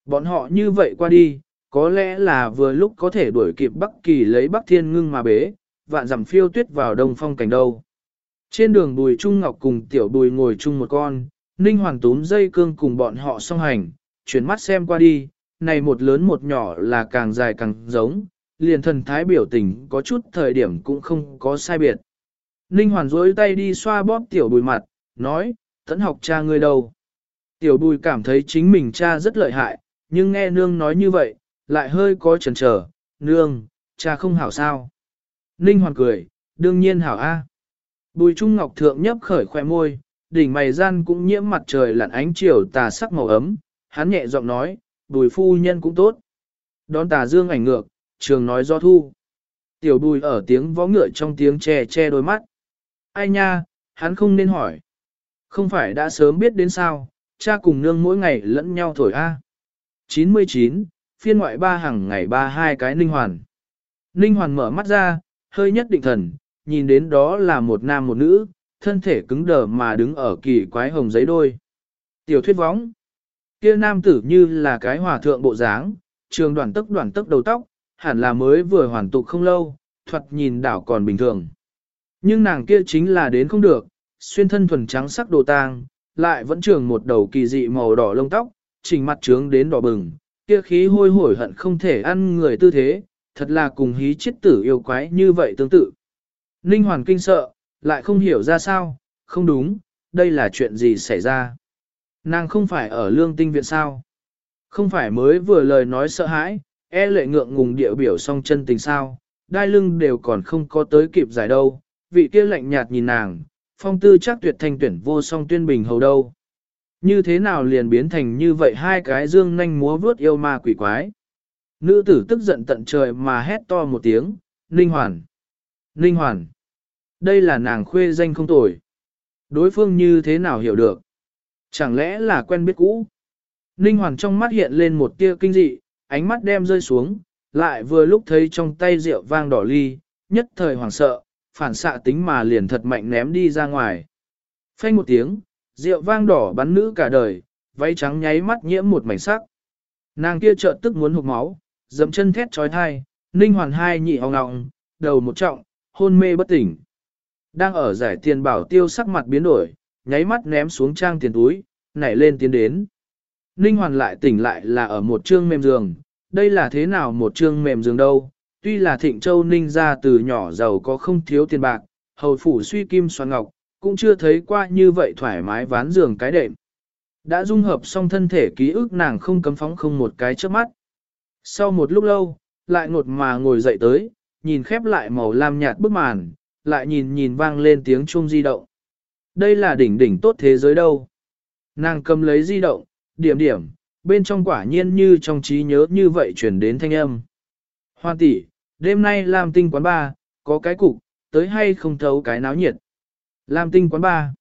Bọn họ như vậy qua đi, có lẽ là vừa lúc có thể đuổi kịp Bắc Kỳ lấy Bắc Thiên ngưng mà bế, vạn dặm phiêu tuyết vào đông phong cảnh đâu. Trên đường Bùi Trung Ngọc cùng Tiểu Bùi ngồi chung một con, Ninh Hoàng túm dây cương cùng bọn họ song hành, chuyển mắt xem qua đi, này một lớn một nhỏ là càng dài càng giống, liền thần thái biểu tình có chút thời điểm cũng không có sai biệt. Ninh Hoàn dối tay đi xoa bóp Tiểu Bùi mặt, nói, tẫn học cha ngươi đâu. Tiểu Bùi cảm thấy chính mình cha rất lợi hại, nhưng nghe nương nói như vậy, lại hơi có chần trở, nương, cha không hảo sao. Ninh Hoàn cười, đương nhiên hảo A. Bùi Trung Ngọc Thượng nhấp khởi khoe môi, đỉnh mày gian cũng nhiễm mặt trời lặn ánh chiều tà sắc màu ấm, hắn nhẹ giọng nói, bùi phu nhân cũng tốt. Đón tà dương ảnh ngược, trường nói do thu. Tiểu bùi ở tiếng võ ngựa trong tiếng che che đôi mắt. Ai nha, hắn không nên hỏi. Không phải đã sớm biết đến sao, cha cùng nương mỗi ngày lẫn nhau thổi A. 99, phiên ngoại ba hàng ngày ba hai cái ninh hoàn. Ninh hoàn mở mắt ra, hơi nhất định thần, nhìn đến đó là một nam một nữ, thân thể cứng đờ mà đứng ở kỳ quái hồng giấy đôi. Tiểu thuyết võng. Kia nam tử như là cái hòa thượng bộ dáng, trường đoàn tốc đoàn tốc đầu tóc, hẳn là mới vừa hoàn tục không lâu, thuật nhìn đảo còn bình thường. Nhưng nàng kia chính là đến không được, xuyên thân thuần trắng sắc đồ tang, lại vẫn trường một đầu kỳ dị màu đỏ lông tóc, chỉnh mặt trướng đến đỏ bừng, kia khí hôi hổi hận không thể ăn người tư thế, thật là cùng hí chết tử yêu quái như vậy tương tự. Ninh Hoàn kinh sợ, lại không hiểu ra sao, không đúng, đây là chuyện gì xảy ra. Nàng không phải ở lương tinh viện sao? Không phải mới vừa lời nói sợ hãi, e lệ ngượng ngùng địa biểu song chân tình sao, đai lưng đều còn không có tới kịp giải đâu, vị kia lạnh nhạt nhìn nàng, phong tư chắc tuyệt thanh tuyển vô song tuyên bình hầu đâu. Như thế nào liền biến thành như vậy hai cái dương nhanh múa vướt yêu ma quỷ quái. Nữ tử tức giận tận trời mà hét to một tiếng, Ninh Hoàn. Ninh Hoàn. Đây là nàng khuê danh không tồi. Đối phương như thế nào hiểu được? Chẳng lẽ là quen biết cũ? Ninh Hoàn trong mắt hiện lên một tia kinh dị, ánh mắt đem rơi xuống, lại vừa lúc thấy trong tay rượu vang đỏ ly, nhất thời hoảng sợ, phản xạ tính mà liền thật mạnh ném đi ra ngoài. Phanh một tiếng, rượu vang đỏ bắn nữ cả đời, váy trắng nháy mắt nhiễm một mảnh sắc. Nàng kia chợt tức muốn hụt máu, dậm chân thét trói thai, ninh hoàn hai nhị hòng ngọng, đầu một trọng, hôn mê bất tỉnh. Đang ở giải tiền bảo tiêu sắc mặt biến đổi, nháy mắt ném xuống trang tiền túi, nảy lên tiến đến. Ninh hoàn lại tỉnh lại là ở một trương mềm giường, đây là thế nào một trương mềm giường đâu, tuy là thịnh châu ninh ra từ nhỏ giàu có không thiếu tiền bạc, hầu phủ suy kim xoan ngọc, cũng chưa thấy qua như vậy thoải mái ván giường cái đệm. Đã dung hợp xong thân thể ký ức nàng không cấm phóng không một cái trước mắt. Sau một lúc lâu, lại ngột mà ngồi dậy tới, nhìn khép lại màu lam nhạt bức màn, lại nhìn nhìn vang lên tiếng chuông di động. Đây là đỉnh đỉnh tốt thế giới đâu. Nàng cầm lấy di động, điểm điểm, bên trong quả nhiên như trong trí nhớ như vậy chuyển đến thanh âm. hoan tỷ, đêm nay làm tinh quán ba, có cái cục, tới hay không thấu cái náo nhiệt. làm tinh quán ba.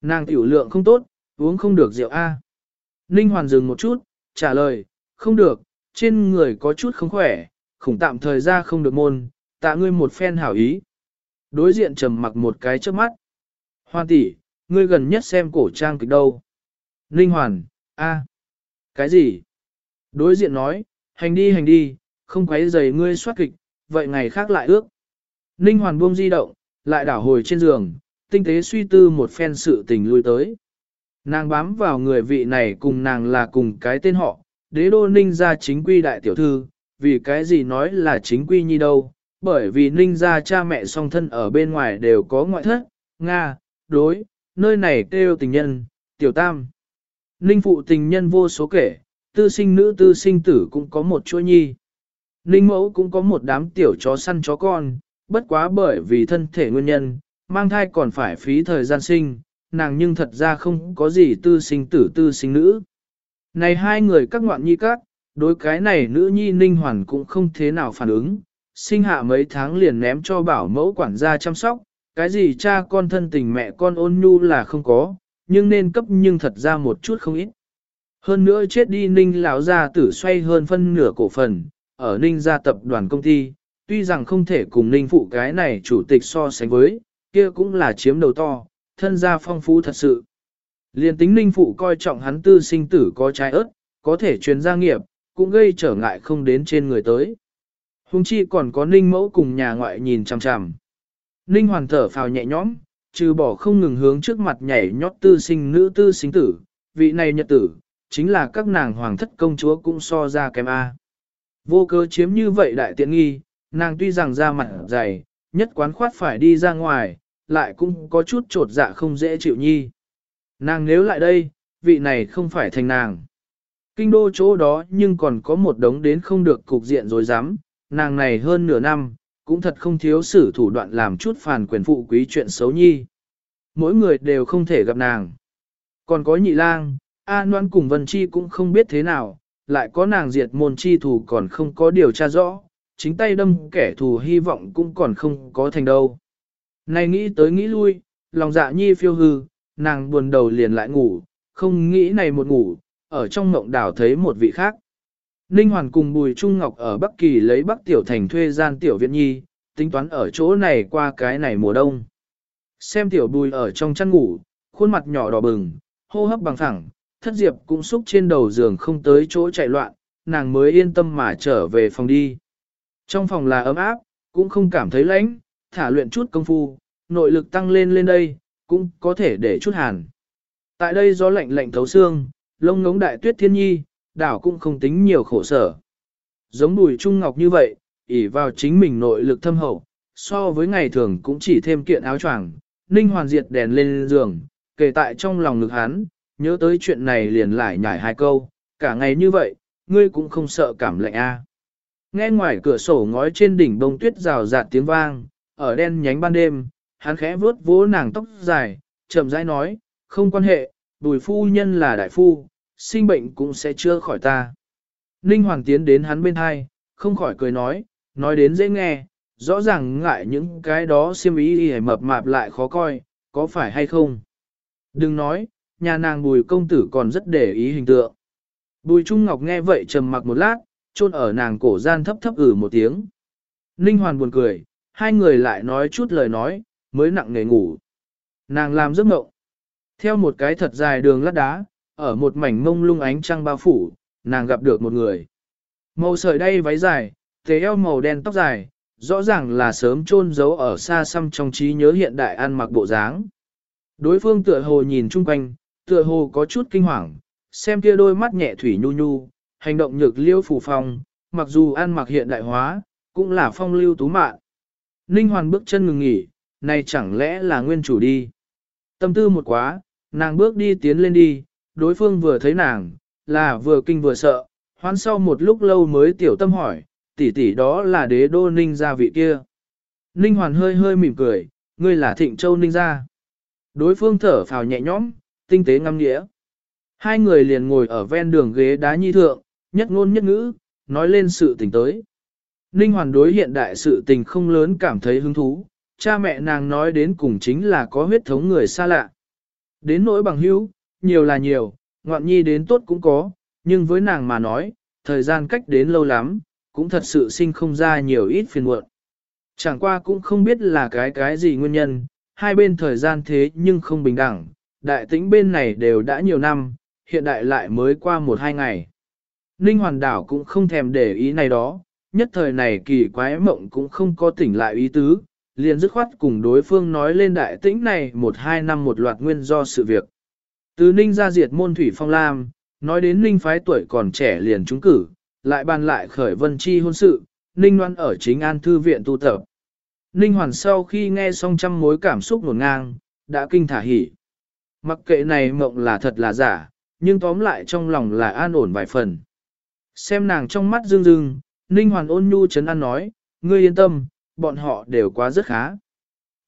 Nàng tiểu lượng không tốt, uống không được rượu A. Ninh Hoàn dừng một chút, trả lời, không được, trên người có chút không khỏe, khủng tạm thời ra không được môn, tạ ngươi một phen hảo ý. Đối diện trầm mặc một cái trước mắt. Hoan tỷ, ngươi gần nhất xem cổ trang kịch đâu. Ninh Hoàn, A. Cái gì? Đối diện nói, hành đi hành đi, không quấy giày ngươi soát kịch, vậy ngày khác lại ước. Ninh Hoàn buông di động, lại đảo hồi trên giường, tinh tế suy tư một phen sự tình lui tới. Nàng bám vào người vị này cùng nàng là cùng cái tên họ, đế đô ninh gia chính quy đại tiểu thư, vì cái gì nói là chính quy nhi đâu, bởi vì ninh gia cha mẹ song thân ở bên ngoài đều có ngoại thất, Nga, đối, nơi này kêu tình nhân, tiểu tam. Ninh phụ tình nhân vô số kể, tư sinh nữ tư sinh tử cũng có một chuỗi nhi. Ninh mẫu cũng có một đám tiểu chó săn chó con, bất quá bởi vì thân thể nguyên nhân, mang thai còn phải phí thời gian sinh, nàng nhưng thật ra không có gì tư sinh tử tư sinh nữ. Này hai người các ngoạn nhi các, đối cái này nữ nhi ninh hoàn cũng không thế nào phản ứng, sinh hạ mấy tháng liền ném cho bảo mẫu quản gia chăm sóc, cái gì cha con thân tình mẹ con ôn nhu là không có, nhưng nên cấp nhưng thật ra một chút không ít. Hơn nữa chết đi ninh lão gia tử xoay hơn phân nửa cổ phần, ở ninh gia tập đoàn công ty, tuy rằng không thể cùng ninh phụ cái này chủ tịch so sánh với, kia cũng là chiếm đầu to, thân gia phong phú thật sự. Liên tính ninh phụ coi trọng hắn tư sinh tử có trái ớt, có thể truyền gia nghiệp, cũng gây trở ngại không đến trên người tới. Hùng chi còn có ninh mẫu cùng nhà ngoại nhìn chằm chằm. Ninh hoàn thở phào nhẹ nhõm, trừ bỏ không ngừng hướng trước mặt nhảy nhót tư sinh nữ tư sinh tử, vị này nhật tử, chính là các nàng hoàng thất công chúa cũng so ra kém A. Vô cơ chiếm như vậy đại tiện nghi, nàng tuy rằng ra mặt dày, nhất quán khoát phải đi ra ngoài, lại cũng có chút trột dạ không dễ chịu nhi. Nàng nếu lại đây, vị này không phải thành nàng. Kinh đô chỗ đó nhưng còn có một đống đến không được cục diện rồi dám, nàng này hơn nửa năm, cũng thật không thiếu sử thủ đoạn làm chút phản quyền phụ quý chuyện xấu nhi. Mỗi người đều không thể gặp nàng. Còn có nhị lang, A Loan cùng Vân Chi cũng không biết thế nào, lại có nàng diệt môn chi thủ còn không có điều tra rõ, chính tay đâm kẻ thù hy vọng cũng còn không có thành đâu. Này nghĩ tới nghĩ lui, lòng dạ nhi phiêu hư, nàng buồn đầu liền lại ngủ, không nghĩ này một ngủ, ở trong mộng đảo thấy một vị khác. Ninh Hoàn cùng Bùi Trung Ngọc ở Bắc Kỳ lấy Bắc Tiểu Thành thuê gian Tiểu Viện Nhi, tính toán ở chỗ này qua cái này mùa đông. Xem Tiểu Bùi ở trong chăn ngủ, khuôn mặt nhỏ đỏ bừng, hô hấp bằng thẳng, thất diệp cũng xúc trên đầu giường không tới chỗ chạy loạn, nàng mới yên tâm mà trở về phòng đi. Trong phòng là ấm áp, cũng không cảm thấy lạnh, thả luyện chút công phu, nội lực tăng lên lên đây, cũng có thể để chút hàn. Tại đây gió lạnh lạnh thấu xương, lông ngống đại tuyết thiên nhi, đảo cũng không tính nhiều khổ sở. Giống bùi trung ngọc như vậy, ỷ vào chính mình nội lực thâm hậu, so với ngày thường cũng chỉ thêm kiện áo choàng, ninh hoàn diệt đèn lên giường, kể tại trong lòng ngực hắn, nhớ tới chuyện này liền lại nhảy hai câu, cả ngày như vậy, ngươi cũng không sợ cảm lạnh a. À. Nghe ngoài cửa sổ ngói trên đỉnh bông tuyết rào rạt tiếng vang, ở đen nhánh ban đêm, hắn khẽ vuốt vỗ nàng tóc dài, chậm rãi nói, không quan hệ, bùi phu nhân là đại phu, sinh bệnh cũng sẽ chưa khỏi ta. Ninh Hoàng tiến đến hắn bên hai, không khỏi cười nói, nói đến dễ nghe, rõ ràng ngại những cái đó xiêm ý y mập mạp lại khó coi, có phải hay không? Đừng nói, nhà nàng bùi công tử còn rất để ý hình tượng. Bùi Trung Ngọc nghe vậy trầm mặc một lát, chôn ở nàng cổ gian thấp thấp ử một tiếng. Ninh Hoàn buồn cười, hai người lại nói chút lời nói, mới nặng nề ngủ. Nàng làm giấc mộng. Theo một cái thật dài đường lát đá, ở một mảnh mông lung ánh trăng bao phủ, nàng gặp được một người. Màu sợi đay váy dài, tế eo màu đen tóc dài, rõ ràng là sớm chôn giấu ở xa xăm trong trí nhớ hiện đại ăn mặc bộ dáng. Đối phương tựa hồ nhìn chung quanh, tựa hồ có chút kinh hoàng, xem kia đôi mắt nhẹ thủy nhu nhu, hành động nhược liêu phù phong, mặc dù ăn mặc hiện đại hóa, cũng là phong lưu tú mạn. Ninh Hoàn bước chân ngừng nghỉ, này chẳng lẽ là nguyên chủ đi. Tâm tư một quá, nàng bước đi tiến lên đi, đối phương vừa thấy nàng, là vừa kinh vừa sợ, hoán sau một lúc lâu mới tiểu tâm hỏi, tỷ tỷ đó là đế đô ninh gia vị kia. Ninh Hoàn hơi hơi mỉm cười, ngươi là thịnh châu ninh gia. Đối phương thở phào nhẹ nhõm, tinh tế ngâm nghĩa. Hai người liền ngồi ở ven đường ghế đá nhi thượng, nhất ngôn nhất ngữ, nói lên sự tình tới. Ninh Hoàn đối hiện đại sự tình không lớn cảm thấy hứng thú, cha mẹ nàng nói đến cùng chính là có huyết thống người xa lạ. Đến nỗi bằng hữu, nhiều là nhiều, ngoạn nhi đến tốt cũng có, nhưng với nàng mà nói, thời gian cách đến lâu lắm, cũng thật sự sinh không ra nhiều ít phiền muộn. Chẳng qua cũng không biết là cái cái gì nguyên nhân, hai bên thời gian thế nhưng không bình đẳng, đại tĩnh bên này đều đã nhiều năm, hiện đại lại mới qua một hai ngày. Ninh hoàn đảo cũng không thèm để ý này đó, nhất thời này kỳ quái mộng cũng không có tỉnh lại ý tứ, liền dứt khoát cùng đối phương nói lên đại tĩnh này một hai năm một loạt nguyên do sự việc. Từ Ninh ra diệt môn thủy phong lam, nói đến Ninh phái tuổi còn trẻ liền trúng cử, lại bàn lại khởi vân chi hôn sự, Ninh loan ở chính an thư viện tu tập. Ninh hoàn sau khi nghe xong trăm mối cảm xúc nổn ngang, đã kinh thả hỉ. Mặc kệ này mộng là thật là giả, nhưng tóm lại trong lòng là an ổn vài phần. Xem nàng trong mắt rưng rưng, Ninh hoàn ôn nhu chấn an nói, ngươi yên tâm, bọn họ đều quá rất khá.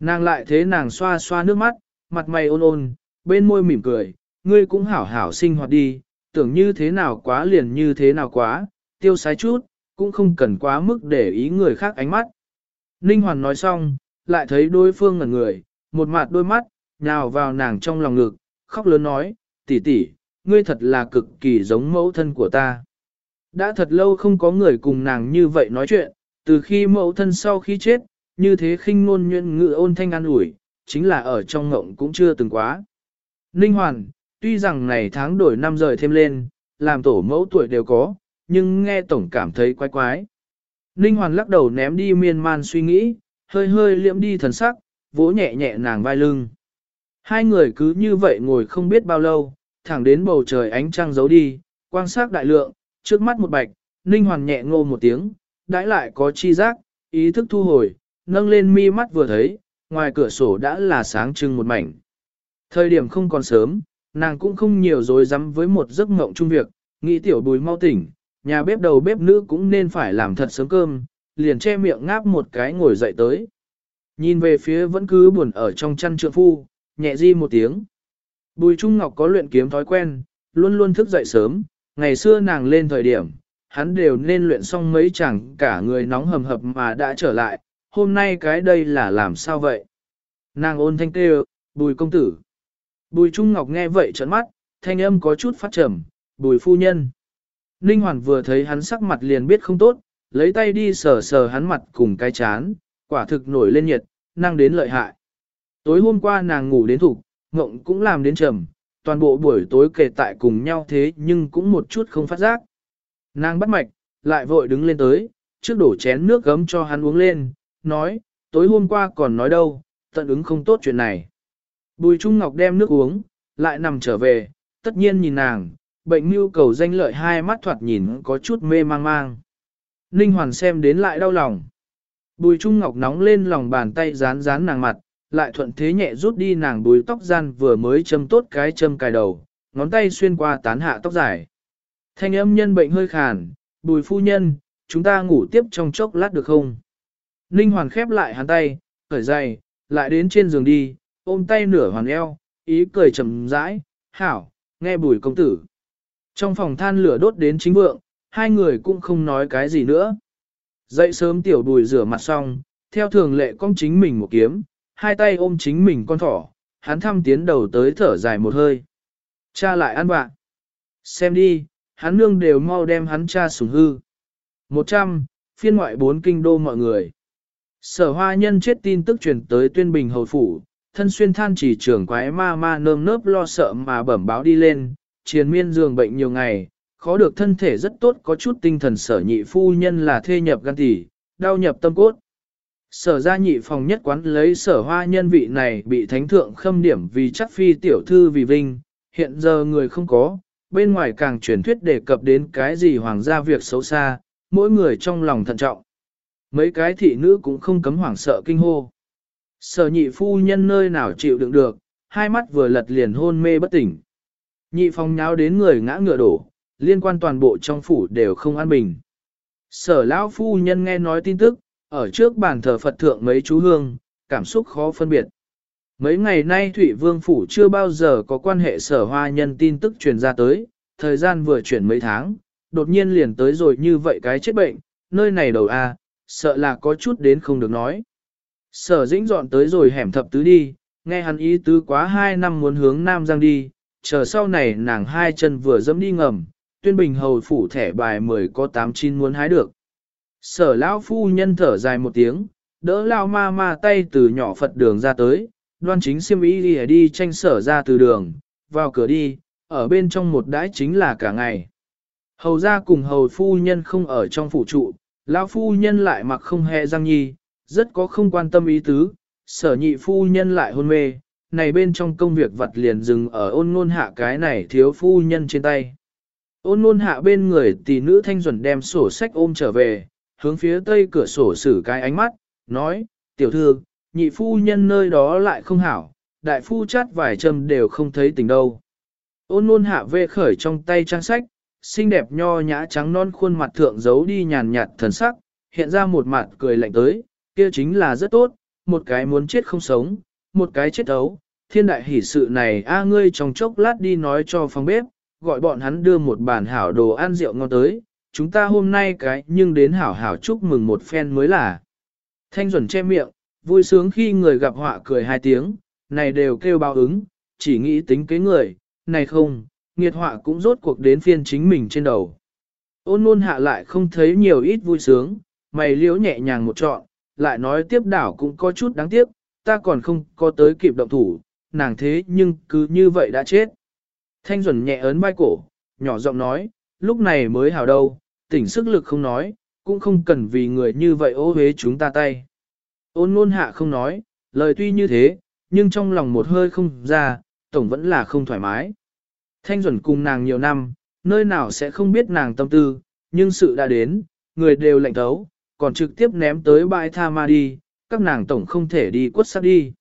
Nàng lại thế nàng xoa xoa nước mắt, mặt mày ôn ôn, bên môi mỉm cười, ngươi cũng hảo hảo sinh hoạt đi, tưởng như thế nào quá liền như thế nào quá, tiêu sái chút, cũng không cần quá mức để ý người khác ánh mắt. Ninh Hoàn nói xong, lại thấy đối phương ngẩn người, một mặt đôi mắt, nhào vào nàng trong lòng ngực, khóc lớn nói, tỷ tỷ, ngươi thật là cực kỳ giống mẫu thân của ta. Đã thật lâu không có người cùng nàng như vậy nói chuyện, từ khi mẫu thân sau khi chết, như thế khinh ngôn nhuyễn ngự ôn thanh an ủi, chính là ở trong ngộng cũng chưa từng quá. Ninh Hoàn, tuy rằng này tháng đổi năm rời thêm lên, làm tổ mẫu tuổi đều có, nhưng nghe tổng cảm thấy quái quái. Ninh Hoàn lắc đầu ném đi miên man suy nghĩ, hơi hơi liễm đi thần sắc, vỗ nhẹ nhẹ nàng vai lưng. Hai người cứ như vậy ngồi không biết bao lâu, thẳng đến bầu trời ánh trăng giấu đi, quan sát đại lượng, trước mắt một bạch, Ninh Hoàn nhẹ ngô một tiếng, đãi lại có chi giác, ý thức thu hồi, nâng lên mi mắt vừa thấy, ngoài cửa sổ đã là sáng trưng một mảnh. Thời điểm không còn sớm, nàng cũng không nhiều dối rắm với một giấc mộng chung việc, nghĩ tiểu bùi mau tỉnh, nhà bếp đầu bếp nữ cũng nên phải làm thật sớm cơm, liền che miệng ngáp một cái ngồi dậy tới. Nhìn về phía vẫn cứ buồn ở trong chăn trượng phu, nhẹ di một tiếng. Bùi Trung Ngọc có luyện kiếm thói quen, luôn luôn thức dậy sớm, ngày xưa nàng lên thời điểm, hắn đều nên luyện xong mấy chẳng cả người nóng hầm hập mà đã trở lại, hôm nay cái đây là làm sao vậy? Nàng ôn thanh kêu, bùi công tử. Bùi Trung Ngọc nghe vậy trợn mắt, thanh âm có chút phát trầm, bùi phu nhân. Ninh Hoàn vừa thấy hắn sắc mặt liền biết không tốt, lấy tay đi sờ sờ hắn mặt cùng cái chán, quả thực nổi lên nhiệt, năng đến lợi hại. Tối hôm qua nàng ngủ đến thục, ngộng cũng làm đến trầm, toàn bộ buổi tối kề tại cùng nhau thế nhưng cũng một chút không phát giác. Nàng bắt mạch, lại vội đứng lên tới, trước đổ chén nước gấm cho hắn uống lên, nói, tối hôm qua còn nói đâu, tận ứng không tốt chuyện này. Bùi Trung Ngọc đem nước uống, lại nằm trở về, tất nhiên nhìn nàng, bệnh nhu cầu danh lợi hai mắt thoạt nhìn có chút mê mang mang. Ninh Hoàn xem đến lại đau lòng. Bùi Trung Ngọc nóng lên lòng bàn tay dán dán nàng mặt, lại thuận thế nhẹ rút đi nàng bùi tóc gian vừa mới châm tốt cái châm cài đầu, ngón tay xuyên qua tán hạ tóc dài. Thanh âm nhân bệnh hơi khàn, bùi phu nhân, chúng ta ngủ tiếp trong chốc lát được không? Ninh Hoàn khép lại hắn tay, khởi dày, lại đến trên giường đi, ôm tay nửa hoàn eo, ý cười trầm rãi, hảo, nghe bùi công tử. Trong phòng than lửa đốt đến chính vượng, hai người cũng không nói cái gì nữa. Dậy sớm tiểu bùi rửa mặt xong, theo thường lệ con chính mình một kiếm, hai tay ôm chính mình con thỏ, hắn thăm tiến đầu tới thở dài một hơi. Cha lại ăn bạn. Xem đi, hắn nương đều mau đem hắn cha sủng hư. Một trăm, phiên ngoại bốn kinh đô mọi người. Sở hoa nhân chết tin tức truyền tới tuyên bình hầu phủ, thân xuyên than chỉ trưởng quái ma ma nơm nớp lo sợ mà bẩm báo đi lên, triền miên giường bệnh nhiều ngày, khó được thân thể rất tốt có chút tinh thần sở nhị phu nhân là thê nhập gan tỷ, đau nhập tâm cốt. Sở gia nhị phòng nhất quán lấy sở hoa nhân vị này bị thánh thượng khâm điểm vì chắc phi tiểu thư vì vinh, hiện giờ người không có, bên ngoài càng truyền thuyết đề cập đến cái gì hoàng gia việc xấu xa, mỗi người trong lòng thận trọng. Mấy cái thị nữ cũng không cấm hoảng sợ kinh hô. Sở nhị phu nhân nơi nào chịu đựng được, hai mắt vừa lật liền hôn mê bất tỉnh. Nhị phòng nháo đến người ngã ngựa đổ, liên quan toàn bộ trong phủ đều không an bình. Sở lão phu nhân nghe nói tin tức, ở trước bàn thờ Phật thượng mấy chú hương, cảm xúc khó phân biệt. Mấy ngày nay Thụy Vương Phủ chưa bao giờ có quan hệ sở hoa nhân tin tức truyền ra tới, thời gian vừa chuyển mấy tháng, đột nhiên liền tới rồi như vậy cái chết bệnh, nơi này đầu a, sợ là có chút đến không được nói. Sở dĩnh dọn tới rồi hẻm thập tứ đi, nghe hắn ý tứ quá hai năm muốn hướng Nam Giang đi, chờ sau này nàng hai chân vừa dẫm đi ngầm, tuyên bình hầu phủ thẻ bài mười có tám chín muốn hái được. Sở lão phu nhân thở dài một tiếng, đỡ lao ma ma tay từ nhỏ Phật đường ra tới, đoan chính siêm ý đi, đi tranh sở ra từ đường, vào cửa đi, ở bên trong một đãi chính là cả ngày. Hầu ra cùng hầu phu nhân không ở trong phủ trụ, lão phu nhân lại mặc không hề răng nhi, rất có không quan tâm ý tứ, sở nhị phu nhân lại hôn mê, này bên trong công việc vật liền dừng ở ôn ngôn hạ cái này thiếu phu nhân trên tay. Ôn ngôn hạ bên người tỷ nữ thanh duẩn đem sổ sách ôm trở về, hướng phía tây cửa sổ xử cái ánh mắt, nói, tiểu thư, nhị phu nhân nơi đó lại không hảo, đại phu chát vài châm đều không thấy tình đâu. Ôn ngôn hạ vê khởi trong tay trang sách, xinh đẹp nho nhã trắng non khuôn mặt thượng giấu đi nhàn nhạt thần sắc, hiện ra một mặt cười lạnh tới, kia chính là rất tốt, một cái muốn chết không sống, một cái chết ấu. Thiên đại hỷ sự này a ngươi trong chốc lát đi nói cho phòng bếp, gọi bọn hắn đưa một bàn hảo đồ ăn rượu ngon tới, chúng ta hôm nay cái nhưng đến hảo hảo chúc mừng một phen mới là. Thanh duẩn che miệng, vui sướng khi người gặp họa cười hai tiếng, này đều kêu báo ứng, chỉ nghĩ tính kế người, này không, nghiệt họa cũng rốt cuộc đến phiên chính mình trên đầu. Ôn nôn hạ lại không thấy nhiều ít vui sướng, mày liễu nhẹ nhàng một trọn, lại nói tiếp đảo cũng có chút đáng tiếc, ta còn không có tới kịp động thủ, nàng thế nhưng cứ như vậy đã chết. Thanh duẩn nhẹ ấn vai cổ, nhỏ giọng nói, lúc này mới hảo đâu, tỉnh sức lực không nói, cũng không cần vì người như vậy ô hế chúng ta tay. Ôn ngôn hạ không nói, lời tuy như thế, nhưng trong lòng một hơi không ra, tổng vẫn là không thoải mái. Thanh duẩn cùng nàng nhiều năm, nơi nào sẽ không biết nàng tâm tư, nhưng sự đã đến, người đều lạnh thấu, còn trực tiếp ném tới bãi tha ma đi, các nàng tổng không thể đi quất sắc đi.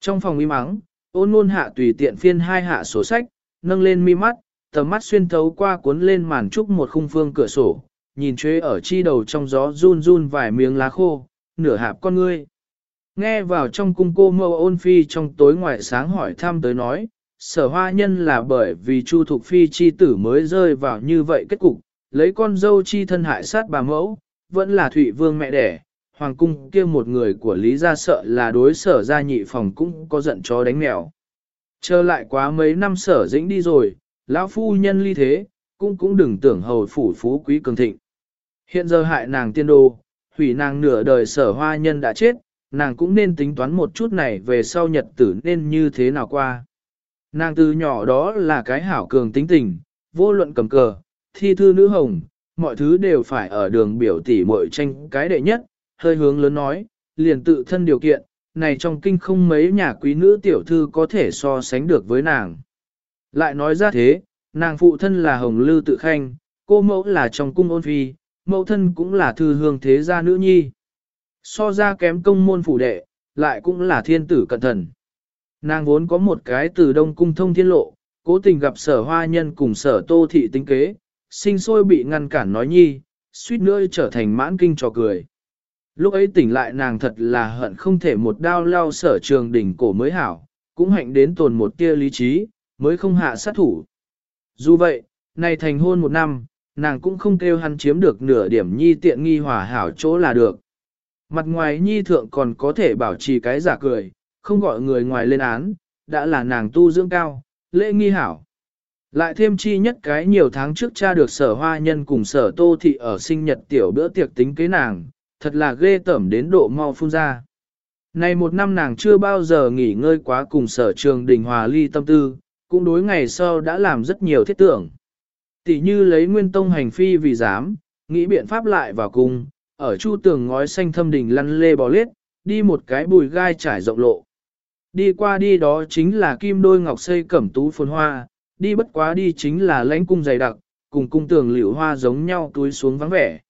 Trong phòng im mắng, ôn ngôn hạ tùy tiện phiên hai hạ sổ sách, nâng lên mi mắt, tầm mắt xuyên thấu qua cuốn lên màn trúc một khung phương cửa sổ, nhìn chế ở chi đầu trong gió run run vài miếng lá khô, nửa hạp con ngươi. Nghe vào trong cung cô mâu ôn phi trong tối ngoài sáng hỏi thăm tới nói, sở hoa nhân là bởi vì Chu Thục Phi chi tử mới rơi vào như vậy kết cục, lấy con dâu chi thân hại sát bà mẫu, vẫn là Thụy Vương mẹ đẻ, hoàng cung kia một người của Lý gia sợ là đối sở gia nhị phòng cũng có giận chó đánh mèo. Trở lại quá mấy năm sở dĩnh đi rồi, lão phu nhân ly thế, cũng cũng đừng tưởng hầu phủ phú quý cường thịnh. Hiện giờ hại nàng tiên đô, hủy nàng nửa đời sở hoa nhân đã chết, nàng cũng nên tính toán một chút này về sau nhật tử nên như thế nào qua. Nàng từ nhỏ đó là cái hảo cường tính tình, vô luận cầm cờ, thi thư nữ hồng, mọi thứ đều phải ở đường biểu tỷ muội tranh cái đệ nhất, hơi hướng lớn nói, liền tự thân điều kiện, này trong kinh không mấy nhà quý nữ tiểu thư có thể so sánh được với nàng. Lại nói ra thế, nàng phụ thân là hồng lư tự khanh, cô mẫu là trong cung ôn phi, mẫu thân cũng là thư hương thế gia nữ nhi. So ra kém công môn phủ đệ, lại cũng là thiên tử cận thần. Nàng vốn có một cái từ đông cung thông thiên lộ, cố tình gặp sở hoa nhân cùng sở tô thị tính kế, sinh sôi bị ngăn cản nói nhi, suýt nữa trở thành mãn kinh trò cười. Lúc ấy tỉnh lại nàng thật là hận không thể một đao lao sở trường đỉnh cổ mới hảo, cũng hạnh đến tồn một tia lý trí, mới không hạ sát thủ. Dù vậy, này thành hôn một năm, nàng cũng không kêu hắn chiếm được nửa điểm nhi tiện nghi hòa hảo chỗ là được. Mặt ngoài nhi thượng còn có thể bảo trì cái giả cười, không gọi người ngoài lên án, đã là nàng tu dưỡng cao, lễ nghi hảo. Lại thêm chi nhất cái nhiều tháng trước cha được sở hoa nhân cùng sở tô thị ở sinh nhật tiểu bữa tiệc tính kế nàng, thật là ghê tởm đến độ mau phun ra. Này một năm nàng chưa bao giờ nghỉ ngơi quá cùng sở trường đình hòa ly tâm tư, cũng đối ngày sau đã làm rất nhiều thiết tưởng. Tỷ như lấy nguyên tông hành phi vì dám, nghĩ biện pháp lại vào cùng, ở chu tường ngói xanh thâm đình lăn lê bò lết, đi một cái bùi gai trải rộng lộ. Đi qua đi đó chính là kim đôi ngọc xây cẩm tú phồn hoa, đi bất quá đi chính là lãnh cung dày đặc, cùng cung tường liễu hoa giống nhau túi xuống vắng vẻ.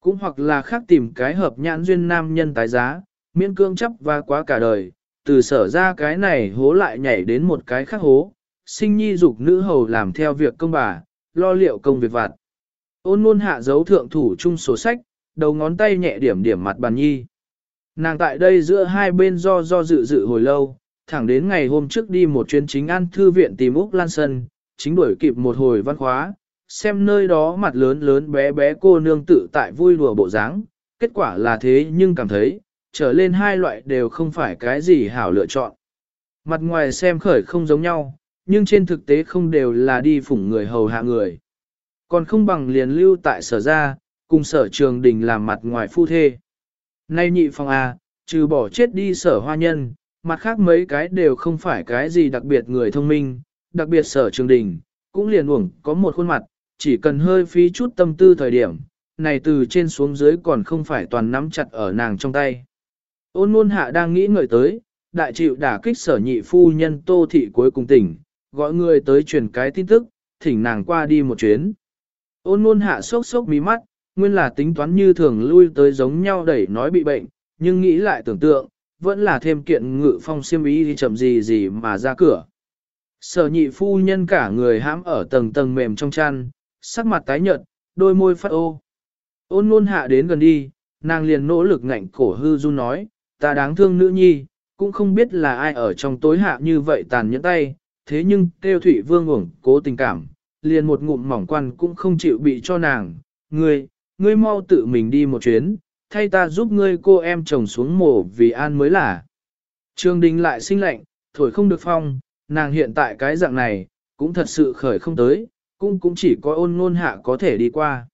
Cũng hoặc là khác tìm cái hợp nhãn duyên nam nhân tái giá, miễn cương chấp và quá cả đời, từ sở ra cái này hố lại nhảy đến một cái khác hố, sinh nhi dục nữ hầu làm theo việc công bà, lo liệu công việc vặt. Ôn luôn hạ dấu thượng thủ chung sổ sách, đầu ngón tay nhẹ điểm điểm mặt bàn nhi. Nàng tại đây giữa hai bên do do dự dự hồi lâu, thẳng đến ngày hôm trước đi một chuyến chính an thư viện tìm Úc Lan Sân, chính đuổi kịp một hồi văn khóa, xem nơi đó mặt lớn lớn bé bé cô nương tự tại vui đùa bộ dáng, kết quả là thế nhưng cảm thấy, trở lên hai loại đều không phải cái gì hảo lựa chọn. Mặt ngoài xem khởi không giống nhau, nhưng trên thực tế không đều là đi phủng người hầu hạ người. Còn không bằng liền lưu tại sở ra, cùng sở trường đình làm mặt ngoài phu thê. Nay nhị phòng A, trừ bỏ chết đi sở hoa nhân, mặt khác mấy cái đều không phải cái gì đặc biệt người thông minh, đặc biệt sở trường đình, cũng liền uổng có một khuôn mặt, chỉ cần hơi phí chút tâm tư thời điểm, này từ trên xuống dưới còn không phải toàn nắm chặt ở nàng trong tay. Ôn ngôn hạ đang nghĩ ngợi tới, đại chịu đả kích sở nhị phu nhân tô thị cuối cùng tỉnh, gọi người tới truyền cái tin tức, thỉnh nàng qua đi một chuyến. Ôn ngôn hạ sốc sốc mí mắt, nguyên là tính toán như thường lui tới giống nhau đẩy nói bị bệnh, nhưng nghĩ lại tưởng tượng, vẫn là thêm kiện ngự phong siêm ý thì chậm gì gì mà ra cửa. Sở nhị phu nhân cả người hãm ở tầng tầng mềm trong chăn, sắc mặt tái nhợt, đôi môi phát ô. Ôn luôn hạ đến gần đi, nàng liền nỗ lực ngạnh cổ hư du nói, ta đáng thương nữ nhi, cũng không biết là ai ở trong tối hạ như vậy tàn nhẫn tay, thế nhưng tiêu thủy vương uổng cố tình cảm, liền một ngụm mỏng quan cũng không chịu bị cho nàng, ngươi, ngươi mau tự mình đi một chuyến, thay ta giúp ngươi cô em chồng xuống mổ vì an mới là. Trương Đình lại sinh lệnh, thổi không được phong, nàng hiện tại cái dạng này, cũng thật sự khởi không tới, cũng cũng chỉ có ôn nôn hạ có thể đi qua.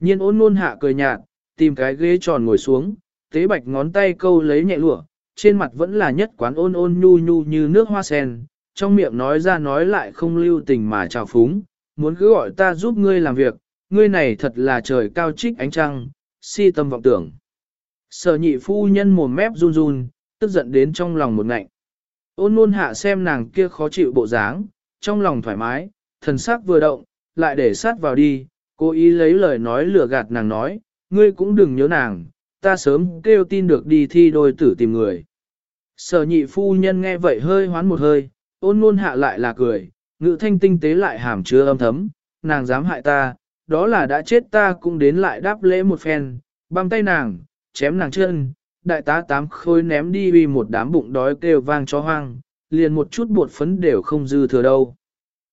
Nhiên ôn nôn hạ cười nhạt, tìm cái ghế tròn ngồi xuống, tế bạch ngón tay câu lấy nhẹ lụa, trên mặt vẫn là nhất quán ôn ôn nhu nhu như nước hoa sen, trong miệng nói ra nói lại không lưu tình mà trào phúng, muốn cứ gọi ta giúp ngươi làm việc, ngươi này thật là trời cao trích ánh trăng, si tâm vọng tưởng. Sở nhị phu nhân mồm mép run run, tức giận đến trong lòng một ngạnh. Ôn nôn hạ xem nàng kia khó chịu bộ dáng, trong lòng thoải mái, thần sắc vừa động, lại để sát vào đi, cố ý lấy lời nói lừa gạt nàng nói, ngươi cũng đừng nhớ nàng, ta sớm kêu tin được đi thi đôi tử tìm người. Sở nhị phu nhân nghe vậy hơi hoán một hơi, ôn nôn hạ lại là cười, ngữ thanh tinh tế lại hàm chứa âm thấm, nàng dám hại ta, đó là đã chết ta cũng đến lại đáp lễ một phen, băm tay nàng, chém nàng chân, đại tá tám khôi ném đi vì một đám bụng đói kêu vang cho hoang, liền một chút bột phấn đều không dư thừa đâu.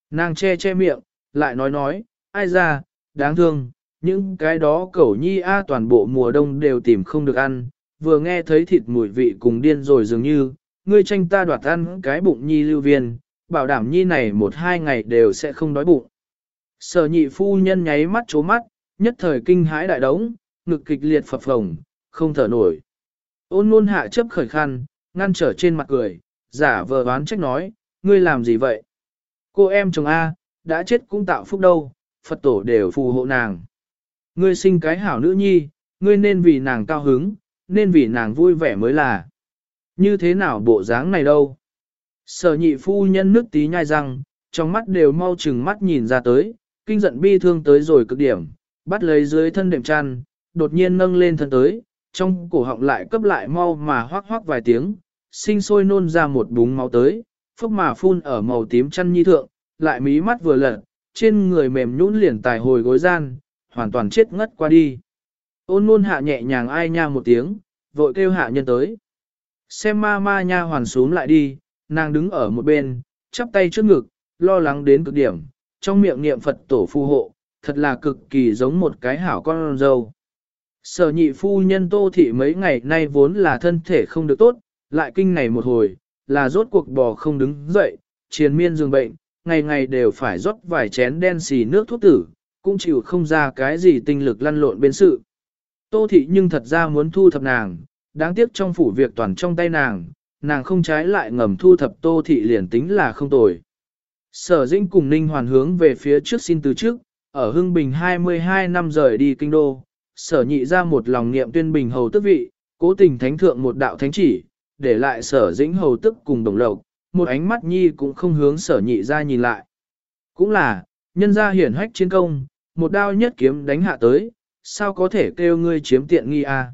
Nàng che che miệng, lại nói nói, ai ra, đáng thương, những cái đó cẩu nhi a toàn bộ mùa đông đều tìm không được ăn, vừa nghe thấy thịt mùi vị cùng điên rồi dường như, ngươi tranh ta đoạt ăn cái bụng nhi lưu viên, bảo đảm nhi này một hai ngày đều sẽ không đói bụng. Sở nhị phu nhân nháy mắt chố mắt, nhất thời kinh hãi đại đống, ngực kịch liệt phập phồng, không thở nổi. Ôn luôn hạ chấp khởi khăn, ngăn trở trên mặt cười, giả vờ đoán trách nói, ngươi làm gì vậy? Cô em chồng A, đã chết cũng tạo phúc đâu, Phật tổ đều phù hộ nàng. Ngươi sinh cái hảo nữ nhi, ngươi nên vì nàng cao hứng, nên vì nàng vui vẻ mới là. Như thế nào bộ dáng này đâu? Sở nhị phu nhân nước tí nhai răng, trong mắt đều mau chừng mắt nhìn ra tới, kinh giận bi thương tới rồi cực điểm, bắt lấy dưới thân đệm chăn, đột nhiên nâng lên thân tới, trong cổ họng lại cấp lại mau mà hoác hoác vài tiếng, sinh sôi nôn ra một búng máu tới, phốc mà phun ở màu tím chăn nhi thượng, lại mí mắt vừa lật, trên người mềm nhũn liền tài hồi gối gian, hoàn toàn chết ngất qua đi. Ôn nôn hạ nhẹ nhàng ai nha một tiếng, vội kêu hạ nhân tới. Xem ma ma nha hoàn xuống lại đi, nàng đứng ở một bên, chắp tay trước ngực, lo lắng đến cực điểm, trong miệng niệm Phật tổ phù hộ, thật là cực kỳ giống một cái hảo con dâu. Sở nhị phu nhân tô thị mấy ngày nay vốn là thân thể không được tốt, lại kinh này một hồi, là rốt cuộc bò không đứng dậy, triền miên giường bệnh, ngày ngày đều phải rót vài chén đen xì nước thuốc tử, cũng chịu không ra cái gì tinh lực lăn lộn bên sự. Tô thị nhưng thật ra muốn thu thập nàng, đáng tiếc trong phủ việc toàn trong tay nàng, nàng không trái lại ngầm thu thập tô thị liền tính là không tồi. Sở Dĩnh cùng Ninh Hoàn hướng về phía trước xin từ trước, ở Hưng Bình 22 năm rời đi kinh đô, sở nhị ra một lòng niệm tuyên bình hầu tức vị, cố tình thánh thượng một đạo thánh chỉ, để lại sở dĩnh hầu tức cùng đồng lộc, một ánh mắt nhi cũng không hướng sở nhị ra nhìn lại. Cũng là, nhân gia hiển hách chiến công, một đao nhất kiếm đánh hạ tới, sao có thể kêu ngươi chiếm tiện nghi a? À?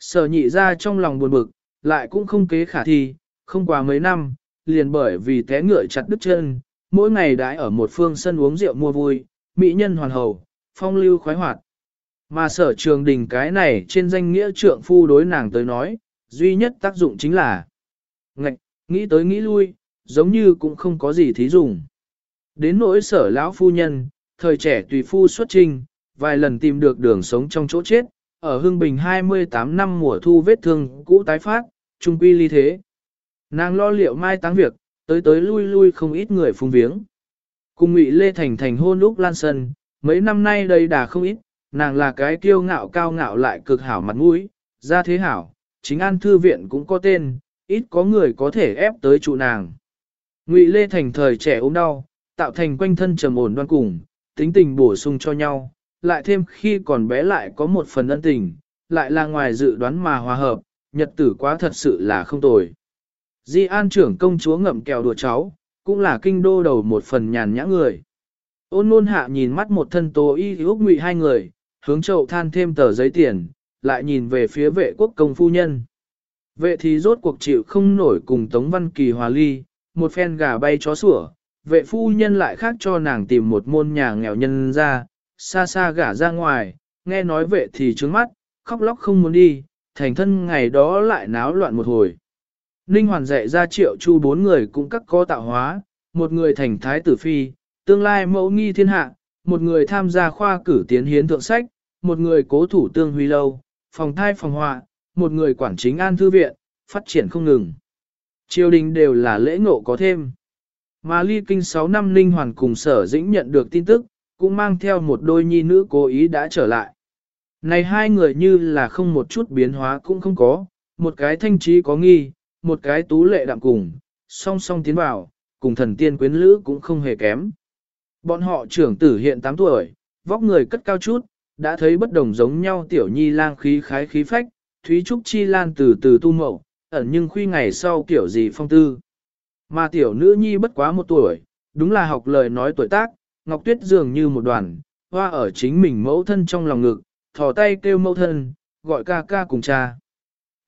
Sở nhị ra trong lòng buồn bực, lại cũng không kế khả thi, không qua mấy năm, liền bởi vì té ngựa chặt đứt chân, mỗi ngày đãi ở một phương sân uống rượu mua vui, mỹ nhân hoàn hầu, phong lưu khoái hoạt. Mà sở trường đình cái này trên danh nghĩa trượng phu đối nàng tới nói, duy nhất tác dụng chính là ngạch, nghĩ tới nghĩ lui, giống như cũng không có gì thí dùng. Đến nỗi sở lão phu nhân, thời trẻ tùy phu xuất trinh, vài lần tìm được đường sống trong chỗ chết, ở Hưng Bình 28 năm mùa thu vết thương cũ tái phát, trung quy ly thế. Nàng lo liệu mai táng việc, tới tới lui lui không ít người phung viếng. Cùng Ngụy Lê Thành thành hôn lúc lan sân, mấy năm nay đây đã không ít, nàng là cái kiêu ngạo cao ngạo lại cực hảo mặt mũi, ra thế hảo, chính an thư viện cũng có tên, ít có người có thể ép tới trụ nàng. Ngụy Lê Thành thời trẻ ốm đau, tạo thành quanh thân trầm ổn đoan cùng, tính tình bổ sung cho nhau, lại thêm khi còn bé lại có một phần ân tình, lại là ngoài dự đoán mà hòa hợp, nhật tử quá thật sự là không tồi. Di An trưởng công chúa ngậm kẹo đùa cháu, cũng là kinh đô đầu một phần nhàn nhã người. Ôn nôn hạ nhìn mắt một thân tố y úc ngụy hai người, hướng chậu than thêm tờ giấy tiền, lại nhìn về phía vệ quốc công phu nhân. Vệ thì rốt cuộc chịu không nổi cùng Tống Văn Kỳ hòa ly, một phen gà bay chó sủa, vệ phu nhân lại khác cho nàng tìm một môn nhà nghèo nhân ra, xa xa gả ra ngoài, nghe nói vệ thì trướng mắt, khóc lóc không muốn đi, thành thân ngày đó lại náo loạn một hồi. Ninh Hoàn dạy ra triệu chu bốn người cũng các có tạo hóa, một người thành thái tử phi, tương lai mẫu nghi thiên hạ, một người tham gia khoa cử tiến hiến thượng sách, một người cố thủ tương huy lâu, phòng thai phòng họa, một người quản chính an thư viện, phát triển không ngừng. Triều đình đều là lễ ngộ có thêm. Mà ly kinh 6 năm Ninh hoàn cùng sở dĩnh nhận được tin tức, cũng mang theo một đôi nhi nữ cố ý đã trở lại. Này hai người như là không một chút biến hóa cũng không có, một cái thanh trí có nghi, một cái tú lệ đạm cùng, song song tiến vào, cùng thần tiên quyến lữ cũng không hề kém. Bọn họ trưởng tử hiện 8 tuổi, vóc người cất cao chút, đã thấy bất đồng giống nhau tiểu nhi lang khí khái khí phách, Thúy Trúc Chi Lan từ từ tu mậu, ẩn nhưng khuy ngày sau kiểu gì phong tư. Mà tiểu nữ nhi bất quá một tuổi, đúng là học lời nói tuổi tác, Ngọc Tuyết dường như một đoàn, hoa ở chính mình mẫu thân trong lòng ngực, thò tay kêu mẫu thân, gọi ca ca cùng cha.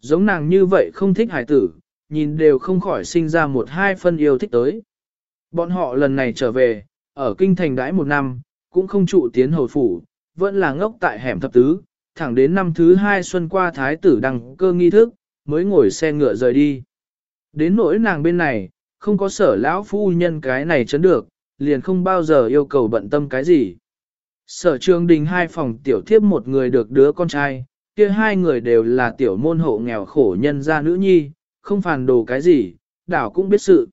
Giống nàng như vậy không thích hải tử, nhìn đều không khỏi sinh ra một hai phân yêu thích tới. Bọn họ lần này trở về, ở kinh thành đãi một năm, cũng không trụ tiến hồi phủ, vẫn là ngốc tại hẻm thập tứ, thẳng đến năm thứ hai xuân qua thái tử đăng cơ nghi thức, mới ngồi xe ngựa rời đi. Đến nỗi nàng bên này, không có sở lão phu nhân cái này chấn được, liền không bao giờ yêu cầu bận tâm cái gì. Sở trường đình hai phòng tiểu thiếp một người được đứa con trai, kia hai người đều là tiểu môn hộ nghèo khổ nhân gia nữ nhi, không phàn đồ cái gì, đảo cũng biết sự.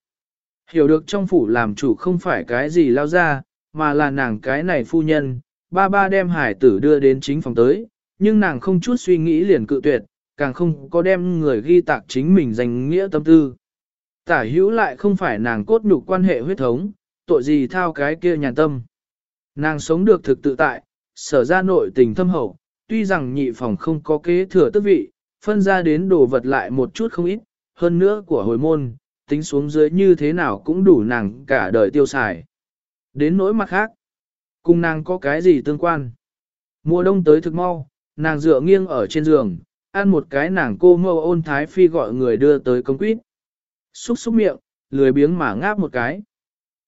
Hiểu được trong phủ làm chủ không phải cái gì lao ra, mà là nàng cái này phu nhân, ba ba đem hải tử đưa đến chính phòng tới, nhưng nàng không chút suy nghĩ liền cự tuyệt, càng không có đem người ghi tạc chính mình danh nghĩa tâm tư. Tả hữu lại không phải nàng cốt nhục quan hệ huyết thống, tội gì thao cái kia nhàn tâm. Nàng sống được thực tự tại, sở ra nội tình thâm hậu, tuy rằng nhị phòng không có kế thừa tước vị, phân ra đến đồ vật lại một chút không ít, hơn nữa của hồi môn, tính xuống dưới như thế nào cũng đủ nàng cả đời tiêu xài. Đến nỗi mặt khác, cùng nàng có cái gì tương quan. Mùa đông tới thực mau, nàng dựa nghiêng ở trên giường, ăn một cái nàng cô mâu ôn thái phi gọi người đưa tới công quýt. Xúc xúc miệng, lười biếng mà ngáp một cái.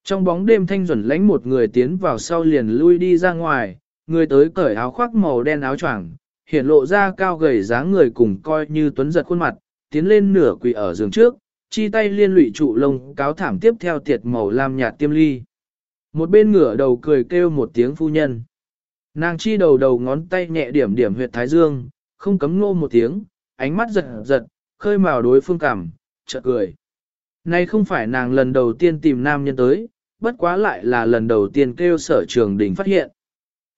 Trong bóng đêm thanh duẩn lánh một người tiến vào sau liền lui đi ra ngoài, người tới cởi áo khoác màu đen áo choàng, hiện lộ ra cao gầy dáng người cùng coi như tuấn giật khuôn mặt, tiến lên nửa quỳ ở giường trước, chi tay liên lụy trụ lông cáo thảm tiếp theo tiệt màu lam nhạt tiêm ly. Một bên ngửa đầu cười kêu một tiếng phu nhân. Nàng chi đầu đầu ngón tay nhẹ điểm điểm huyệt thái dương, không cấm ngô một tiếng, ánh mắt giật giật, khơi mào đối phương cảm, chợt cười. nay không phải nàng lần đầu tiên tìm nam nhân tới, bất quá lại là lần đầu tiên kêu sở trường đình phát hiện.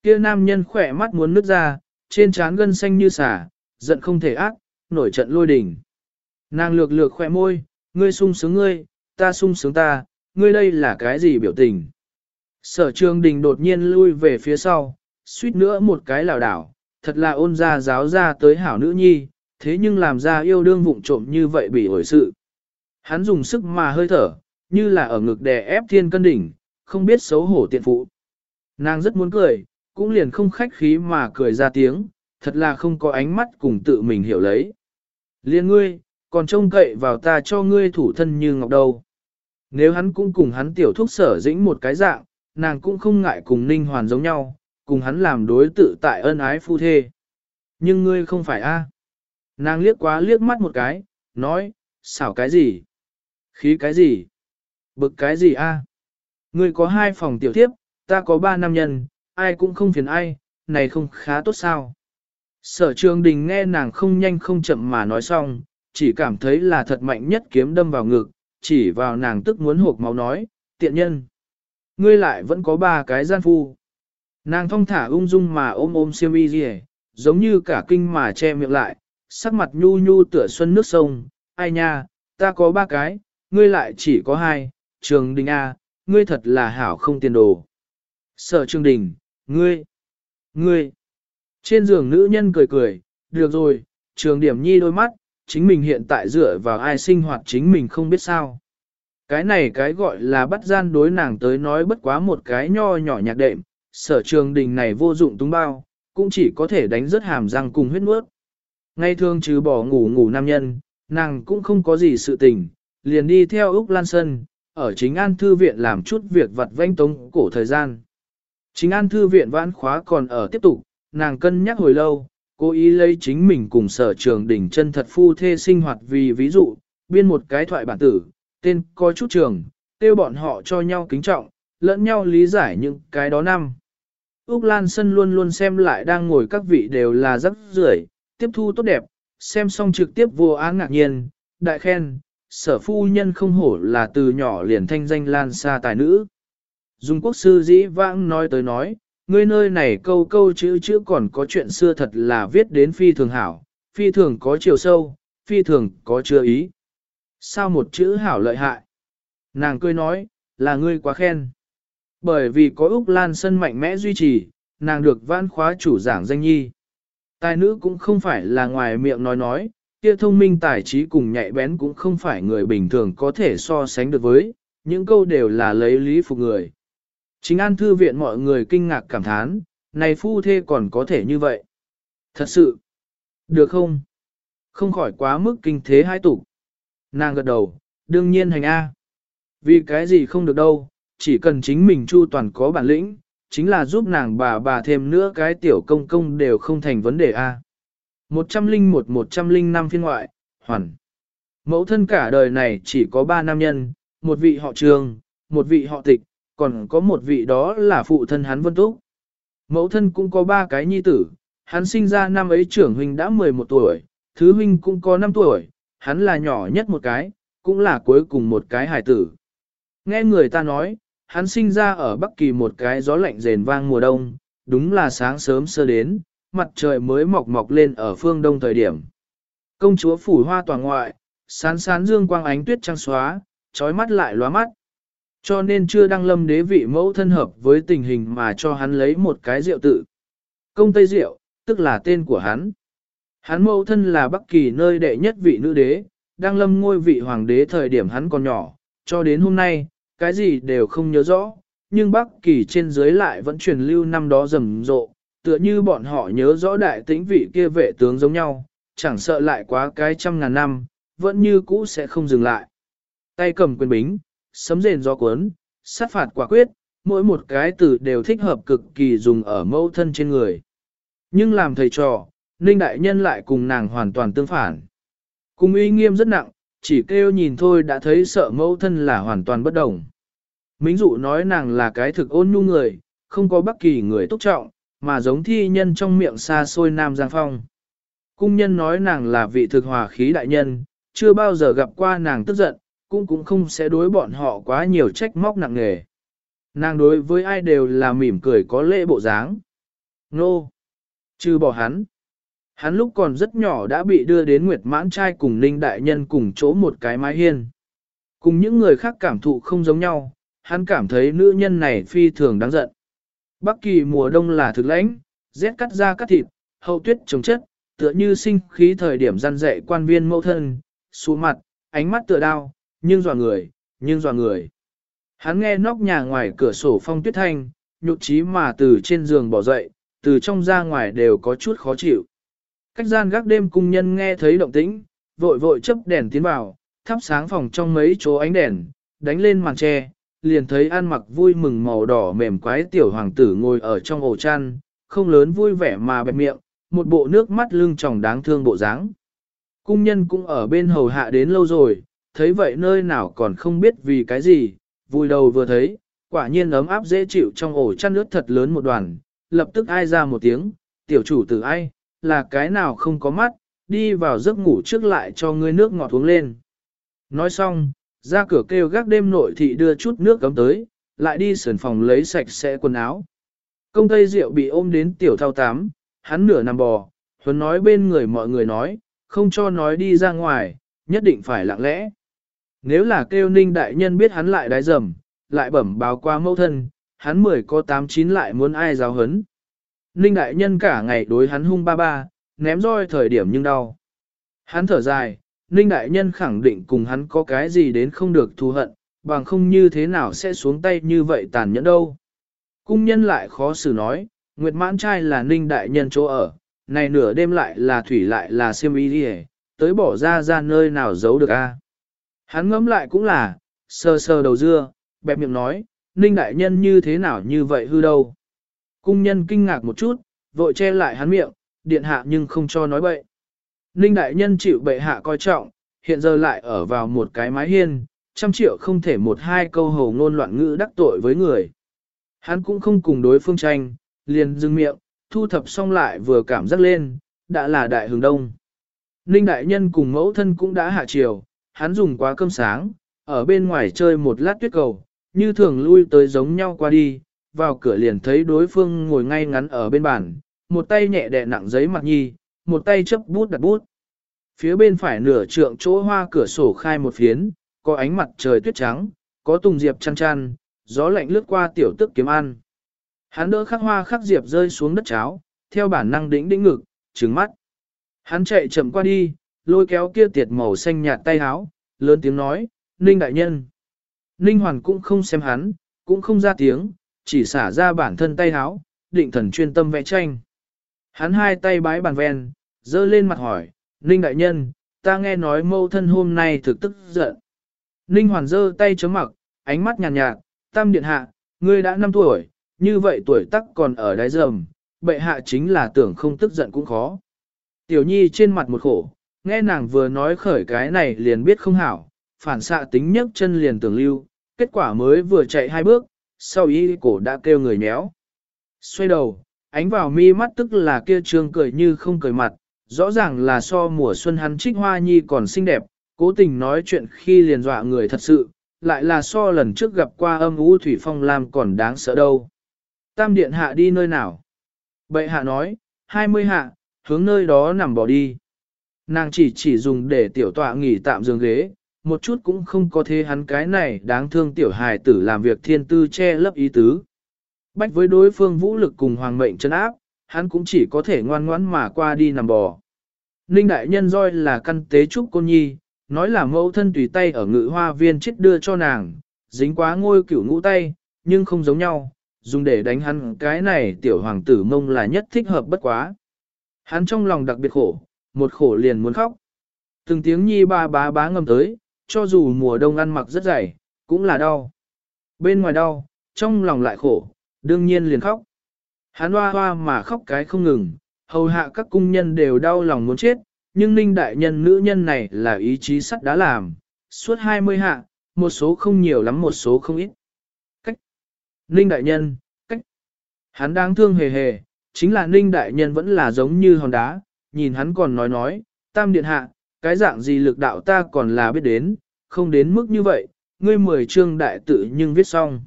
kia nam nhân khỏe mắt muốn nước ra, trên trán gân xanh như xả, giận không thể ác, nổi trận lôi đỉnh. Nàng lược lược khỏe môi, ngươi sung sướng ngươi, ta sung sướng ta, ngươi đây là cái gì biểu tình. Sở trường đình đột nhiên lui về phía sau, suýt nữa một cái lảo đảo, thật là ôn ra giáo ra tới hảo nữ nhi, thế nhưng làm ra yêu đương vụng trộm như vậy bị hồi sự. Hắn dùng sức mà hơi thở, như là ở ngực đè ép thiên cân đỉnh, không biết xấu hổ tiện phụ. Nàng rất muốn cười, cũng liền không khách khí mà cười ra tiếng, thật là không có ánh mắt cùng tự mình hiểu lấy. Liên ngươi, còn trông cậy vào ta cho ngươi thủ thân như ngọc đâu. Nếu hắn cũng cùng hắn tiểu thúc sở dĩnh một cái dạng, nàng cũng không ngại cùng ninh hoàn giống nhau, cùng hắn làm đối tự tại ân ái phu thê. Nhưng ngươi không phải a? Nàng liếc quá liếc mắt một cái, nói, xảo cái gì? Khí cái gì? Bực cái gì a? Ngươi có hai phòng tiểu tiếp, ta có ba nam nhân, ai cũng không phiền ai, này không khá tốt sao? Sở trường đình nghe nàng không nhanh không chậm mà nói xong, chỉ cảm thấy là thật mạnh nhất kiếm đâm vào ngực, chỉ vào nàng tức muốn hộp máu nói, tiện nhân. Ngươi lại vẫn có ba cái gian phu. Nàng thong thả ung dung mà ôm ôm siêu y gì giống như cả kinh mà che miệng lại, sắc mặt nhu nhu tựa xuân nước sông, ai nha, ta có ba cái, ngươi lại chỉ có hai, trường đình A, ngươi thật là hảo không tiền đồ. Sở trường đình, ngươi, ngươi, trên giường nữ nhân cười cười, được rồi, trường điểm nhi đôi mắt, chính mình hiện tại dựa vào ai sinh hoạt chính mình không biết sao. Cái này cái gọi là bắt gian đối nàng tới nói bất quá một cái nho nhỏ nhạc đệm, sở trường đình này vô dụng túng bao, cũng chỉ có thể đánh rớt hàm răng cùng huyết nuốt. Ngay thường trừ bỏ ngủ ngủ nam nhân, nàng cũng không có gì sự tình, liền đi theo Úc Lan Sân, ở chính an thư viện làm chút việc vặt vanh tống cổ thời gian. Chính an thư viện vãn khóa còn ở tiếp tục, nàng cân nhắc hồi lâu, cố ý lấy chính mình cùng sở trường đỉnh chân thật phu thê sinh hoạt vì ví dụ, biên một cái thoại bản tử, tên có chút trường, tiêu bọn họ cho nhau kính trọng, lẫn nhau lý giải những cái đó năm. Úc Lan Sân luôn luôn xem lại đang ngồi các vị đều là rất rưởi, tiếp thu tốt đẹp, xem xong trực tiếp vô án ngạc nhiên, đại khen, sở phu nhân không hổ là từ nhỏ liền thanh danh lan xa tài nữ. Dung quốc sư dĩ vãng nói tới nói, ngươi nơi này câu câu chữ chữ còn có chuyện xưa thật là viết đến phi thường hảo, phi thường có chiều sâu, phi thường có chưa ý. Sao một chữ hảo lợi hại? Nàng cười nói, là ngươi quá khen. Bởi vì có Úc Lan Sân mạnh mẽ duy trì, nàng được vãn khóa chủ giảng danh nhi. Tài nữ cũng không phải là ngoài miệng nói nói, kia thông minh tài trí cùng nhạy bén cũng không phải người bình thường có thể so sánh được với, những câu đều là lấy lý phục người. Chính an thư viện mọi người kinh ngạc cảm thán, này phu thê còn có thể như vậy. Thật sự, được không? Không khỏi quá mức kinh thế hai tục. Nàng gật đầu, đương nhiên hành A. Vì cái gì không được đâu, chỉ cần chính mình chu toàn có bản lĩnh, chính là giúp nàng bà bà thêm nữa cái tiểu công công đều không thành vấn đề A. 101-105 phiên ngoại, hoàn. Mẫu thân cả đời này chỉ có ba nam nhân, một vị họ trường, một vị họ tịch, còn có một vị đó là phụ thân hắn Vân Túc. Mẫu thân cũng có ba cái nhi tử, hắn sinh ra năm ấy trưởng huynh đã 11 tuổi, thứ huynh cũng có 5 tuổi, hắn là nhỏ nhất một cái, cũng là cuối cùng một cái hài tử. Nghe người ta nói, hắn sinh ra ở Bắc Kỳ một cái gió lạnh rền vang mùa đông, đúng là sáng sớm sơ đến, mặt trời mới mọc mọc lên ở phương đông thời điểm. Công chúa phủ hoa tòa ngoại, sán sán dương quang ánh tuyết trăng xóa, trói mắt lại lóa mắt. Cho nên chưa đăng lâm đế vị mẫu thân hợp với tình hình mà cho hắn lấy một cái rượu tự. Công Tây Diệu, tức là tên của hắn. Hắn mẫu thân là Bắc Kỳ nơi đệ nhất vị nữ đế, đang lâm ngôi vị hoàng đế thời điểm hắn còn nhỏ, cho đến hôm nay, cái gì đều không nhớ rõ, nhưng Bắc Kỳ trên dưới lại vẫn truyền lưu năm đó rầm rộ, tựa như bọn họ nhớ rõ đại tĩnh vị kia vệ tướng giống nhau, chẳng sợ lại quá cái trăm ngàn năm, vẫn như cũ sẽ không dừng lại. Tay cầm quyền bính, sấm rền gió cuốn, sát phạt quả quyết, mỗi một cái từ đều thích hợp cực kỳ dùng ở mẫu thân trên người. Nhưng làm thầy trò, Ninh Đại Nhân lại cùng nàng hoàn toàn tương phản. Cùng uy nghiêm rất nặng, chỉ kêu nhìn thôi đã thấy sợ mẫu thân là hoàn toàn bất đồng. Mính dụ nói nàng là cái thực ôn nhu người, không có bất kỳ người tốt trọng, mà giống thi nhân trong miệng xa xôi Nam Giang Phong. Cung nhân nói nàng là vị thực hòa khí đại nhân, chưa bao giờ gặp qua nàng tức giận, cũng cũng không sẽ đối bọn họ quá nhiều trách móc nặng nề. Nàng đối với ai đều là mỉm cười có lễ bộ dáng. Nô! Trừ bỏ hắn. Hắn lúc còn rất nhỏ đã bị đưa đến Nguyệt Mãn trai cùng Ninh Đại Nhân cùng chỗ một cái mái hiên. Cùng những người khác cảm thụ không giống nhau, hắn cảm thấy nữ nhân này phi thường đáng giận. Bắc kỳ mùa đông là thực lãnh, rét cắt da cắt thịt, hậu tuyết chống chất, tựa như sinh khí thời điểm gian dạy quan viên mẫu thân, xuống mặt, ánh mắt tựa đao, nhưng dò người, nhưng dò người. Hắn nghe nóc nhà ngoài cửa sổ phong tuyết thanh, nhụt chí mà từ trên giường bỏ dậy, từ trong ra ngoài đều có chút khó chịu. Cách gian gác đêm cung nhân nghe thấy động tĩnh, vội vội chấp đèn tiến vào, thắp sáng phòng trong mấy chỗ ánh đèn, đánh lên màn tre, liền thấy ăn mặc vui mừng màu đỏ mềm quái tiểu hoàng tử ngồi ở trong ổ chăn, không lớn vui vẻ mà bẹp miệng, một bộ nước mắt lưng tròng đáng thương bộ dáng. Cung nhân cũng ở bên hầu hạ đến lâu rồi, thấy vậy nơi nào còn không biết vì cái gì, vui đầu vừa thấy, quả nhiên ấm áp dễ chịu trong ổ chăn nước thật lớn một đoàn, lập tức ai ra một tiếng, tiểu chủ tử ai, là cái nào không có mắt, đi vào giấc ngủ trước lại cho ngươi nước ngọt uống lên. Nói xong, ra cửa kêu gác đêm nội thị đưa chút nước cấm tới, lại đi sườn phòng lấy sạch sẽ quần áo. Công tây rượu bị ôm đến tiểu thao tám, hắn nửa nằm bò, huấn nói bên người mọi người nói, không cho nói đi ra ngoài, nhất định phải lặng lẽ. Nếu là kêu ninh đại nhân biết hắn lại đái dầm, lại bẩm báo qua mẫu thân, hắn mười có tám chín lại muốn ai giáo hấn. Ninh đại nhân cả ngày đối hắn hung ba ba, ném roi thời điểm nhưng đau. Hắn thở dài, Ninh đại nhân khẳng định cùng hắn có cái gì đến không được thù hận, bằng không như thế nào sẽ xuống tay như vậy tàn nhẫn đâu. Cung nhân lại khó xử nói, Nguyệt mãn trai là Ninh đại nhân chỗ ở, này nửa đêm lại là thủy lại là siêm y đi tới bỏ ra ra nơi nào giấu được a Hắn ngẫm lại cũng là, sờ sờ đầu dưa, bẹp miệng nói, Ninh đại nhân như thế nào như vậy hư đâu. Cung nhân kinh ngạc một chút, vội che lại hắn miệng, điện hạ nhưng không cho nói bậy. Ninh đại nhân chịu bệ hạ coi trọng, hiện giờ lại ở vào một cái mái hiên, trăm triệu không thể một hai câu hầu ngôn loạn ngữ đắc tội với người. Hắn cũng không cùng đối phương tranh, liền dừng miệng, thu thập xong lại vừa cảm giác lên, đã là đại hướng đông. Ninh đại nhân cùng mẫu thân cũng đã hạ chiều, hắn dùng quá cơm sáng, ở bên ngoài chơi một lát tuyết cầu, như thường lui tới giống nhau qua đi, vào cửa liền thấy đối phương ngồi ngay ngắn ở bên bàn, một tay nhẹ đè nặng giấy mặt nhi, một tay chấp bút đặt bút. Phía bên phải nửa trượng chỗ hoa cửa sổ khai một phiến, có ánh mặt trời tuyết trắng, có tùng diệp chăn chăn, gió lạnh lướt qua tiểu tức kiếm ăn. Hắn đỡ khắc hoa khắc diệp rơi xuống đất cháo, theo bản năng đĩnh đĩnh ngực, trứng mắt. Hắn chạy chậm qua đi, lôi kéo kia tiệt màu xanh nhạt tay háo, lớn tiếng nói, Ninh đại nhân. Ninh hoàn cũng không xem hắn, cũng không ra tiếng, chỉ xả ra bản thân tay háo, định thần chuyên tâm vẽ tranh. Hắn hai tay bái bàn ven, dơ lên mặt hỏi, Ninh đại nhân, ta nghe nói mâu thân hôm nay thực tức giận. Ninh hoàn dơ tay chấm mặc, ánh mắt nhàn nhạt, nhạt, tam điện hạ, ngươi đã 5 tuổi, như vậy tuổi tắc còn ở đáy rầm, bệ hạ chính là tưởng không tức giận cũng khó. Tiểu nhi trên mặt một khổ, nghe nàng vừa nói khởi cái này liền biết không hảo, phản xạ tính nhấc chân liền tưởng lưu, kết quả mới vừa chạy hai bước, sau ý cổ đã kêu người nhéo. Xoay đầu, ánh vào mi mắt tức là kia trương cười như không cười mặt, rõ ràng là so mùa xuân hắn trích hoa nhi còn xinh đẹp, cố tình nói chuyện khi liền dọa người thật sự, lại là so lần trước gặp qua âm u thủy phong lam còn đáng sợ đâu. Tam điện hạ đi nơi nào? Bệ hạ nói, hai mươi hạ, hướng nơi đó nằm bỏ đi. Nàng chỉ chỉ dùng để tiểu tọa nghỉ tạm giường ghế, một chút cũng không có thế hắn cái này đáng thương tiểu hài tử làm việc thiên tư che lấp ý tứ. Bách với đối phương vũ lực cùng hoàng mệnh chân áp, hắn cũng chỉ có thể ngoan ngoãn mà qua đi nằm bò. Ninh đại nhân roi là căn tế trúc côn nhi, nói là mẫu thân tùy tay ở ngự hoa viên chết đưa cho nàng, dính quá ngôi cửu ngũ tay, nhưng không giống nhau, dùng để đánh hắn cái này tiểu hoàng tử mông là nhất thích hợp bất quá. Hắn trong lòng đặc biệt khổ, một khổ liền muốn khóc. Từng tiếng nhi ba bá bá ngầm tới, cho dù mùa đông ăn mặc rất dày, cũng là đau. Bên ngoài đau, trong lòng lại khổ, đương nhiên liền khóc. Hắn hoa hoa mà khóc cái không ngừng, hầu hạ các cung nhân đều đau lòng muốn chết, nhưng ninh đại nhân nữ nhân này là ý chí sắt đã làm, suốt 20 hạ, một số không nhiều lắm một số không ít. Cách. Ninh đại nhân, cách. Hắn đang thương hề hề, chính là ninh đại nhân vẫn là giống như hòn đá, nhìn hắn còn nói nói, tam điện hạ, cái dạng gì lực đạo ta còn là biết đến, không đến mức như vậy, ngươi mười chương đại tự nhưng viết xong.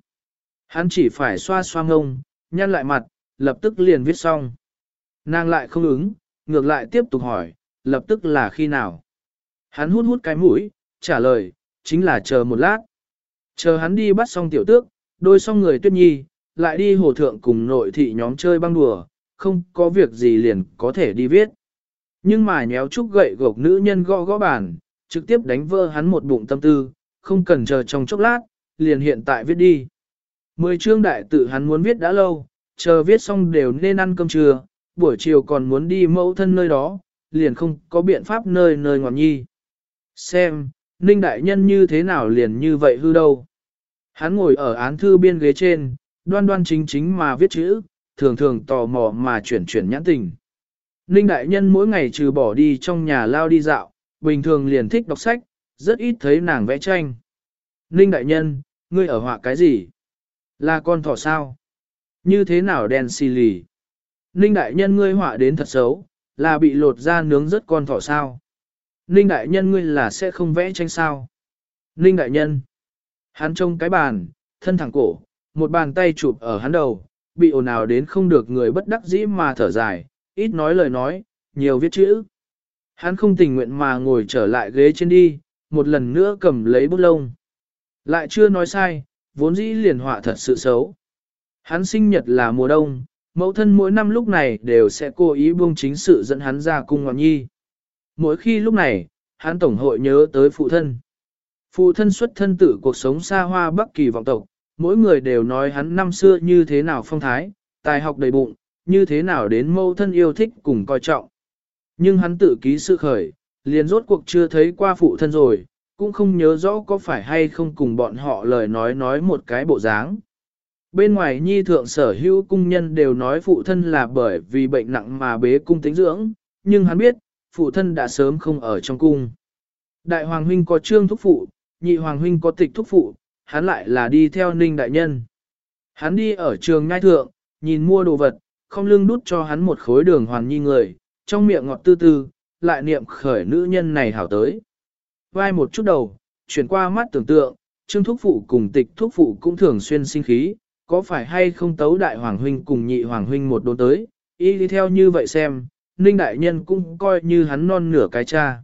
Hắn chỉ phải xoa xoa ngông, nhăn lại mặt, lập tức liền viết xong. Nàng lại không ứng, ngược lại tiếp tục hỏi, lập tức là khi nào. Hắn hút hút cái mũi, trả lời, chính là chờ một lát. Chờ hắn đi bắt xong tiểu tước, đôi xong người tuyết nhi, lại đi hồ thượng cùng nội thị nhóm chơi băng đùa, không có việc gì liền có thể đi viết. Nhưng mà nhéo trúc gậy gộc nữ nhân gõ gõ bàn, trực tiếp đánh vỡ hắn một bụng tâm tư, không cần chờ trong chốc lát, liền hiện tại viết đi. Mười chương đại tự hắn muốn viết đã lâu, chờ viết xong đều nên ăn cơm trưa, buổi chiều còn muốn đi mẫu thân nơi đó, liền không có biện pháp nơi nơi ngọn nhi. Xem, Ninh Đại Nhân như thế nào liền như vậy hư đâu. Hắn ngồi ở án thư biên ghế trên, đoan đoan chính chính mà viết chữ, thường thường tò mò mà chuyển chuyển nhãn tình. Ninh Đại Nhân mỗi ngày trừ bỏ đi trong nhà lao đi dạo, bình thường liền thích đọc sách, rất ít thấy nàng vẽ tranh. Ninh Đại Nhân, ngươi ở họa cái gì? Là con thỏ sao? Như thế nào đen xì lì? Ninh Đại Nhân ngươi họa đến thật xấu, là bị lột ra nướng rất con thỏ sao? Ninh Đại Nhân ngươi là sẽ không vẽ tranh sao? Ninh Đại Nhân. Hắn trông cái bàn, thân thẳng cổ, một bàn tay chụp ở hắn đầu, bị ồn ào đến không được người bất đắc dĩ mà thở dài, ít nói lời nói, nhiều viết chữ. Hắn không tình nguyện mà ngồi trở lại ghế trên đi, một lần nữa cầm lấy bút lông. Lại chưa nói sai, vốn dĩ liền họa thật sự xấu. Hắn sinh nhật là mùa đông, mẫu thân mỗi năm lúc này đều sẽ cố ý buông chính sự dẫn hắn ra cung ngọn nhi. Mỗi khi lúc này, hắn tổng hội nhớ tới phụ thân. Phụ thân xuất thân tử cuộc sống xa hoa bắc kỳ vọng tộc, mỗi người đều nói hắn năm xưa như thế nào phong thái, tài học đầy bụng, như thế nào đến mâu thân yêu thích cùng coi trọng. Nhưng hắn tự ký sự khởi, liền rốt cuộc chưa thấy qua phụ thân rồi, cũng không nhớ rõ có phải hay không cùng bọn họ lời nói nói một cái bộ dáng. Bên ngoài nhi thượng sở hữu cung nhân đều nói phụ thân là bởi vì bệnh nặng mà bế cung tính dưỡng, nhưng hắn biết, phụ thân đã sớm không ở trong cung. Đại hoàng huynh có trương thúc phụ, nhị hoàng huynh có tịch thúc phụ, hắn lại là đi theo ninh đại nhân. Hắn đi ở trường ngai thượng, nhìn mua đồ vật, không lưng đút cho hắn một khối đường hoàn nhi người, trong miệng ngọt tư tư, lại niệm khởi nữ nhân này hảo tới. Vai một chút đầu, chuyển qua mắt tưởng tượng, trương thúc phụ cùng tịch thúc phụ cũng thường xuyên sinh khí, có phải hay không tấu đại hoàng huynh cùng nhị hoàng huynh một đốn tới, y đi theo như vậy xem, ninh đại nhân cũng coi như hắn non nửa cái cha.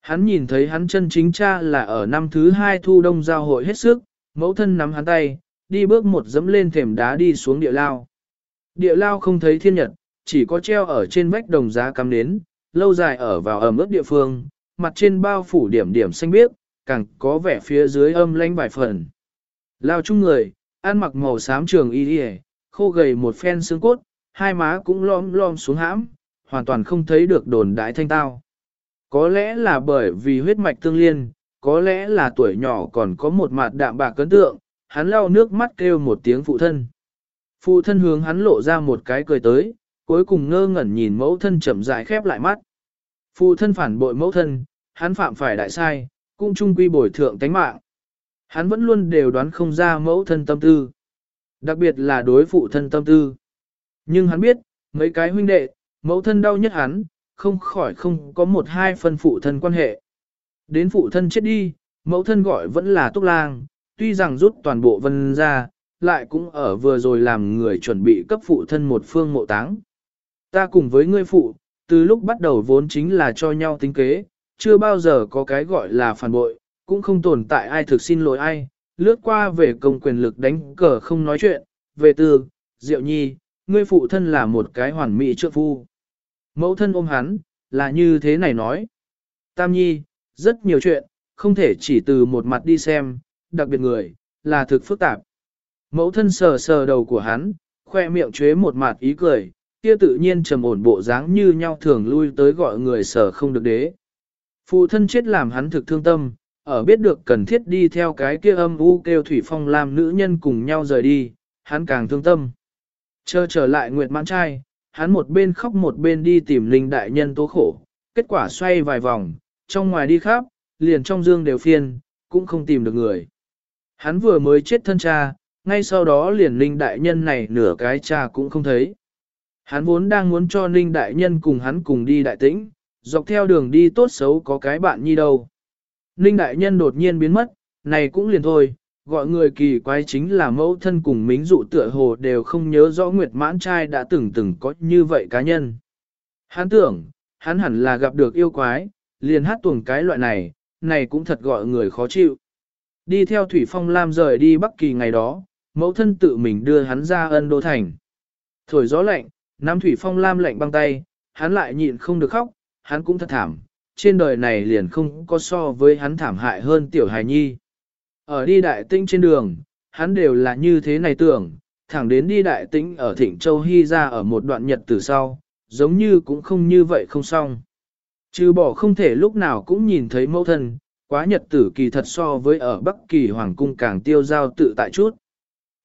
Hắn nhìn thấy hắn chân chính cha là ở năm thứ hai thu đông giao hội hết sức, mẫu thân nắm hắn tay, đi bước một dẫm lên thềm đá đi xuống địa lao. Địa lao không thấy thiên nhật, chỉ có treo ở trên vách đồng giá cắm nến, lâu dài ở vào ẩm ướt địa phương, mặt trên bao phủ điểm điểm xanh biếc, càng có vẻ phía dưới âm lanh vài phần. Lao chung người, ăn mặc màu xám trường y đi khô gầy một phen xương cốt, hai má cũng lom lom xuống hãm, hoàn toàn không thấy được đồn đại thanh tao. Có lẽ là bởi vì huyết mạch tương liên, có lẽ là tuổi nhỏ còn có một mặt đạm bạc cấn tượng, hắn lau nước mắt kêu một tiếng phụ thân. Phụ thân hướng hắn lộ ra một cái cười tới, cuối cùng ngơ ngẩn nhìn mẫu thân chậm rãi khép lại mắt. Phụ thân phản bội mẫu thân, hắn phạm phải đại sai, cũng chung quy bồi thượng tánh mạng. Hắn vẫn luôn đều đoán không ra mẫu thân tâm tư. Đặc biệt là đối phụ thân tâm tư. Nhưng hắn biết, mấy cái huynh đệ, mẫu thân đau nhất hắn, không khỏi không có một hai phân phụ thân quan hệ. Đến phụ thân chết đi, mẫu thân gọi vẫn là túc lang, tuy rằng rút toàn bộ vân ra, lại cũng ở vừa rồi làm người chuẩn bị cấp phụ thân một phương mộ táng. Ta cùng với ngươi phụ, từ lúc bắt đầu vốn chính là cho nhau tính kế, chưa bao giờ có cái gọi là phản bội, cũng không tồn tại ai thực xin lỗi ai, lướt qua về công quyền lực đánh cờ không nói chuyện, về từ, diệu nhi, ngươi phụ thân là một cái hoàn mỹ trượng phu. Mẫu thân ôm hắn, là như thế này nói. Tam nhi, rất nhiều chuyện, không thể chỉ từ một mặt đi xem, đặc biệt người, là thực phức tạp. Mẫu thân sờ sờ đầu của hắn, khoe miệng chế một mặt ý cười, kia tự nhiên trầm ổn bộ dáng như nhau thường lui tới gọi người sờ không được đế. Phụ thân chết làm hắn thực thương tâm, ở biết được cần thiết đi theo cái kia âm u kêu Thủy Phong làm nữ nhân cùng nhau rời đi, hắn càng thương tâm. Chờ trở lại Nguyệt Mãn Trai, hắn một bên khóc một bên đi tìm linh đại nhân tố khổ, kết quả xoay vài vòng, trong ngoài đi khắp, liền trong dương đều phiên, cũng không tìm được người. Hắn vừa mới chết thân cha, ngay sau đó liền linh đại nhân này nửa cái cha cũng không thấy. Hắn vốn đang muốn cho ninh đại nhân cùng hắn cùng đi đại tĩnh, dọc theo đường đi tốt xấu có cái bạn nhi đâu. Ninh đại nhân đột nhiên biến mất, này cũng liền thôi, gọi người kỳ quái chính là mẫu thân cùng mính dụ tựa hồ đều không nhớ rõ Nguyệt Mãn trai đã từng từng có như vậy cá nhân. Hắn tưởng, hắn hẳn là gặp được yêu quái, liền hát tuồng cái loại này, này cũng thật gọi người khó chịu. Đi theo Thủy Phong Lam rời đi Bắc Kỳ ngày đó, mẫu thân tự mình đưa hắn ra ân đô thành. Thổi gió lạnh, Nam Thủy Phong Lam lạnh băng tay, hắn lại nhịn không được khóc, hắn cũng thật thảm, trên đời này liền không có so với hắn thảm hại hơn tiểu hài nhi. Ở đi đại tinh trên đường, hắn đều là như thế này tưởng, thẳng đến đi đại tinh ở Thịnh Châu Hy ra ở một đoạn nhật từ sau, giống như cũng không như vậy không xong. Trừ bỏ không thể lúc nào cũng nhìn thấy mẫu thân, quá nhật tử kỳ thật so với ở Bắc Kỳ Hoàng Cung càng tiêu giao tự tại chút.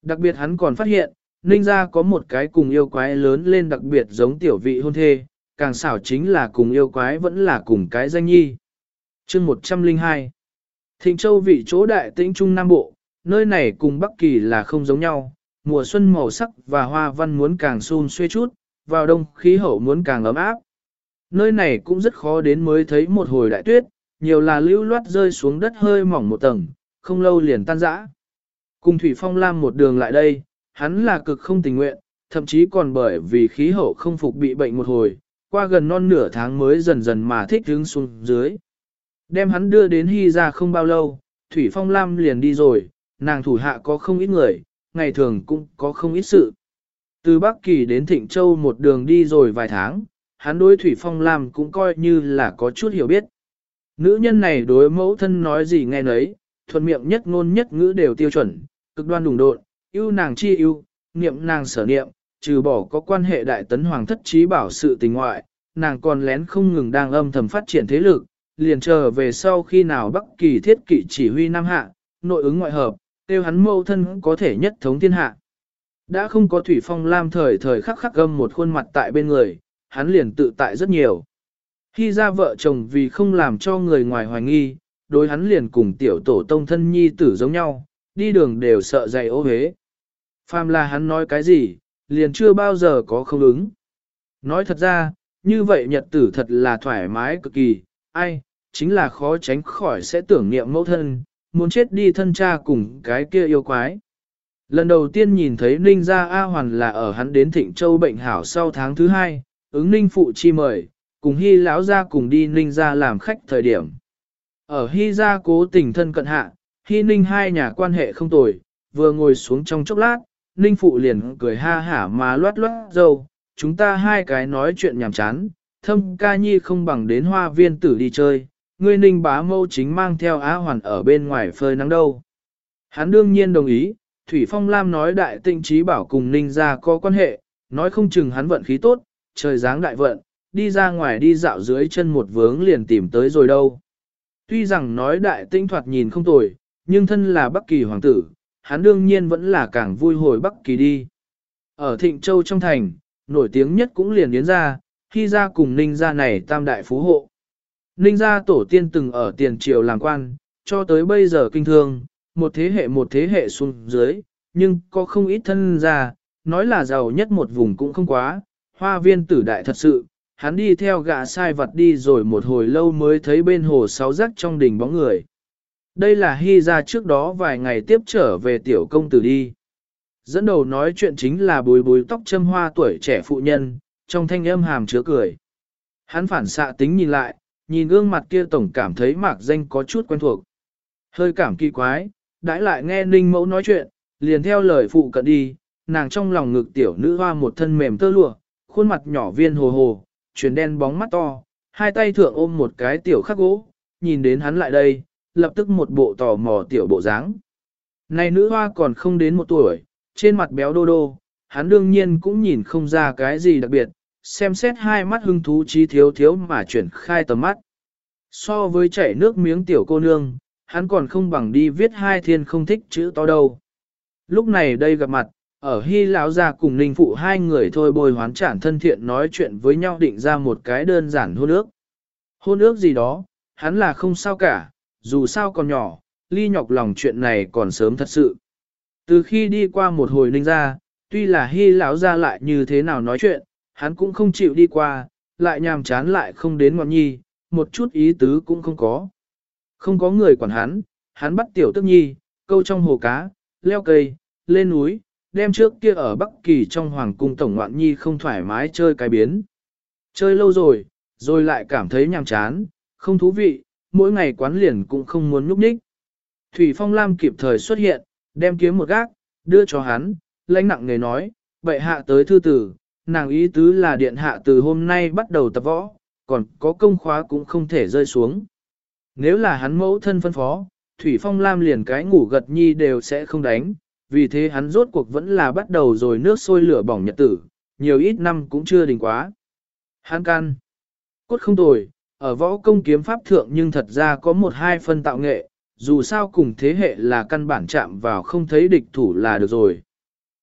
Đặc biệt hắn còn phát hiện, Ninh gia có một cái cùng yêu quái lớn lên đặc biệt giống tiểu vị hôn thê, càng xảo chính là cùng yêu quái vẫn là cùng cái danh nhi. chương 102 Thịnh Châu vị chỗ đại tĩnh Trung Nam Bộ, nơi này cùng Bắc Kỳ là không giống nhau, mùa xuân màu sắc và hoa văn muốn càng xun xuê chút, vào đông khí hậu muốn càng ấm áp. Nơi này cũng rất khó đến mới thấy một hồi đại tuyết, nhiều là lưu loát rơi xuống đất hơi mỏng một tầng, không lâu liền tan rã. Cùng Thủy Phong Lam một đường lại đây, hắn là cực không tình nguyện, thậm chí còn bởi vì khí hậu không phục bị bệnh một hồi, qua gần non nửa tháng mới dần dần mà thích hướng xuống dưới. Đem hắn đưa đến Hy ra không bao lâu, Thủy Phong Lam liền đi rồi, nàng thủ hạ có không ít người, ngày thường cũng có không ít sự. Từ Bắc Kỳ đến Thịnh Châu một đường đi rồi vài tháng, hắn đối Thủy Phong Lam cũng coi như là có chút hiểu biết. Nữ nhân này đối mẫu thân nói gì nghe nấy, thuận miệng nhất ngôn nhất ngữ đều tiêu chuẩn, cực đoan đùng độn, yêu nàng chi yêu, niệm nàng sở niệm, trừ bỏ có quan hệ đại tấn hoàng thất trí bảo sự tình ngoại, nàng còn lén không ngừng đang âm thầm phát triển thế lực, liền chờ về sau khi nào Bắc Kỳ thiết kỵ chỉ huy Nam Hạ, nội ứng ngoại hợp, tiêu hắn mâu thân có thể nhất thống thiên hạ. Đã không có Thủy Phong Lam thời thời khắc khắc gâm một khuôn mặt tại bên người, hắn liền tự tại rất nhiều. Khi ra vợ chồng vì không làm cho người ngoài hoài nghi, đối hắn liền cùng tiểu tổ tông thân nhi tử giống nhau, đi đường đều sợ dày ô hế. Phàm là hắn nói cái gì, liền chưa bao giờ có không ứng. Nói thật ra, như vậy nhật tử thật là thoải mái cực kỳ, ai, chính là khó tránh khỏi sẽ tưởng niệm mẫu thân, muốn chết đi thân cha cùng cái kia yêu quái. Lần đầu tiên nhìn thấy Ninh Gia A Hoàn là ở hắn đến Thịnh Châu bệnh hảo sau tháng thứ hai, ứng Ninh Phụ chi mời, cùng Hy lão gia cùng đi Ninh Gia làm khách thời điểm. Ở Hy Gia cố tình thân cận hạ, Hy Ninh hai nhà quan hệ không tồi, vừa ngồi xuống trong chốc lát, Ninh Phụ liền cười ha hả mà loát loát dâu, chúng ta hai cái nói chuyện nhảm chán, thâm ca nhi không bằng đến hoa viên tử đi chơi, ngươi Ninh bá mâu chính mang theo Á Hoàn ở bên ngoài phơi nắng đâu. Hắn đương nhiên đồng ý, Thủy Phong Lam nói đại tinh trí bảo cùng Ninh gia có quan hệ, nói không chừng hắn vận khí tốt, trời dáng đại vận, đi ra ngoài đi dạo dưới chân một vướng liền tìm tới rồi đâu. Tuy rằng nói đại tinh thoạt nhìn không tồi, nhưng thân là Bắc Kỳ hoàng tử, hắn đương nhiên vẫn là càng vui hồi Bắc Kỳ đi. Ở Thịnh Châu trong thành, nổi tiếng nhất cũng liền yến ra, khi ra cùng Ninh gia này tam đại phú hộ. Ninh gia tổ tiên từng ở tiền triều làm quan, cho tới bây giờ kinh thương, một thế hệ một thế hệ xuống dưới, nhưng có không ít thân gia, nói là giàu nhất một vùng cũng không quá, hoa viên tử đại thật sự, hắn đi theo gã sai vật đi rồi một hồi lâu mới thấy bên hồ sáu rắc trong đỉnh bóng người. Đây là hy ra trước đó vài ngày tiếp trở về tiểu công tử đi. Dẫn đầu nói chuyện chính là bùi bùi tóc châm hoa tuổi trẻ phụ nhân, trong thanh âm hàm chứa cười. Hắn phản xạ tính nhìn lại, nhìn gương mặt kia tổng cảm thấy mạc danh có chút quen thuộc. Hơi cảm kỳ quái, đãi lại nghe ninh mẫu nói chuyện, liền theo lời phụ cận đi, nàng trong lòng ngực tiểu nữ hoa một thân mềm tơ lụa, khuôn mặt nhỏ viên hồ hồ, chuyển đen bóng mắt to, hai tay thượng ôm một cái tiểu khắc gỗ, nhìn đến hắn lại đây, lập tức một bộ tò mò tiểu bộ dáng. Này nữ hoa còn không đến một tuổi, trên mặt béo đô đô, hắn đương nhiên cũng nhìn không ra cái gì đặc biệt, xem xét hai mắt hưng thú trí thiếu thiếu mà chuyển khai tầm mắt. So với chảy nước miếng tiểu cô nương, hắn còn không bằng đi viết hai thiên không thích chữ to đâu. Lúc này đây gặp mặt, ở Hy lão gia cùng Ninh phụ hai người thôi bồi hoán trản thân thiện nói chuyện với nhau định ra một cái đơn giản hôn ước. Hôn ước gì đó, hắn là không sao cả, dù sao còn nhỏ, ly nhọc lòng chuyện này còn sớm thật sự. Từ khi đi qua một hồi ninh ra, tuy là Hy lão gia lại như thế nào nói chuyện, hắn cũng không chịu đi qua, lại nhàm chán lại không đến ngọn nhi, một chút ý tứ cũng không có. Không có người quản hắn, hắn bắt tiểu tức nhi, câu trong hồ cá, leo cây, lên núi, đem trước kia ở Bắc Kỳ trong Hoàng cung Tổng Ngoạn Nhi không thoải mái chơi cái biến. Chơi lâu rồi, rồi lại cảm thấy nhàm chán, không thú vị, mỗi ngày quán liền cũng không muốn nhúc nhích. Thủy Phong Lam kịp thời xuất hiện, đem kiếm một gác, đưa cho hắn, lãnh nặng người nói, vậy hạ tới thư tử, nàng ý tứ là điện hạ từ hôm nay bắt đầu tập võ, còn có công khóa cũng không thể rơi xuống. Nếu là hắn mẫu thân phân phó, Thủy Phong Lam liền cái ngủ gật nhi đều sẽ không đánh, vì thế hắn rốt cuộc vẫn là bắt đầu rồi nước sôi lửa bỏng nhật tử, nhiều ít năm cũng chưa đình quá. Hắn can. Cốt không tồi, ở võ công kiếm pháp thượng nhưng thật ra có một hai phân tạo nghệ, dù sao cùng thế hệ là căn bản chạm vào không thấy địch thủ là được rồi.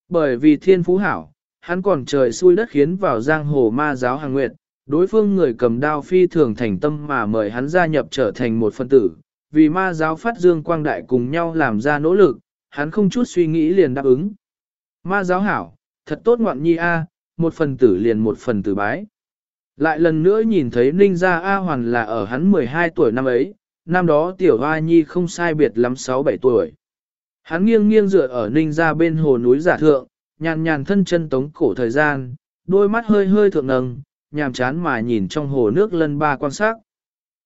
Bởi vì thiên phú hảo, hắn còn trời xui đất khiến vào giang hồ ma giáo hàng nguyệt, đối phương người cầm đao phi thường thành tâm mà mời hắn gia nhập trở thành một phân tử, vì ma giáo phát dương quang đại cùng nhau làm ra nỗ lực, hắn không chút suy nghĩ liền đáp ứng. Ma giáo hảo, thật tốt ngoạn nhi a, một phần tử liền một phần tử bái. Lại lần nữa nhìn thấy Ninh Gia A Hoàn là ở hắn 12 tuổi năm ấy, năm đó tiểu hoa nhi không sai biệt lắm 6-7 tuổi. Hắn nghiêng nghiêng dựa ở Ninh Gia bên hồ núi giả thượng, nhàn nhàn thân chân tống cổ thời gian, đôi mắt hơi hơi thượng nâng, nhàm chán mà nhìn trong hồ nước lân ba quan sát.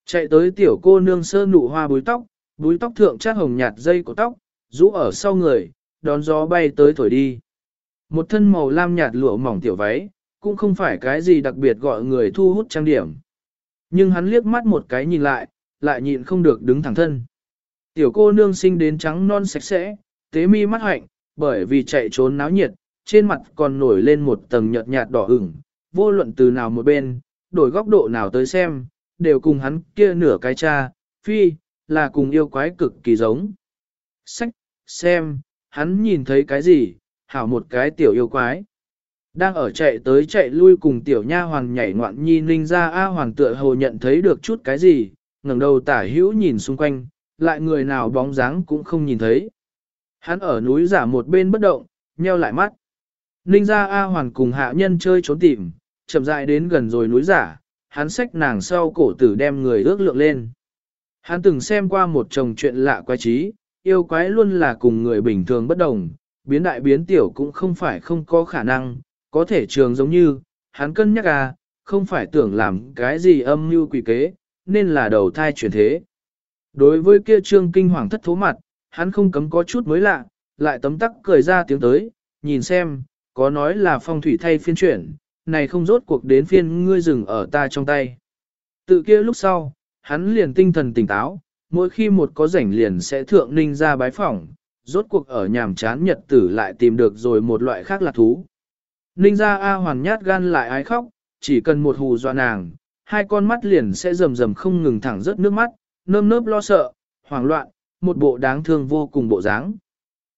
Chạy tới tiểu cô nương sơ nụ hoa búi tóc, búi tóc thượng chát hồng nhạt dây của tóc, rũ ở sau người, đón gió bay tới thổi đi. Một thân màu lam nhạt lụa mỏng tiểu váy, cũng không phải cái gì đặc biệt gọi người thu hút trang điểm. Nhưng hắn liếc mắt một cái nhìn lại, lại nhịn không được đứng thẳng thân. Tiểu cô nương sinh đến trắng non sạch sẽ, tế mi mắt hạnh, bởi vì chạy trốn náo nhiệt, trên mặt còn nổi lên một tầng nhợt nhạt đỏ ửng, vô luận từ nào một bên, đổi góc độ nào tới xem, đều cùng hắn kia nửa cái cha, phi, là cùng yêu quái cực kỳ giống. Sách, xem, hắn nhìn thấy cái gì, hảo một cái tiểu yêu quái. Đang ở chạy tới chạy lui cùng tiểu nha hoàng nhảy ngoạn nhi ninh ra A hoàng tựa hồ nhận thấy được chút cái gì, ngẩng đầu tả hữu nhìn xung quanh, lại người nào bóng dáng cũng không nhìn thấy. Hắn ở núi giả một bên bất động, nheo lại mắt. Ninh ra A hoàng cùng hạ nhân chơi trốn tìm, chậm rãi đến gần rồi núi giả, hắn xách nàng sau cổ tử đem người ước lượng lên. Hắn từng xem qua một chồng chuyện lạ quái trí, yêu quái luôn là cùng người bình thường bất đồng, biến đại biến tiểu cũng không phải không có khả năng, có thể trường giống như, hắn cân nhắc à, không phải tưởng làm cái gì âm mưu quỷ kế, nên là đầu thai chuyển thế. Đối với kia trương kinh hoàng thất thố mặt, hắn không cấm có chút mới lạ, lại tấm tắc cười ra tiếng tới, nhìn xem, có nói là phong thủy thay phiên chuyển, này không rốt cuộc đến phiên ngươi dừng ở ta trong tay. Tự kia lúc sau, hắn liền tinh thần tỉnh táo, mỗi khi một có rảnh liền sẽ thượng ninh ra bái phỏng, rốt cuộc ở nhàm chán nhật tử lại tìm được rồi một loại khác là thú. Ninh ra A hoàn nhát gan lại ái khóc, chỉ cần một hù dọa nàng, hai con mắt liền sẽ rầm rầm không ngừng thẳng rớt nước mắt, nơm nớp lo sợ, hoảng loạn, một bộ đáng thương vô cùng bộ dáng.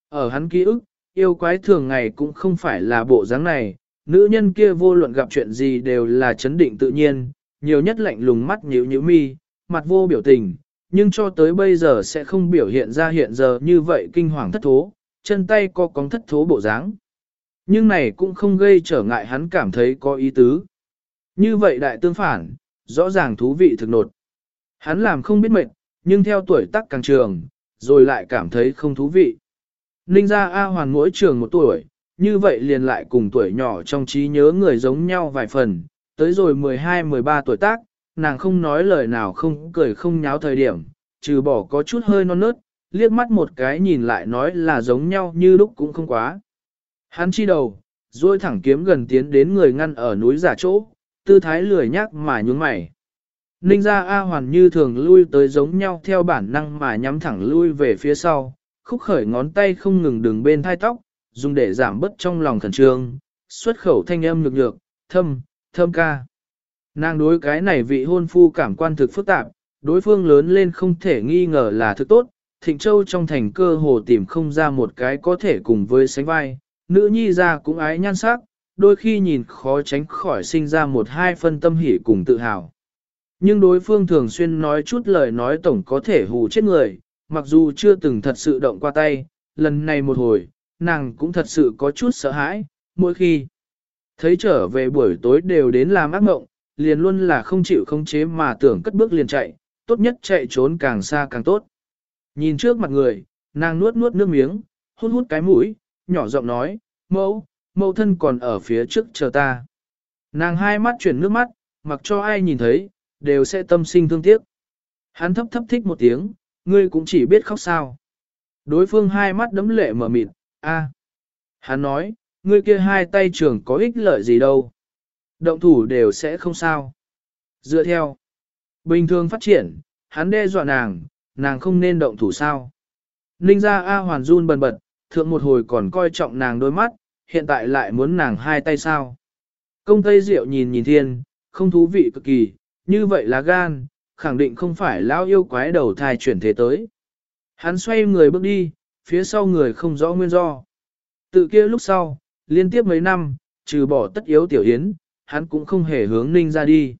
Ở hắn ký ức, yêu quái thường ngày cũng không phải là bộ dáng này, nữ nhân kia vô luận gặp chuyện gì đều là chấn định tự nhiên, nhiều nhất lạnh lùng mắt nhíu nhíu mi, mặt vô biểu tình, nhưng cho tới bây giờ sẽ không biểu hiện ra hiện giờ như vậy kinh hoàng thất thố, chân tay co cóng thất thố bộ dáng. Nhưng này cũng không gây trở ngại hắn cảm thấy có ý tứ. Như vậy đại tương phản, rõ ràng thú vị thực nột. Hắn làm không biết mệt, nhưng theo tuổi tác càng trường, rồi lại cảm thấy không thú vị. Ninh gia A hoàn mỗi trường một tuổi, như vậy liền lại cùng tuổi nhỏ trong trí nhớ người giống nhau vài phần, tới rồi 12-13 tuổi tác, nàng không nói lời nào không cười không nháo thời điểm, trừ bỏ có chút hơi non nớt, liếc mắt một cái nhìn lại nói là giống nhau như lúc cũng không quá. Hắn chi đầu, rồi thẳng kiếm gần tiến đến người ngăn ở núi giả chỗ, tư thái lười nhác mà nhún mày. Ninh ra A hoàn như thường lui tới giống nhau theo bản năng mà nhắm thẳng lui về phía sau, khúc khởi ngón tay không ngừng đường bên thai tóc, dùng để giảm bớt trong lòng khẩn trương, xuất khẩu thanh âm nhược nhược, thâm, thâm ca. Nàng đối cái này vị hôn phu cảm quan thực phức tạp, đối phương lớn lên không thể nghi ngờ là thực tốt, Thịnh Châu trong thành cơ hồ tìm không ra một cái có thể cùng với sánh vai, nữ nhi ra cũng ái nhan sắc, đôi khi nhìn khó tránh khỏi sinh ra một hai phân tâm hỉ cùng tự hào. Nhưng đối phương thường xuyên nói chút lời nói tổng có thể hù chết người, mặc dù chưa từng thật sự động qua tay, lần này một hồi, nàng cũng thật sự có chút sợ hãi, mỗi khi thấy trở về buổi tối đều đến làm ác mộng, liền luôn là không chịu không chế mà tưởng cất bước liền chạy, tốt nhất chạy trốn càng xa càng tốt. Nhìn trước mặt người, nàng nuốt nuốt nước miếng, hút hút cái mũi, nhỏ giọng nói, mẫu, mẫu thân còn ở phía trước chờ ta. Nàng hai mắt chuyển nước mắt, mặc cho ai nhìn thấy, đều sẽ tâm sinh thương tiếc. Hắn thấp thấp thích một tiếng, ngươi cũng chỉ biết khóc sao. Đối phương hai mắt đấm lệ mở mịt, a. Hắn nói, ngươi kia hai tay trưởng có ích lợi gì đâu. Động thủ đều sẽ không sao. Dựa theo. Bình thường phát triển, hắn đe dọa nàng, nàng không nên động thủ sao. Ninh ra A hoàn run bần bật, thượng một hồi còn coi trọng nàng đôi mắt, hiện tại lại muốn nàng hai tay sao. Công Tây Diệu nhìn nhìn thiên, không thú vị cực kỳ, như vậy là gan, khẳng định không phải lão yêu quái đầu thai chuyển thế tới. Hắn xoay người bước đi, phía sau người không rõ nguyên do. Tự kia lúc sau, liên tiếp mấy năm, trừ bỏ tất yếu tiểu yến, hắn cũng không hề hướng ninh ra đi.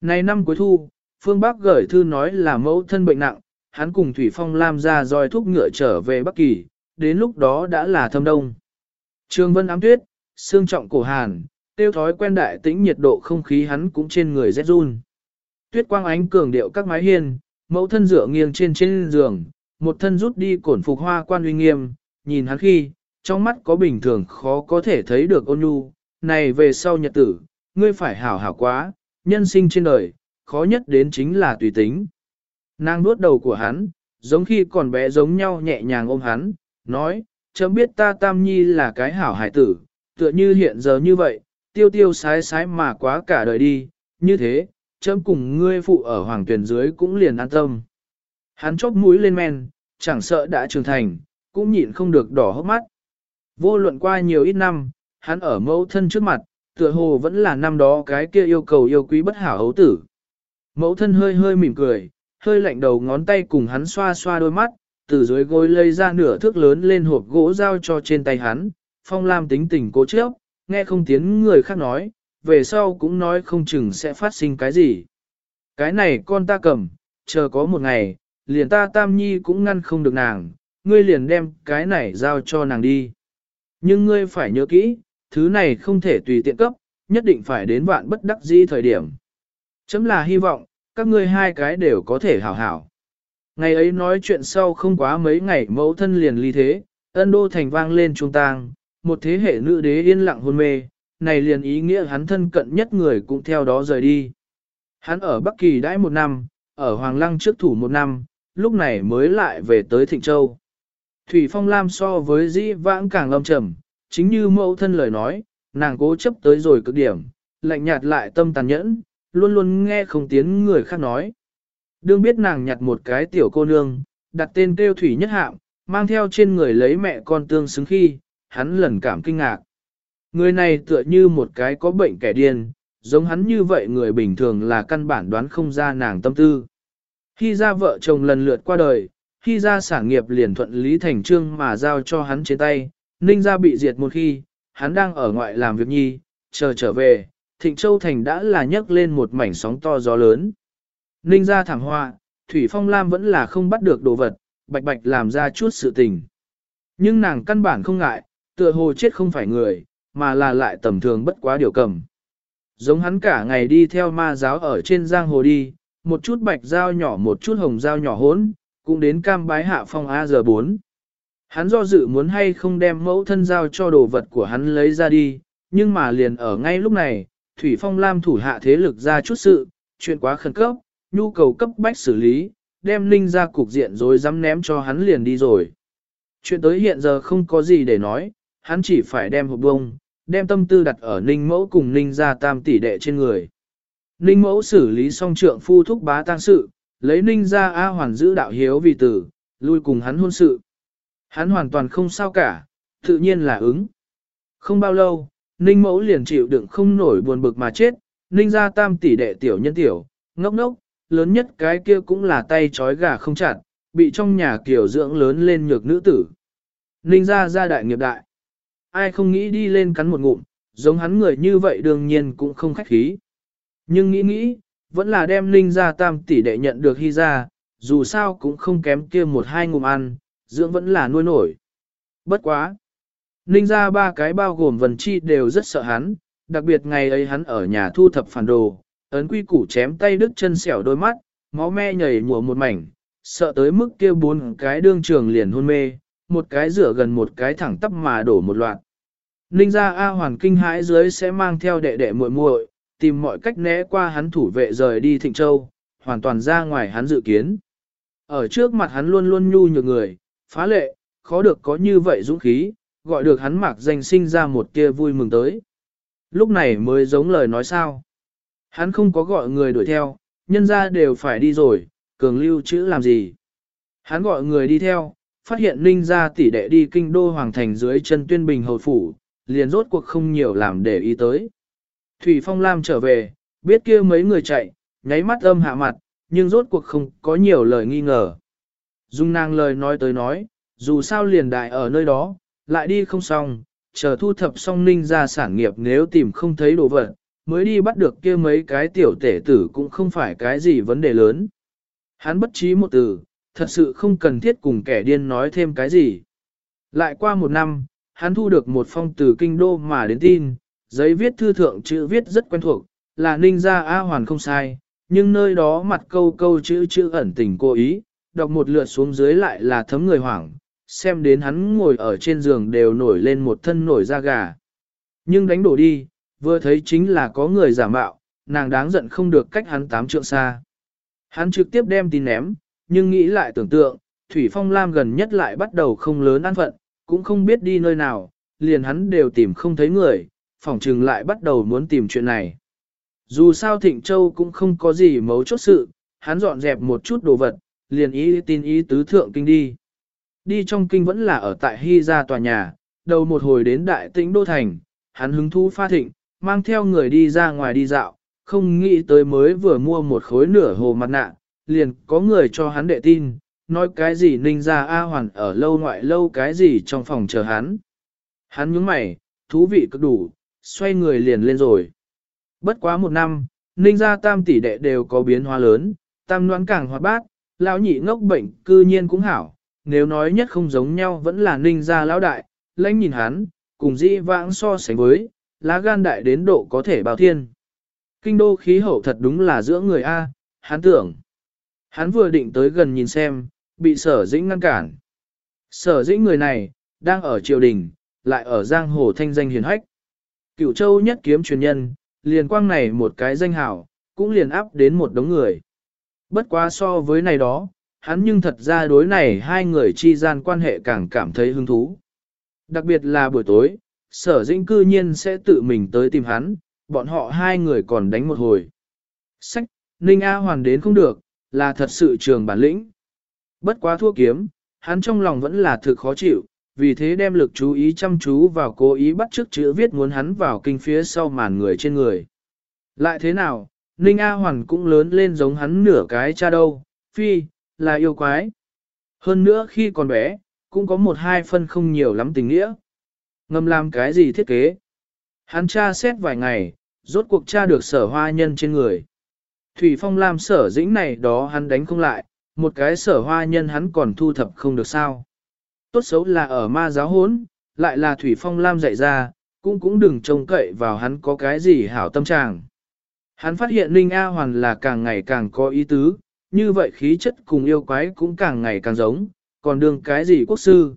Này năm cuối thu, phương Bắc gửi thư nói là mẫu thân bệnh nặng, hắn cùng Thủy Phong Lam ra roi thúc ngựa trở về Bắc Kỳ, đến lúc đó đã là thâm đông. Trường vân ám tuyết, xương trọng cổ hàn, tiêu thói quen đại tĩnh nhiệt độ không khí hắn cũng trên người rét run. Tuyết quang ánh cường điệu các mái hiên, mẫu thân dựa nghiêng trên trên giường, một thân rút đi cổn phục hoa quan uy nghiêm, nhìn hắn khi, trong mắt có bình thường khó có thể thấy được ôn nhu, này về sau nhật tử, ngươi phải hảo hảo quá, nhân sinh trên đời, khó nhất đến chính là tùy tính. Nàng nuốt đầu của hắn, giống khi còn bé giống nhau nhẹ nhàng ôm hắn, nói, chấm biết ta tam nhi là cái hảo hải tử, tựa như hiện giờ như vậy, tiêu tiêu sái sái mà quá cả đời đi, như thế, chấm cùng ngươi phụ ở hoàng tuyển dưới cũng liền an tâm. Hắn chóp mũi lên men, chẳng sợ đã trưởng thành, cũng nhịn không được đỏ hốc mắt. Vô luận qua nhiều ít năm, hắn ở mẫu thân trước mặt, tựa hồ vẫn là năm đó cái kia yêu cầu yêu quý bất hảo hấu tử. Mẫu thân hơi hơi mỉm cười, hơi lạnh đầu ngón tay cùng hắn xoa xoa đôi mắt, từ dưới gối lấy ra nửa thước lớn lên hộp gỗ giao cho trên tay hắn, Phong Lam tính tình cố chấp, nghe không tiếng người khác nói, về sau cũng nói không chừng sẽ phát sinh cái gì. Cái này con ta cầm, chờ có một ngày, liền ta Tam Nhi cũng ngăn không được nàng, ngươi liền đem cái này giao cho nàng đi. Nhưng ngươi phải nhớ kỹ, thứ này không thể tùy tiện cấp, nhất định phải đến vạn bất đắc dĩ thời điểm. Chấm là hy vọng, các ngươi hai cái đều có thể hảo hảo. Ngày ấy nói chuyện sau không quá mấy ngày mẫu thân liền ly thế, ân đô thành vang lên trung tang, một thế hệ nữ đế yên lặng hôn mê, này liền ý nghĩa hắn thân cận nhất người cũng theo đó rời đi. Hắn ở Bắc Kỳ đãi một năm, ở Hoàng Lăng trước thủ một năm, lúc này mới lại về tới Thịnh Châu. Thủy Phong Lam so với dĩ vãng càng lâm trầm, chính như mẫu thân lời nói, nàng cố chấp tới rồi cực điểm, lạnh nhạt lại tâm tàn nhẫn, luôn luôn nghe không tiếng người khác nói. Đương biết nàng nhặt một cái tiểu cô nương, đặt tên kêu Thủy Nhất Hạm, mang theo trên người lấy mẹ con tương xứng khi, hắn lần cảm kinh ngạc. Người này tựa như một cái có bệnh kẻ điên, giống hắn như vậy người bình thường là căn bản đoán không ra nàng tâm tư. Khi ra vợ chồng lần lượt qua đời, khi ra sản nghiệp liền thuận lý thành trương mà giao cho hắn trên tay, ninh ra bị diệt một khi, hắn đang ở ngoại làm việc nhi, chờ trở về, thịnh châu thành đã là nhấc lên một mảnh sóng to gió lớn. Ninh ra thảm họa, Thủy Phong Lam vẫn là không bắt được đồ vật, bạch bạch làm ra chút sự tình. Nhưng nàng căn bản không ngại, tựa hồ chết không phải người, mà là lại tầm thường bất quá điều cầm. Giống hắn cả ngày đi theo ma giáo ở trên giang hồ đi, một chút bạch dao nhỏ một chút hồng dao nhỏ hốn, cũng đến cam bái hạ phong A giờ 4. Hắn do dự muốn hay không đem mẫu thân giao cho đồ vật của hắn lấy ra đi, nhưng mà liền ở ngay lúc này, Thủy Phong Lam thủ hạ thế lực ra chút sự, chuyện quá khẩn cấp, nhu cầu cấp bách xử lý, đem Ninh ra cục diện rồi dám ném cho hắn liền đi rồi. Chuyện tới hiện giờ không có gì để nói, hắn chỉ phải đem hộp bông, đem tâm tư đặt ở Ninh mẫu cùng Ninh ra tam tỷ đệ trên người. Ninh mẫu xử lý xong trượng phu thúc bá tang sự, lấy Ninh ra A hoàn giữ đạo hiếu vì tử, lui cùng hắn hôn sự. Hắn hoàn toàn không sao cả, tự nhiên là ứng. Không bao lâu, Ninh mẫu liền chịu đựng không nổi buồn bực mà chết, Ninh ra tam tỷ đệ tiểu nhân tiểu, ngốc ngốc, lớn nhất cái kia cũng là tay trói gà không chặt, bị trong nhà kiểu dưỡng lớn lên nhược nữ tử. Ninh ra ra đại nghiệp đại. Ai không nghĩ đi lên cắn một ngụm, giống hắn người như vậy đương nhiên cũng không khách khí. Nhưng nghĩ nghĩ, vẫn là đem Ninh ra tam tỷ đệ nhận được hy ra, dù sao cũng không kém kia một hai ngụm ăn, dưỡng vẫn là nuôi nổi. Bất quá. Ninh ra ba cái bao gồm vần chi đều rất sợ hắn, đặc biệt ngày ấy hắn ở nhà thu thập phản đồ, ấn quy củ chém tay đứt chân xẻo đôi mắt, máu me nhảy mùa một mảnh, sợ tới mức kia bốn cái đương trường liền hôn mê, một cái rửa gần một cái thẳng tắp mà đổ một loạt. Ninh ra A hoàn kinh hãi dưới sẽ mang theo đệ đệ muội muội, tìm mọi cách né qua hắn thủ vệ rời đi Thịnh Châu, hoàn toàn ra ngoài hắn dự kiến. Ở trước mặt hắn luôn luôn nhu nhược người, phá lệ, khó được có như vậy dũng khí, gọi được hắn mặc danh sinh ra một kia vui mừng tới. Lúc này mới giống lời nói sao. Hắn không có gọi người đuổi theo, nhân ra đều phải đi rồi, cường lưu chữ làm gì. Hắn gọi người đi theo, phát hiện ninh ra tỷ đệ đi kinh đô hoàng thành dưới chân tuyên bình hầu phủ, liền rốt cuộc không nhiều làm để ý tới. Thủy Phong Lam trở về, biết kia mấy người chạy, nháy mắt âm hạ mặt, nhưng rốt cuộc không có nhiều lời nghi ngờ. Dung nàng lời nói tới nói, dù sao liền đại ở nơi đó, lại đi không xong, chờ thu thập xong ninh ra sản nghiệp nếu tìm không thấy đồ vật, mới đi bắt được kia mấy cái tiểu tể tử cũng không phải cái gì vấn đề lớn. Hắn bất trí một từ, thật sự không cần thiết cùng kẻ điên nói thêm cái gì. Lại qua một năm, hắn thu được một phong từ kinh đô mà đến tin, giấy viết thư thượng chữ viết rất quen thuộc, là ninh gia A hoàn không sai, nhưng nơi đó mặt câu câu chữ chữ ẩn tình cố ý, đọc một lượt xuống dưới lại là thấm người hoảng, xem đến hắn ngồi ở trên giường đều nổi lên một thân nổi da gà. Nhưng đánh đổ đi, vừa thấy chính là có người giả mạo, nàng đáng giận không được cách hắn tám trượng xa. Hắn trực tiếp đem tin ném, nhưng nghĩ lại tưởng tượng, Thủy Phong Lam gần nhất lại bắt đầu không lớn an phận, cũng không biết đi nơi nào, liền hắn đều tìm không thấy người, phỏng trừng lại bắt đầu muốn tìm chuyện này. Dù sao Thịnh Châu cũng không có gì mấu chốt sự, hắn dọn dẹp một chút đồ vật, liền ý tin ý tứ thượng kinh đi. Đi trong kinh vẫn là ở tại Hy gia tòa nhà, đầu một hồi đến đại tĩnh đô thành, hắn hứng thú pha thịnh, mang theo người đi ra ngoài đi dạo, không nghĩ tới mới vừa mua một khối nửa hồ mặt nạ, liền có người cho hắn đệ tin, nói cái gì ninh ra A hoàn ở lâu ngoại lâu cái gì trong phòng chờ hắn. Hắn nhướng mày, thú vị cực đủ, xoay người liền lên rồi. Bất quá một năm, ninh gia tam tỷ đệ đều có biến hóa lớn, tam noán càng hoạt bát, lão nhị ngốc bệnh cư nhiên cũng hảo, nếu nói nhất không giống nhau vẫn là ninh gia lão đại, lãnh nhìn hắn, cùng dĩ vãng so sánh với, lá gan đại đến độ có thể bao thiên. Kinh đô khí hậu thật đúng là giữa người A, hắn tưởng. Hắn vừa định tới gần nhìn xem, bị sở dĩnh ngăn cản. Sở dĩnh người này, đang ở triều đình, lại ở giang hồ thanh danh hiền hách. Cửu châu nhất kiếm truyền nhân, liền quang này một cái danh hảo, cũng liền áp đến một đống người. Bất quá so với này đó, hắn nhưng thật ra đối này hai người chi gian quan hệ càng cảm thấy hứng thú. Đặc biệt là buổi tối, sở dĩnh cư nhiên sẽ tự mình tới tìm hắn, bọn họ hai người còn đánh một hồi. Sách, Ninh A Hoàn đến không được, là thật sự trường bản lĩnh. Bất quá thua kiếm, hắn trong lòng vẫn là thực khó chịu, vì thế đem lực chú ý chăm chú vào cố ý bắt chước chữ viết muốn hắn vào kinh phía sau màn người trên người. Lại thế nào, Ninh A Hoàn cũng lớn lên giống hắn nửa cái cha đâu, phi, là yêu quái. Hơn nữa khi còn bé, cũng có một hai phân không nhiều lắm tình nghĩa. Ngầm làm cái gì thiết kế? Hắn tra xét vài ngày, rốt cuộc tra được sở hoa nhân trên người. Thủy Phong làm sở dĩnh này đó hắn đánh không lại, một cái sở hoa nhân hắn còn thu thập không được sao. Tốt xấu là ở ma giáo hốn, lại là Thủy Phong Lam dạy ra, cũng cũng đừng trông cậy vào hắn có cái gì hảo tâm trạng. Hắn phát hiện Ninh A Hoàn là càng ngày càng có ý tứ, như vậy khí chất cùng yêu quái cũng càng ngày càng giống, còn đường cái gì quốc sư.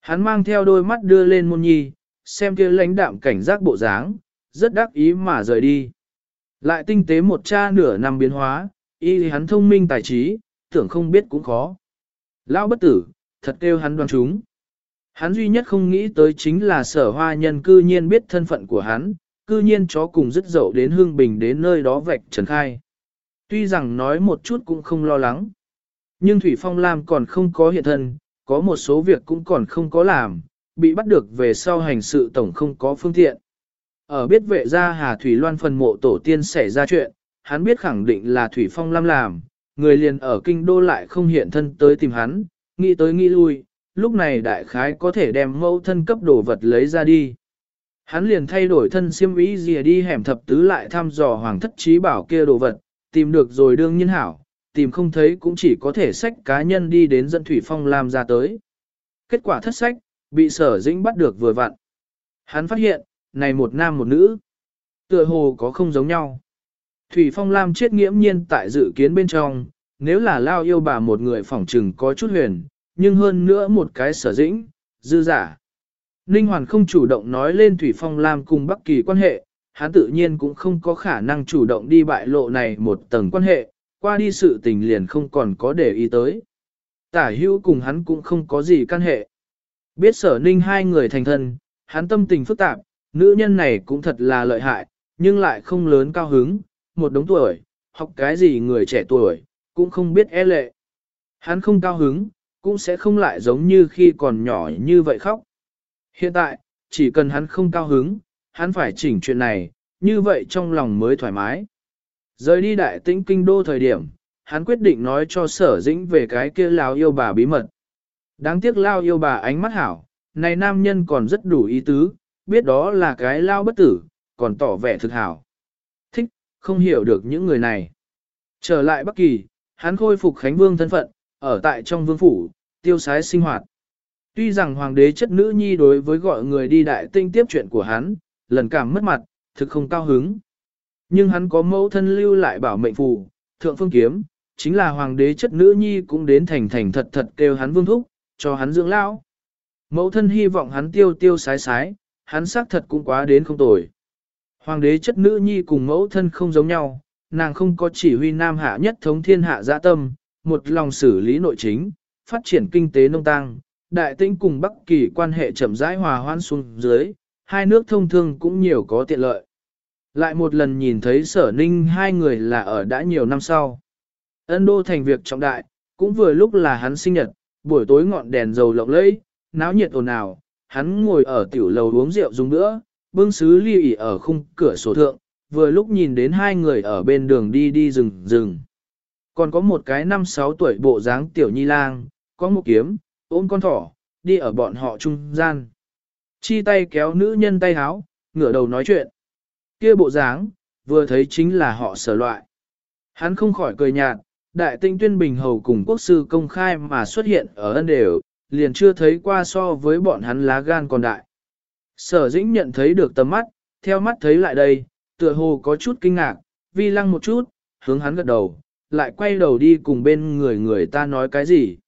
Hắn mang theo đôi mắt đưa lên môn nhi, xem kia lãnh đạm cảnh giác bộ dáng, rất đắc ý mà rời đi. Lại tinh tế một cha nửa năm biến hóa, y hắn thông minh tài trí, tưởng không biết cũng khó. Lão bất tử, thật kêu hắn đoan chúng. Hắn duy nhất không nghĩ tới chính là sở hoa nhân cư nhiên biết thân phận của hắn, cư nhiên chó cùng dứt dậu đến hương bình đến nơi đó vạch trần khai. Tuy rằng nói một chút cũng không lo lắng, nhưng Thủy Phong Lam còn không có hiện thân, có một số việc cũng còn không có làm, bị bắt được về sau hành sự tổng không có phương tiện. Ở biết vệ gia Hà Thủy Loan phần mộ tổ tiên xảy ra chuyện, hắn biết khẳng định là Thủy Phong Lam làm, người liền ở kinh đô lại không hiện thân tới tìm hắn, nghĩ tới nghĩ lui, lúc này đại khái có thể đem mẫu thân cấp đồ vật lấy ra đi. Hắn liền thay đổi thân siêm ý gì đi hẻm thập tứ lại thăm dò hoàng thất trí bảo kia đồ vật, tìm được rồi đương nhiên hảo, tìm không thấy cũng chỉ có thể sách cá nhân đi đến dẫn Thủy Phong Lam ra tới. Kết quả thất sách, bị sở dĩnh bắt được vừa vặn. Hắn phát hiện, này một nam một nữ, tựa hồ có không giống nhau. Thủy Phong Lam chết nghiễm nhiên tại dự kiến bên trong, nếu là lao yêu bà một người phỏng trừng có chút huyền, nhưng hơn nữa một cái sở dĩnh, dư giả. Ninh Hoàn không chủ động nói lên Thủy Phong Lam cùng Bắc Kỳ quan hệ, hắn tự nhiên cũng không có khả năng chủ động đi bại lộ này một tầng quan hệ, qua đi sự tình liền không còn có để ý tới. Tả hữu cùng hắn cũng không có gì căn hệ. Biết sở ninh hai người thành thân, hắn tâm tình phức tạp, nữ nhân này cũng thật là lợi hại, nhưng lại không lớn cao hứng, một đống tuổi, học cái gì người trẻ tuổi, cũng không biết e lệ. Hắn không cao hứng, cũng sẽ không lại giống như khi còn nhỏ như vậy khóc. Hiện tại, chỉ cần hắn không cao hứng, hắn phải chỉnh chuyện này, như vậy trong lòng mới thoải mái. Rời đi đại tĩnh kinh đô thời điểm, hắn quyết định nói cho sở dĩnh về cái kia lao yêu bà bí mật. Đáng tiếc lao yêu bà ánh mắt hảo, này nam nhân còn rất đủ ý tứ, biết đó là cái lao bất tử, còn tỏ vẻ thực hảo. Thích, không hiểu được những người này. Trở lại Bắc Kỳ, hắn khôi phục Khánh Vương thân phận, ở tại trong vương phủ, tiêu sái sinh hoạt. Tuy rằng hoàng đế chất nữ nhi đối với gọi người đi đại tinh tiếp chuyện của hắn, lần cảm mất mặt, thực không cao hứng. Nhưng hắn có mẫu thân lưu lại bảo mệnh phù, thượng phương kiếm, chính là hoàng đế chất nữ nhi cũng đến thành thành thật thật kêu hắn vương thúc, cho hắn dưỡng lão. Mẫu thân hy vọng hắn tiêu tiêu sái sái, hắn xác thật cũng quá đến không tồi. Hoàng đế chất nữ nhi cùng mẫu thân không giống nhau, nàng không có chỉ huy nam hạ nhất thống thiên hạ dạ tâm, một lòng xử lý nội chính, phát triển kinh tế nông tăng, đại tĩnh cùng Bắc Kỳ quan hệ chậm rãi hòa hoãn xuống dưới, hai nước thông thương cũng nhiều có tiện lợi. Lại một lần nhìn thấy sở ninh hai người là ở đã nhiều năm sau. Ân đô thành việc trọng đại, cũng vừa lúc là hắn sinh nhật, buổi tối ngọn đèn dầu lộng lẫy, náo nhiệt ồn ào, hắn ngồi ở tiểu lầu uống rượu dùng nữa, bưng sứ ly ỉ ở khung cửa sổ thượng, vừa lúc nhìn đến hai người ở bên đường đi đi rừng rừng. Còn có một cái năm sáu tuổi bộ dáng tiểu nhi lang, có một kiếm, ôm con thỏ, đi ở bọn họ trung gian. Chi tay kéo nữ nhân tay háo, ngửa đầu nói chuyện. Kia bộ dáng, vừa thấy chính là họ sở loại. Hắn không khỏi cười nhạt, đại tinh tuyên bình hầu cùng quốc sư công khai mà xuất hiện ở ân đều, liền chưa thấy qua so với bọn hắn lá gan còn đại. Sở dĩnh nhận thấy được tầm mắt, theo mắt thấy lại đây, tựa hồ có chút kinh ngạc, vi lăng một chút, hướng hắn gật đầu, lại quay đầu đi cùng bên người người ta nói cái gì.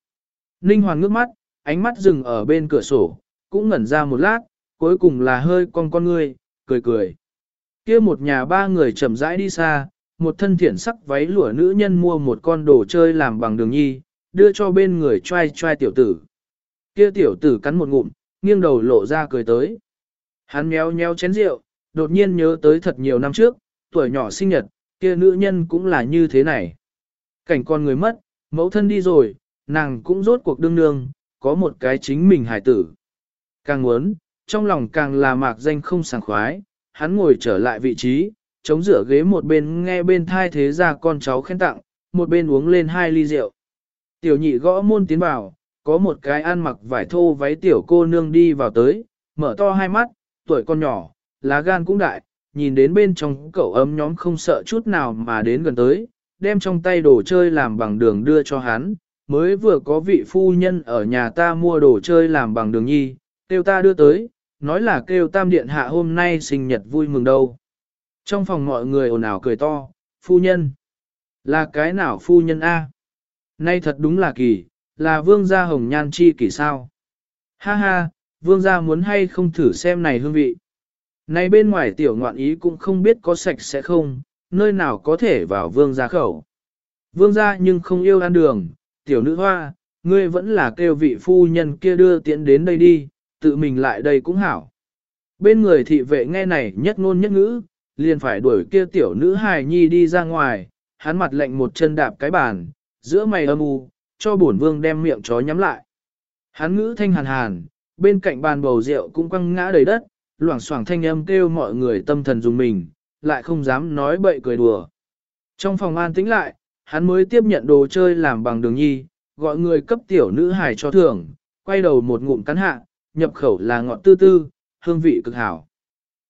Ninh Hoàng ngước mắt, ánh mắt dừng ở bên cửa sổ, cũng ngẩn ra một lát, cuối cùng là hơi con con ngươi, cười cười kia một nhà ba người chậm rãi đi xa, một thân thiển sắc váy lụa nữ nhân mua một con đồ chơi làm bằng đường nhi, đưa cho bên người trai trai tiểu tử. Kia tiểu tử cắn một ngụm, nghiêng đầu lộ ra cười tới. Hắn méo méo chén rượu, đột nhiên nhớ tới thật nhiều năm trước, tuổi nhỏ sinh nhật, kia nữ nhân cũng là như thế này. Cảnh con người mất, mẫu thân đi rồi, nàng cũng rốt cuộc đương nương, có một cái chính mình hài tử. Càng muốn, trong lòng càng là mạc danh không sảng khoái, hắn ngồi trở lại vị trí, chống rửa ghế một bên nghe bên thai thế ra con cháu khen tặng, một bên uống lên hai ly rượu. Tiểu nhị gõ môn tiến vào, có một cái ăn mặc vải thô váy tiểu cô nương đi vào tới, mở to hai mắt, tuổi con nhỏ, lá gan cũng đại, nhìn đến bên trong cậu ấm nhóm không sợ chút nào mà đến gần tới, đem trong tay đồ chơi làm bằng đường đưa cho hắn, mới vừa có vị phu nhân ở nhà ta mua đồ chơi làm bằng đường nhi, tiêu ta đưa tới, nói là kêu tam điện hạ hôm nay sinh nhật vui mừng đâu. Trong phòng mọi người ồn ào cười to, phu nhân. Là cái nào phu nhân A? Nay thật đúng là kỳ, là vương gia hồng nhan chi kỳ sao? Ha ha, vương gia muốn hay không thử xem này hương vị. Này bên ngoài tiểu ngoạn ý cũng không biết có sạch sẽ không, nơi nào có thể vào vương gia khẩu. Vương gia nhưng không yêu ăn đường, tiểu nữ hoa, ngươi vẫn là kêu vị phu nhân kia đưa tiễn đến đây đi, tự mình lại đây cũng hảo. Bên người thị vệ nghe này nhất ngôn nhất ngữ, liền phải đuổi kia tiểu nữ hài nhi đi ra ngoài, hắn mặt lệnh một chân đạp cái bàn, giữa mày âm u, cho bổn vương đem miệng chó nhắm lại. Hắn ngữ thanh hàn hàn, bên cạnh bàn bầu rượu cũng quăng ngã đầy đất, loảng xoảng thanh âm kêu mọi người tâm thần dùng mình, lại không dám nói bậy cười đùa. Trong phòng an tĩnh lại, hắn mới tiếp nhận đồ chơi làm bằng đường nhi, gọi người cấp tiểu nữ hài cho thưởng, quay đầu một ngụm cắn hạ, nhập khẩu là ngọt tư tư, hương vị cực hảo.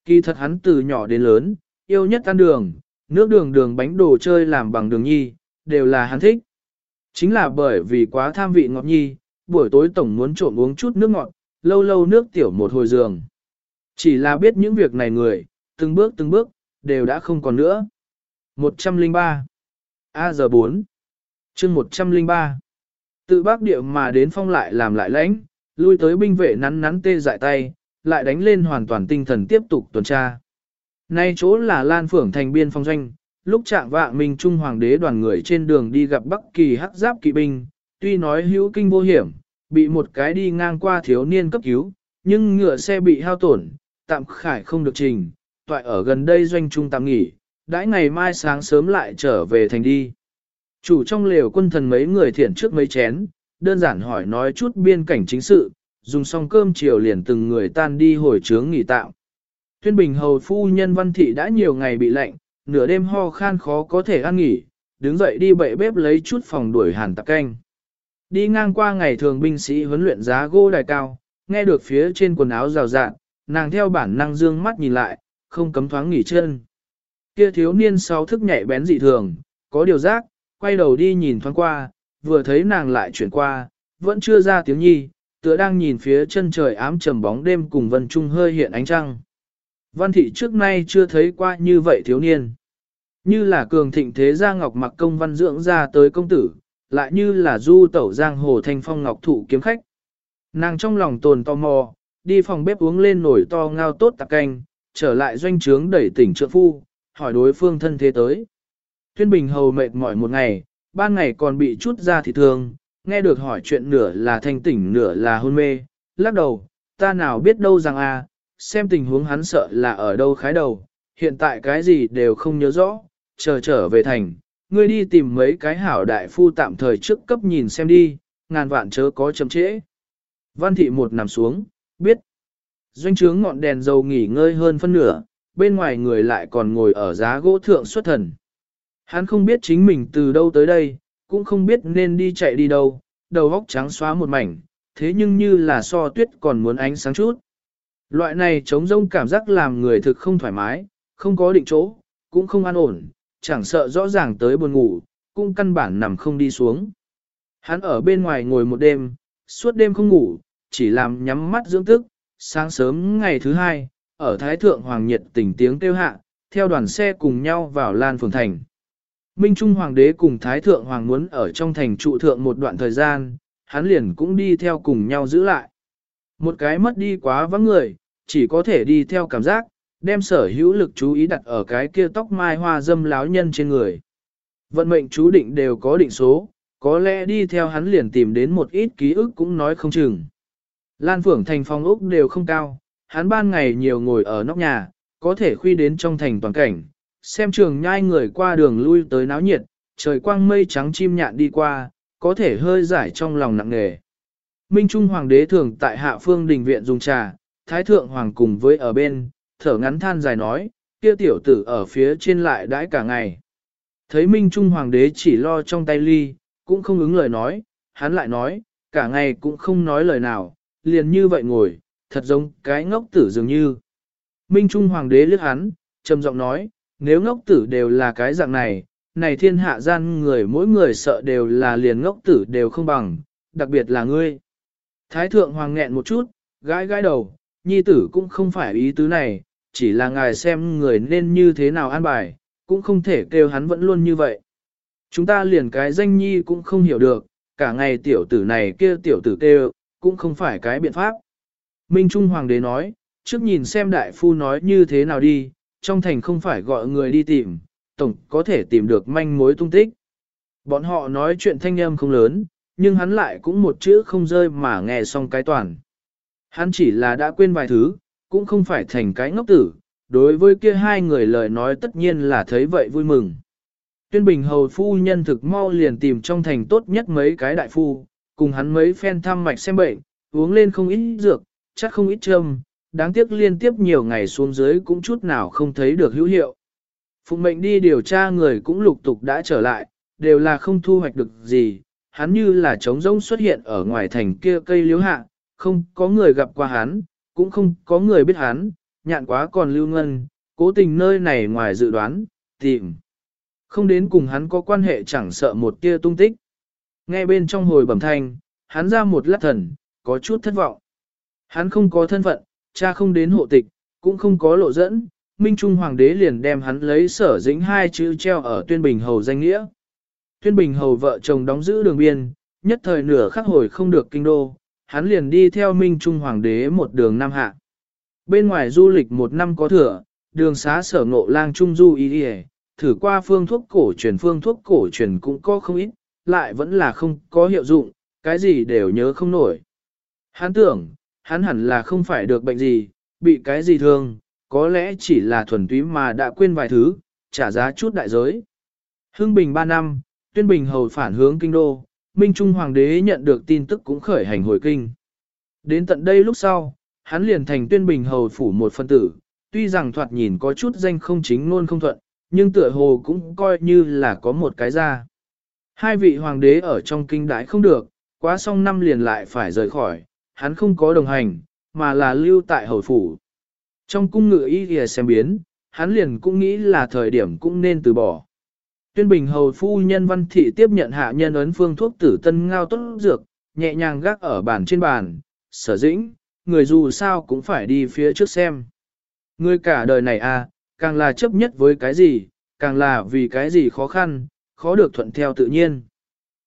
Kỳ thật hắn từ nhỏ đến lớn, yêu nhất ăn đường, nước đường đường bánh đồ chơi làm bằng đường nhi, đều là hắn thích. Chính là bởi vì quá tham vị ngọt nhi, buổi tối tổng muốn trộn uống chút nước ngọt, lâu lâu nước tiểu một hồi giường. Chỉ là biết những việc này người, từng bước từng bước, đều đã không còn nữa. 103 A giờ 4 chương 103 Tự bác địa mà đến phong lại làm lại lãnh, lui tới binh vệ nắn nắn tê dại tay, lại đánh lên hoàn toàn tinh thần tiếp tục tuần tra. Nay chỗ là Lan Phượng thành biên phong doanh, lúc trạng vạng mình Trung Hoàng đế đoàn người trên đường đi gặp Bắc Kỳ hắc giáp kỵ binh, tuy nói hữu kinh vô hiểm, bị một cái đi ngang qua thiếu niên cấp cứu, nhưng ngựa xe bị hao tổn, tạm khải không được trình, toại ở gần đây doanh trung tạm nghỉ, đãi ngày mai sáng sớm lại trở về thành đi. Chủ trong lều quân thần mấy người thiện trước mấy chén, đơn giản hỏi nói chút biên cảnh chính sự, dùng xong cơm chiều liền từng người tan đi hồi trướng nghỉ tạm. Thuyên bình hầu phu nhân văn thị đã nhiều ngày bị lạnh, nửa đêm ho khan khó có thể ăn nghỉ, đứng dậy đi bậy bếp lấy chút phòng đuổi hàn tạc canh. Đi ngang qua ngày thường binh sĩ huấn luyện giá gỗ đài cao, nghe được phía trên quần áo rào rạn, nàng theo bản năng dương mắt nhìn lại, không cấm thoáng nghỉ chân. Kia thiếu niên sau thức nhạy bén dị thường, có điều giác, quay đầu đi nhìn thoáng qua, vừa thấy nàng lại chuyển qua, vẫn chưa ra tiếng nhi, tựa đang nhìn phía chân trời ám trầm bóng đêm cùng vân trung hơi hiện ánh trăng. Văn thị trước nay chưa thấy qua như vậy thiếu niên. Như là cường thịnh thế gia ngọc mặc công văn dưỡng ra tới công tử, lại như là du tẩu giang hồ thanh phong ngọc thụ kiếm khách. Nàng trong lòng tồn tò mò, đi phòng bếp uống lên nổi to ngao tốt tạc canh, trở lại doanh trướng đẩy tỉnh trượng phu, hỏi đối phương thân thế tới. Thuyên Bình hầu mệt mỏi một ngày, ban ngày còn bị chút ra thì thường nghe được hỏi chuyện nửa là thanh tỉnh nửa là hôn mê, lắc đầu, ta nào biết đâu rằng a, xem tình huống hắn sợ là ở đâu khái đầu, hiện tại cái gì đều không nhớ rõ, chờ trở về thành, ngươi đi tìm mấy cái hảo đại phu tạm thời trước cấp nhìn xem đi, ngàn vạn chớ có chậm trễ. Văn thị một nằm xuống, biết. Doanh trướng ngọn đèn dầu nghỉ ngơi hơn phân nửa, bên ngoài người lại còn ngồi ở giá gỗ thượng xuất thần. Hắn không biết chính mình từ đâu tới đây, cũng không biết nên đi chạy đi đâu, đầu óc trắng xóa một mảnh, thế nhưng như là so tuyết còn muốn ánh sáng chút. Loại này chống rông cảm giác làm người thực không thoải mái, không có định chỗ, cũng không an ổn, chẳng sợ rõ ràng tới buồn ngủ, cũng căn bản nằm không đi xuống. Hắn ở bên ngoài ngồi một đêm, suốt đêm không ngủ, chỉ làm nhắm mắt dưỡng tức, sáng sớm ngày thứ hai, ở Thái Thượng Hoàng nhiệt tỉnh tiếng kêu hạ, theo đoàn xe cùng nhau vào Lan Phường Thành. Minh Trung Hoàng đế cùng Thái Thượng Hoàng muốn ở trong thành trụ thượng một đoạn thời gian, hắn liền cũng đi theo cùng nhau giữ lại. Một cái mất đi quá vắng người, chỉ có thể đi theo cảm giác, đem sở hữu lực chú ý đặt ở cái kia tóc mai hoa dâm láo nhân trên người. Vận mệnh chú định đều có định số, có lẽ đi theo hắn liền tìm đến một ít ký ức cũng nói không chừng. Lan Phượng thành phong ốc đều không cao, hắn ban ngày nhiều ngồi ở nóc nhà, có thể khuy đến trong thành toàn cảnh, xem trường nhai người qua đường lui tới náo nhiệt, trời quang mây trắng chim nhạn đi qua, có thể hơi giải trong lòng nặng nề. Minh Trung Hoàng đế thường tại hạ phương đình viện dùng trà, Thái Thượng Hoàng cùng với ở bên, thở ngắn than dài nói, kia tiểu tử ở phía trên lại đãi cả ngày. Thấy Minh Trung Hoàng đế chỉ lo trong tay ly, cũng không ứng lời nói, hắn lại nói, cả ngày cũng không nói lời nào, liền như vậy ngồi, thật giống cái ngốc tử dường như. Minh Trung Hoàng đế liếc hắn, trầm giọng nói, nếu ngốc tử đều là cái dạng này, này thiên hạ gian người mỗi người sợ đều là liền ngốc tử đều không bằng, đặc biệt là ngươi. Thái thượng hoàng nghẹn một chút, gãi gãi đầu, nhi tử cũng không phải ý tứ này, chỉ là ngài xem người nên như thế nào an bài, cũng không thể kêu hắn vẫn luôn như vậy. Chúng ta liền cái danh nhi cũng không hiểu được, cả ngày tiểu tử này kia tiểu tử kêu, cũng không phải cái biện pháp. Minh Trung Hoàng đế nói, trước nhìn xem đại phu nói như thế nào đi, trong thành không phải gọi người đi tìm, tổng có thể tìm được manh mối tung tích. Bọn họ nói chuyện thanh âm không lớn, nhưng hắn lại cũng một chữ không rơi mà nghe xong cái toàn. Hắn chỉ là đã quên vài thứ, cũng không phải thành cái ngốc tử, đối với kia hai người lời nói tất nhiên là thấy vậy vui mừng. Tuyên Bình hầu phu nhân thực mau liền tìm trong thành tốt nhất mấy cái đại phu, cùng hắn mấy phen thăm mạch xem bệnh, uống lên không ít dược, chắc không ít châm, đáng tiếc liên tiếp nhiều ngày xuống dưới cũng chút nào không thấy được hữu hiệu. Phụng mệnh đi điều tra người cũng lục tục đã trở lại, đều là không thu hoạch được gì, hắn như là trống rỗng xuất hiện ở ngoài thành kia cây liễu hạ, không có người gặp qua hắn, cũng không có người biết hắn, nhạn quá còn lưu ngân, cố tình nơi này ngoài dự đoán, tìm. Không đến cùng hắn có quan hệ chẳng sợ một tia tung tích. Nghe bên trong hồi bẩm thanh, hắn ra một lát thần, có chút thất vọng. Hắn không có thân phận, cha không đến hộ tịch, cũng không có lộ dẫn, Minh Trung Hoàng đế liền đem hắn lấy sở dĩnh hai chữ treo ở Tuyên Bình Hầu danh nghĩa. Tuyên Bình Hầu vợ chồng đóng giữ đường biên, nhất thời nửa khắc hồi không được kinh đô, hắn liền đi theo Minh Trung Hoàng đế một đường Nam Hạ. Bên ngoài du lịch một năm có thừa, đường xá sở ngộ lang trung du y thử qua phương thuốc cổ truyền phương thuốc cổ truyền cũng có không ít, lại vẫn là không có hiệu dụng, cái gì đều nhớ không nổi. Hắn tưởng, hắn hẳn là không phải được bệnh gì, bị cái gì thương, có lẽ chỉ là thuần túy mà đã quên vài thứ, trả giá chút đại giới. Hưng Bình 3 năm, Tuyên Bình hầu phản hướng kinh đô, Minh Trung Hoàng đế nhận được tin tức cũng khởi hành hồi kinh. Đến tận đây lúc sau, hắn liền thành Tuyên Bình hầu phủ một phân tử, tuy rằng thoạt nhìn có chút danh không chính luôn không thuận, nhưng tựa hồ cũng coi như là có một cái ra. Hai vị hoàng đế ở trong kinh đái không được, quá xong năm liền lại phải rời khỏi, hắn không có đồng hành, mà là lưu tại hầu phủ. Trong cung ngự y kìa xem biến, hắn liền cũng nghĩ là thời điểm cũng nên từ bỏ. Tuyên bình hầu phu nhân văn thị tiếp nhận hạ nhân ấn phương thuốc tử tân ngao tốt dược, nhẹ nhàng gác ở bàn trên bàn, sở dĩnh, người dù sao cũng phải đi phía trước xem. Người cả đời này à, càng là chấp nhất với cái gì, càng là vì cái gì khó khăn, khó được thuận theo tự nhiên.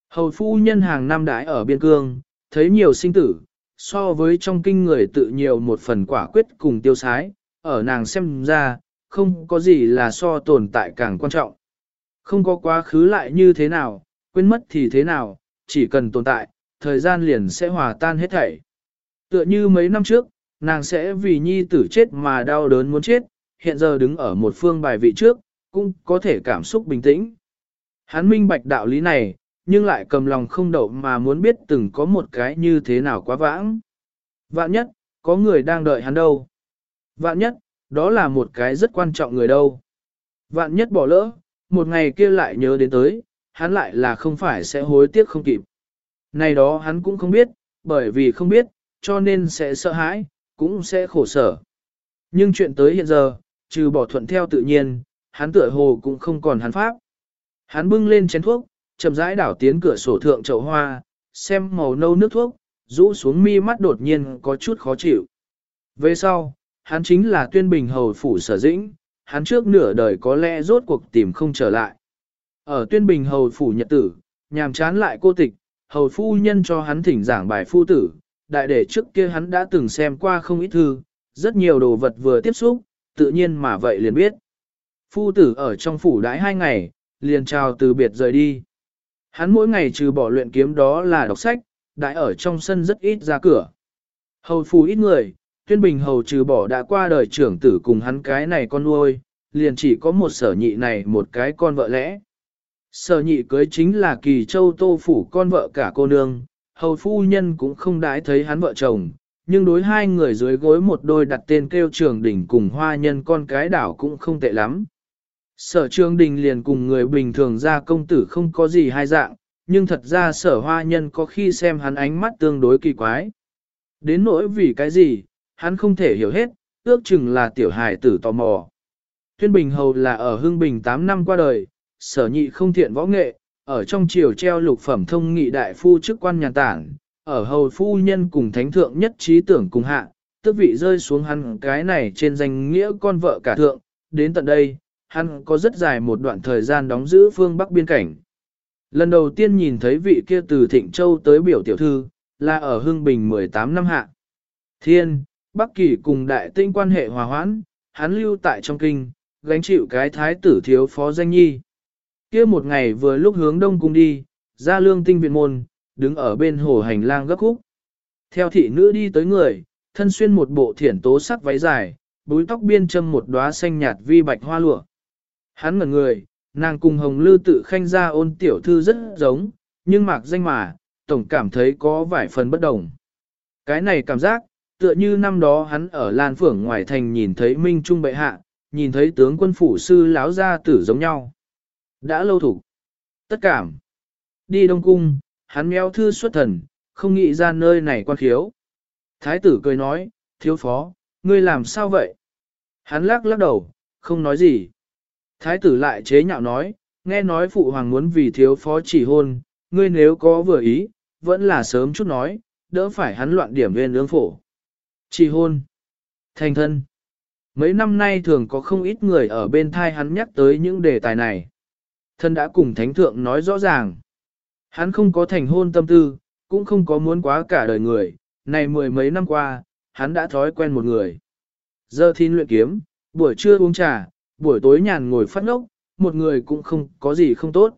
Hầu phu nhân hàng năm đãi ở biên cương, thấy nhiều sinh tử, so với trong kinh người tự nhiều một phần quả quyết cùng tiêu sái, ở nàng xem ra, không có gì là so tồn tại càng quan trọng. Không có quá khứ lại như thế nào, quên mất thì thế nào, chỉ cần tồn tại, thời gian liền sẽ hòa tan hết thảy. Tựa như mấy năm trước, nàng sẽ vì nhi tử chết mà đau đớn muốn chết, hiện giờ đứng ở một phương bài vị trước, cũng có thể cảm xúc bình tĩnh. Hắn minh bạch đạo lý này, nhưng lại cầm lòng không đậu mà muốn biết từng có một cái như thế nào quá vãng. Vạn nhất, có người đang đợi hắn đâu. Vạn nhất, đó là một cái rất quan trọng người đâu. Vạn nhất bỏ lỡ, một ngày kia lại nhớ đến tới, hắn lại là không phải sẽ hối tiếc không kịp. Này đó hắn cũng không biết, bởi vì không biết, cho nên sẽ sợ hãi, cũng sẽ khổ sở. Nhưng chuyện tới hiện giờ, trừ bỏ thuận theo tự nhiên, hắn tựa hồ cũng không còn hắn pháp. Hắn bưng lên chén thuốc, chậm rãi đảo tiến cửa sổ thượng chậu hoa, xem màu nâu nước thuốc, rũ xuống mi mắt đột nhiên có chút khó chịu. Về sau, hắn chính là tuyên bình hầu phủ sở dĩnh, hắn trước nửa đời có lẽ rốt cuộc tìm không trở lại. Ở tuyên bình hầu phủ nhật tử, nhàm chán lại cô tịch, hầu phu nhân cho hắn thỉnh giảng bài phu tử, đại để trước kia hắn đã từng xem qua không ít thư, rất nhiều đồ vật vừa tiếp xúc, tự nhiên mà vậy liền biết. Phu tử ở trong phủ đãi hai ngày, liền chào từ biệt rời đi. Hắn mỗi ngày trừ bỏ luyện kiếm đó là đọc sách, đại ở trong sân rất ít ra cửa. Hầu phù ít người, tuyên bình hầu trừ bỏ đã qua đời trưởng tử cùng hắn cái này con nuôi, liền chỉ có một sở nhị này một cái con vợ lẽ. Sở nhị cưới chính là kỳ châu tô phủ con vợ cả cô nương, hầu phu nhân cũng không đãi thấy hắn vợ chồng, nhưng đối hai người dưới gối một đôi đặt tên kêu trường đỉnh cùng hoa nhân con cái đảo cũng không tệ lắm. Sở trường đình liền cùng người bình thường ra công tử không có gì hai dạng, nhưng thật ra sở hoa nhân có khi xem hắn ánh mắt tương đối kỳ quái. Đến nỗi vì cái gì, hắn không thể hiểu hết, ước chừng là tiểu hài tử tò mò. Thuyên Bình Hầu là ở Hưng Bình 8 năm qua đời, sở nhị không thiện võ nghệ, ở trong triều treo lục phẩm thông nghị đại phu chức quan nhà tảng, ở hầu phu nhân cùng thánh thượng nhất trí tưởng cùng hạ, tước vị rơi xuống hắn cái này trên danh nghĩa con vợ cả thượng, đến tận đây, hắn có rất dài một đoạn thời gian đóng giữ phương Bắc biên cảnh. Lần đầu tiên nhìn thấy vị kia từ Thịnh Châu tới biểu tiểu thư, là ở Hưng Bình 18 năm hạ. Thiên, Bắc Kỳ cùng đại tinh quan hệ hòa hoãn, hắn lưu tại trong kinh, gánh chịu cái thái tử thiếu phó danh nhi. kia một ngày vừa lúc hướng đông cung đi, ra lương tinh viện môn, đứng ở bên hồ hành lang gấp khúc. Theo thị nữ đi tới người, thân xuyên một bộ thiển tố sắc váy dài, búi tóc biên châm một đóa xanh nhạt vi bạch hoa lụa. Hắn ngẩn người, nàng cùng hồng lư tự khanh ra ôn tiểu thư rất giống, nhưng mạc danh mà, tổng cảm thấy có vài phần bất đồng. Cái này cảm giác, tựa như năm đó hắn ở Lan Phưởng ngoài thành nhìn thấy Minh Trung bệ hạ, nhìn thấy tướng quân phủ sư láo gia tử giống nhau. Đã lâu thủ. Tất cảm. Đi Đông Cung, hắn méo thư xuất thần, không nghĩ ra nơi này quan khiếu. Thái tử cười nói, thiếu phó, ngươi làm sao vậy? Hắn lắc lắc đầu, không nói gì. Thái tử lại chế nhạo nói, nghe nói phụ hoàng muốn vì thiếu phó chỉ hôn, ngươi nếu có vừa ý, vẫn là sớm chút nói, đỡ phải hắn loạn điểm viên ương phổ. Chỉ hôn. Thành thân. Mấy năm nay thường có không ít người ở bên thai hắn nhắc tới những đề tài này. Thân đã cùng thánh thượng nói rõ ràng. Hắn không có thành hôn tâm tư, cũng không có muốn quá cả đời người, này mười mấy năm qua, hắn đã thói quen một người. Giờ thiên luyện kiếm, buổi trưa uống trà, buổi tối nhàn ngồi phát ngốc, một người cũng không có gì không tốt.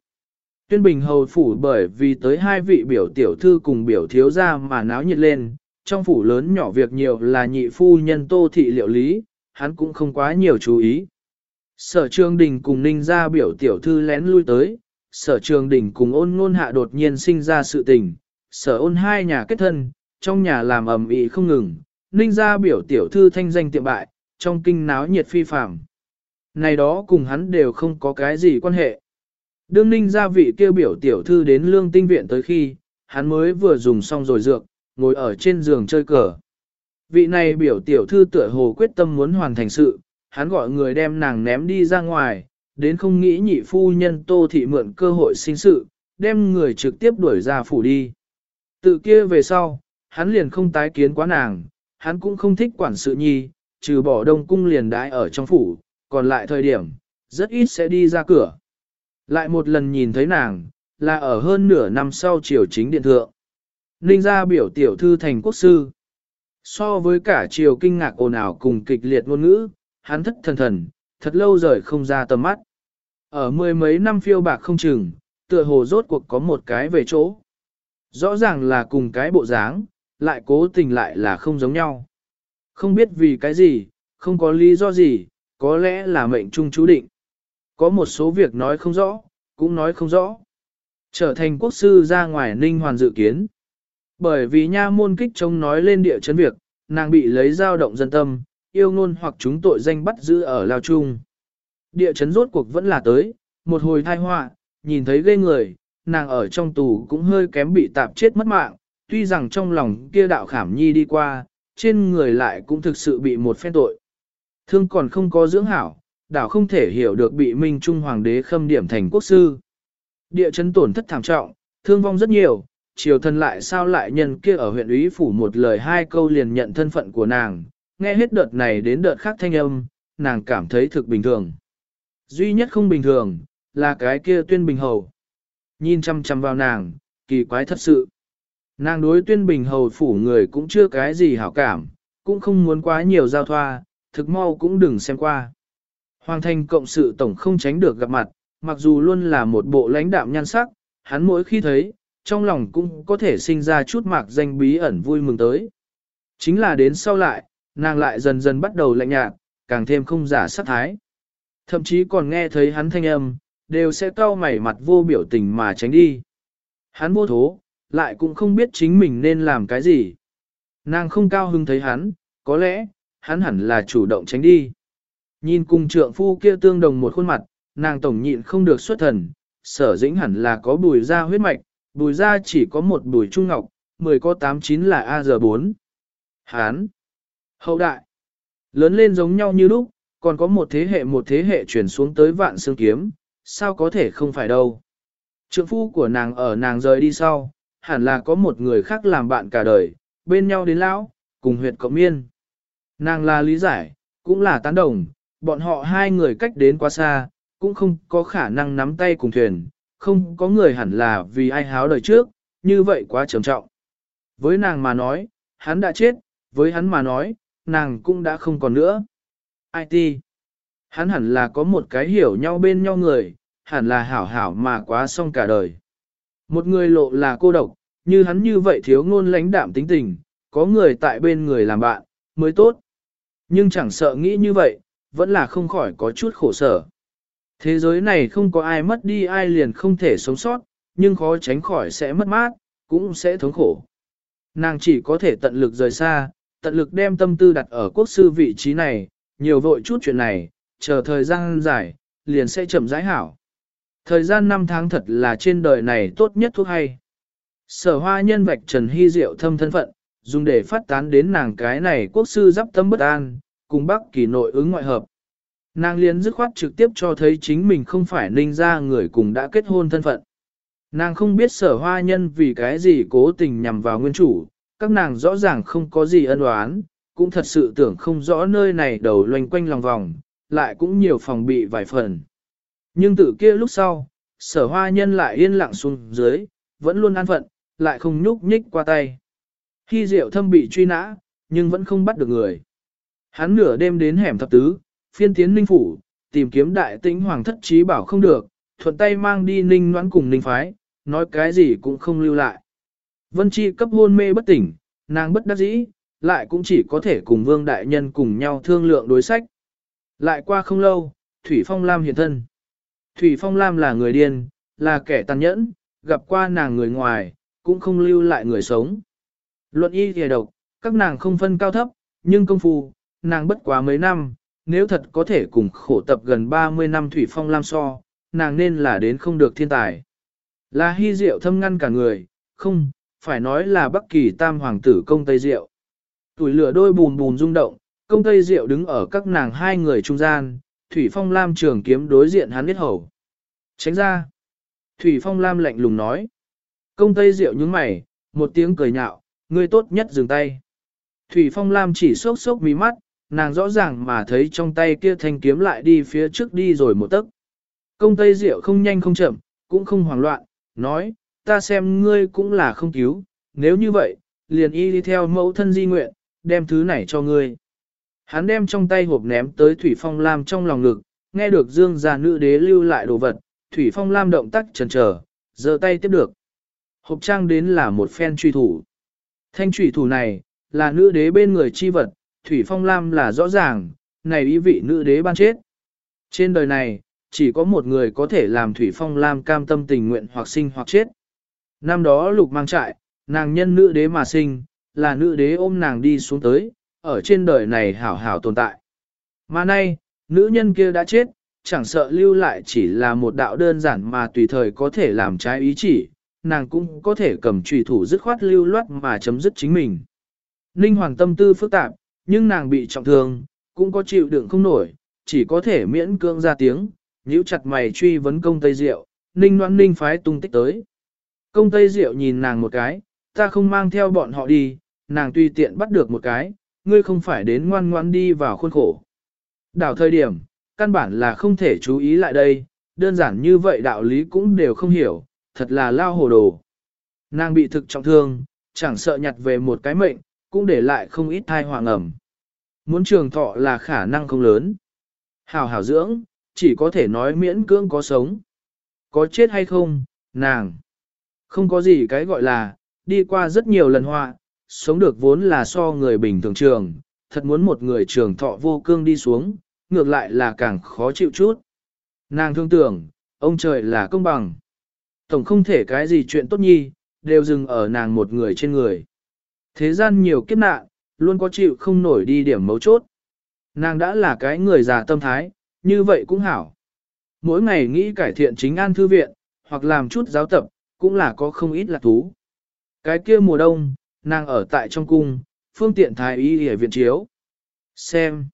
Tuyên Bình hầu phủ bởi vì tới hai vị biểu tiểu thư cùng biểu thiếu gia mà náo nhiệt lên, trong phủ lớn nhỏ việc nhiều là nhị phu nhân tô thị liệu lý, hắn cũng không quá nhiều chú ý. Sở trường đình cùng ninh ra biểu tiểu thư lén lui tới, sở trường đình cùng ôn ngôn hạ đột nhiên sinh ra sự tình, sở ôn hai nhà kết thân, trong nhà làm ầm ĩ không ngừng, ninh ra biểu tiểu thư thanh danh tiệm bại, trong kinh náo nhiệt phi phạm này đó cùng hắn đều không có cái gì quan hệ. Đương ninh gia vị kêu biểu tiểu thư đến lương tinh viện tới khi, hắn mới vừa dùng xong rồi dược, ngồi ở trên giường chơi cờ. Vị này biểu tiểu thư tựa hồ quyết tâm muốn hoàn thành sự, hắn gọi người đem nàng ném đi ra ngoài, đến không nghĩ nhị phu nhân tô thị mượn cơ hội sinh sự, đem người trực tiếp đuổi ra phủ đi. Tự kia về sau, hắn liền không tái kiến quá nàng, hắn cũng không thích quản sự nhi, trừ bỏ đông cung liền đãi ở trong phủ, còn lại thời điểm, rất ít sẽ đi ra cửa. Lại một lần nhìn thấy nàng, là ở hơn nửa năm sau triều chính điện thượng. Ninh gia biểu tiểu thư thành quốc sư. So với cả triều kinh ngạc ồn ào cùng kịch liệt ngôn ngữ, hắn thất thần thần, thật lâu rời không ra tầm mắt. Ở mười mấy năm phiêu bạc không chừng, tựa hồ rốt cuộc có một cái về chỗ. Rõ ràng là cùng cái bộ dáng, lại cố tình lại là không giống nhau. Không biết vì cái gì, không có lý do gì, có lẽ là mệnh trung chú định. Có một số việc nói không rõ, cũng nói không rõ. Trở thành quốc sư ra ngoài ninh hoàn dự kiến. Bởi vì nha môn kích trông nói lên địa chấn việc, nàng bị lấy dao động dân tâm, yêu ngôn hoặc chúng tội danh bắt giữ ở Lao Trung. Địa chấn rốt cuộc vẫn là tới, một hồi thai họa, nhìn thấy ghê người, nàng ở trong tù cũng hơi kém bị tạp chết mất mạng, tuy rằng trong lòng kia đạo khảm nhi đi qua, trên người lại cũng thực sự bị một phen tội. Thương còn không có dưỡng hảo, đảo không thể hiểu được bị Minh Trung Hoàng đế khâm điểm thành quốc sư. Địa chấn tổn thất thảm trọng, thương vong rất nhiều, triều thần lại sao lại nhân kia ở huyện úy phủ một lời hai câu liền nhận thân phận của nàng, nghe hết đợt này đến đợt khác thanh âm, nàng cảm thấy thực bình thường. Duy nhất không bình thường, là cái kia tuyên bình hầu. Nhìn chăm chăm vào nàng, kỳ quái thật sự. Nàng đối tuyên bình hầu phủ người cũng chưa cái gì hảo cảm, cũng không muốn quá nhiều giao thoa, thực mau cũng đừng xem qua. Hoàng thành cộng sự tổng không tránh được gặp mặt, mặc dù luôn là một bộ lãnh đạm nhan sắc, hắn mỗi khi thấy, trong lòng cũng có thể sinh ra chút mạc danh bí ẩn vui mừng tới. Chính là đến sau lại, nàng lại dần dần bắt đầu lạnh nhạt, càng thêm không giả sắc thái. Thậm chí còn nghe thấy hắn thanh âm, đều sẽ cau mày mặt vô biểu tình mà tránh đi. Hắn vô thố, lại cũng không biết chính mình nên làm cái gì. Nàng không cao hứng thấy hắn, có lẽ, hắn hẳn là chủ động tránh đi. Nhìn cùng trượng phu kia tương đồng một khuôn mặt, nàng tổng nhịn không được xuất thần, sở dĩnh hẳn là có bùi da huyết mạch, bùi da chỉ có một bùi trung ngọc, 10 có 89 là A giờ 4. Hán, hậu đại, lớn lên giống nhau như lúc, còn có một thế hệ một thế hệ chuyển xuống tới vạn xương kiếm, sao có thể không phải đâu. Trượng phu của nàng ở nàng rời đi sau, hẳn là có một người khác làm bạn cả đời, bên nhau đến lão, cùng huyệt cộng miên. Nàng là lý giải, cũng là tán đồng, bọn họ hai người cách đến quá xa, cũng không có khả năng nắm tay cùng thuyền, không có người hẳn là vì ai háo đời trước, như vậy quá trầm trọng. Với nàng mà nói, hắn đã chết, với hắn mà nói, nàng cũng đã không còn nữa. IT. Hắn hẳn là có một cái hiểu nhau bên nhau người, hẳn là hảo hảo mà quá xong cả đời. Một người lộ là cô độc, như hắn như vậy thiếu ngôn lãnh đạm tính tình, có người tại bên người làm bạn, mới tốt. Nhưng chẳng sợ nghĩ như vậy, vẫn là không khỏi có chút khổ sở. Thế giới này không có ai mất đi ai liền không thể sống sót, nhưng khó tránh khỏi sẽ mất mát, cũng sẽ thống khổ. Nàng chỉ có thể tận lực rời xa, tận lực đem tâm tư đặt ở quốc sư vị trí này, nhiều vội chút chuyện này, chờ thời gian dài, liền sẽ chậm rãi hảo. Thời gian năm tháng thật là trên đời này tốt nhất thuốc hay. Sở hoa nhân vạch Trần Hy Diệu thâm thân phận, dùng để phát tán đến nàng cái này quốc sư giáp tâm bất an, cùng bắc kỳ nội ứng ngoại hợp. Nàng liền dứt khoát trực tiếp cho thấy chính mình không phải ninh ra người cùng đã kết hôn thân phận. Nàng không biết sở hoa nhân vì cái gì cố tình nhằm vào nguyên chủ, các nàng rõ ràng không có gì ân oán, cũng thật sự tưởng không rõ nơi này đầu loanh quanh lòng vòng, lại cũng nhiều phòng bị vài phần. Nhưng từ kia lúc sau, sở hoa nhân lại yên lặng xuống dưới, vẫn luôn an phận, lại không nhúc nhích qua tay. Khi diệu thâm bị truy nã, nhưng vẫn không bắt được người. Hắn nửa đêm đến hẻm thập tứ, phiên tiến ninh phủ, tìm kiếm đại tĩnh hoàng thất trí bảo không được, thuận tay mang đi ninh noãn cùng ninh phái, nói cái gì cũng không lưu lại. Vân Chi cấp hôn mê bất tỉnh, nàng bất đắc dĩ, lại cũng chỉ có thể cùng vương đại nhân cùng nhau thương lượng đối sách. Lại qua không lâu, Thủy Phong Lam hiện thân. Thủy Phong Lam là người điên, là kẻ tàn nhẫn, gặp qua nàng người ngoài, cũng không lưu lại người sống. Luận y thề độc, các nàng không phân cao thấp, nhưng công phu, nàng bất quá mấy năm, nếu thật có thể cùng khổ tập gần 30 năm Thủy Phong Lam so, nàng nên là đến không được thiên tài. Là hy diệu thâm ngăn cả người, không, phải nói là Bắc Kỳ Tam Hoàng tử công Tây Diệu. Tuổi lửa đôi bùn bùn rung động, công Tây Diệu đứng ở các nàng hai người trung gian, Thủy Phong Lam trường kiếm đối diện hắn biết hầu. Tránh ra. Thủy Phong Lam lạnh lùng nói. Công Tây Diệu nhướng mày, một tiếng cười nhạo, ngươi tốt nhất dừng tay. Thủy Phong Lam chỉ sốc sốc mí mắt, nàng rõ ràng mà thấy trong tay kia thanh kiếm lại đi phía trước đi rồi một tấc. Công Tây Diệu không nhanh không chậm, cũng không hoảng loạn, nói, ta xem ngươi cũng là không cứu, nếu như vậy, liền y đi theo mẫu thân di nguyện, đem thứ này cho ngươi. Hắn đem trong tay hộp ném tới Thủy Phong Lam trong lòng ngực, nghe được dương gia nữ đế lưu lại đồ vật, Thủy Phong Lam động tác chần chờ, giơ tay tiếp được. Hộp trang đến là một phen truy thủ. Thanh thủy thủ này, là nữ đế bên người chi vật, Thủy Phong Lam là rõ ràng, này ý vị nữ đế ban chết. Trên đời này, chỉ có một người có thể làm Thủy Phong Lam cam tâm tình nguyện hoặc sinh hoặc chết. Năm đó lục mang trại, nàng nhân nữ đế mà sinh, là nữ đế ôm nàng đi xuống tới, ở trên đời này hảo hảo tồn tại. Mà nay, nữ nhân kia đã chết, chẳng sợ lưu lại chỉ là một đạo đơn giản mà tùy thời có thể làm trái ý chỉ, nàng cũng có thể cầm trùy thủ dứt khoát lưu loát mà chấm dứt chính mình. Ninh Hoàng tâm tư phức tạp, nhưng nàng bị trọng thương, cũng có chịu đựng không nổi, chỉ có thể miễn cưỡng ra tiếng, nhíu chặt mày truy vấn công Tây Diệu, Ninh Noãn Ninh phái tung tích tới. Công Tây Diệu nhìn nàng một cái, ta không mang theo bọn họ đi, nàng tùy tiện bắt được một cái, ngươi không phải đến ngoan ngoan đi vào khuôn khổ. Đảo thời điểm, căn bản là không thể chú ý lại đây, đơn giản như vậy đạo lý cũng đều không hiểu, thật là lao hồ đồ. Nàng bị thực trọng thương, chẳng sợ nhặt về một cái mệnh, cũng để lại không ít thai hoàng ẩm. Muốn trường thọ là khả năng không lớn. Hào hảo dưỡng, chỉ có thể nói miễn cưỡng có sống. Có chết hay không, nàng. Không có gì cái gọi là, đi qua rất nhiều lần họa, sống được vốn là so người bình thường trường, thật muốn một người trường thọ vô cương đi xuống, ngược lại là càng khó chịu chút. Nàng thương tưởng, ông trời là công bằng. Tổng không thể cái gì chuyện tốt nhi, đều dừng ở nàng một người trên người. Thế gian nhiều kiếp nạn, luôn có chịu không nổi đi điểm mấu chốt. Nàng đã là cái người già tâm thái, như vậy cũng hảo. Mỗi ngày nghĩ cải thiện chính an thư viện, hoặc làm chút giáo tập, cũng là có không ít lạc thú. Cái kia mùa đông, nàng ở tại trong cung, phương tiện thái y ở viện chiếu. Xem.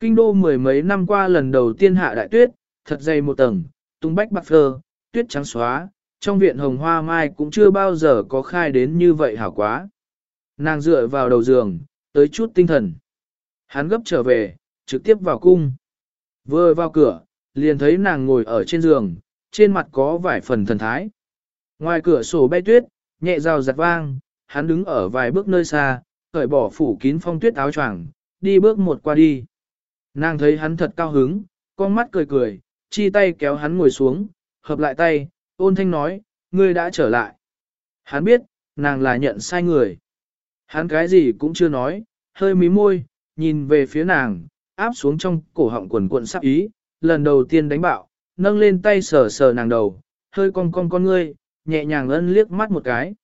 Kinh đô mười mấy năm qua lần đầu tiên hạ đại tuyết, thật dày một tầng, tung bách bạc phơ, tuyết trắng xóa, trong viện hồng hoa mai cũng chưa bao giờ có khai đến như vậy hảo quá. Nàng dựa vào đầu giường, tới chút tinh thần. Hắn gấp trở về, trực tiếp vào cung. Vừa vào cửa, liền thấy nàng ngồi ở trên giường, trên mặt có vài phần thần thái. Ngoài cửa sổ bay tuyết, nhẹ rào giặt vang, hắn đứng ở vài bước nơi xa, cởi bỏ phủ kín phong tuyết áo choàng, đi bước một qua đi. Nàng thấy hắn thật cao hứng, con mắt cười cười, chi tay kéo hắn ngồi xuống, hợp lại tay, ôn thanh nói, ngươi đã trở lại. Hắn biết, nàng là nhận sai người. Hắn cái gì cũng chưa nói, hơi mí môi, nhìn về phía nàng, áp xuống trong cổ họng quần cuộn sắp ý, lần đầu tiên đánh bạo, nâng lên tay sờ sờ nàng đầu, hơi cong cong con ngươi, nhẹ nhàng ân liếc mắt một cái.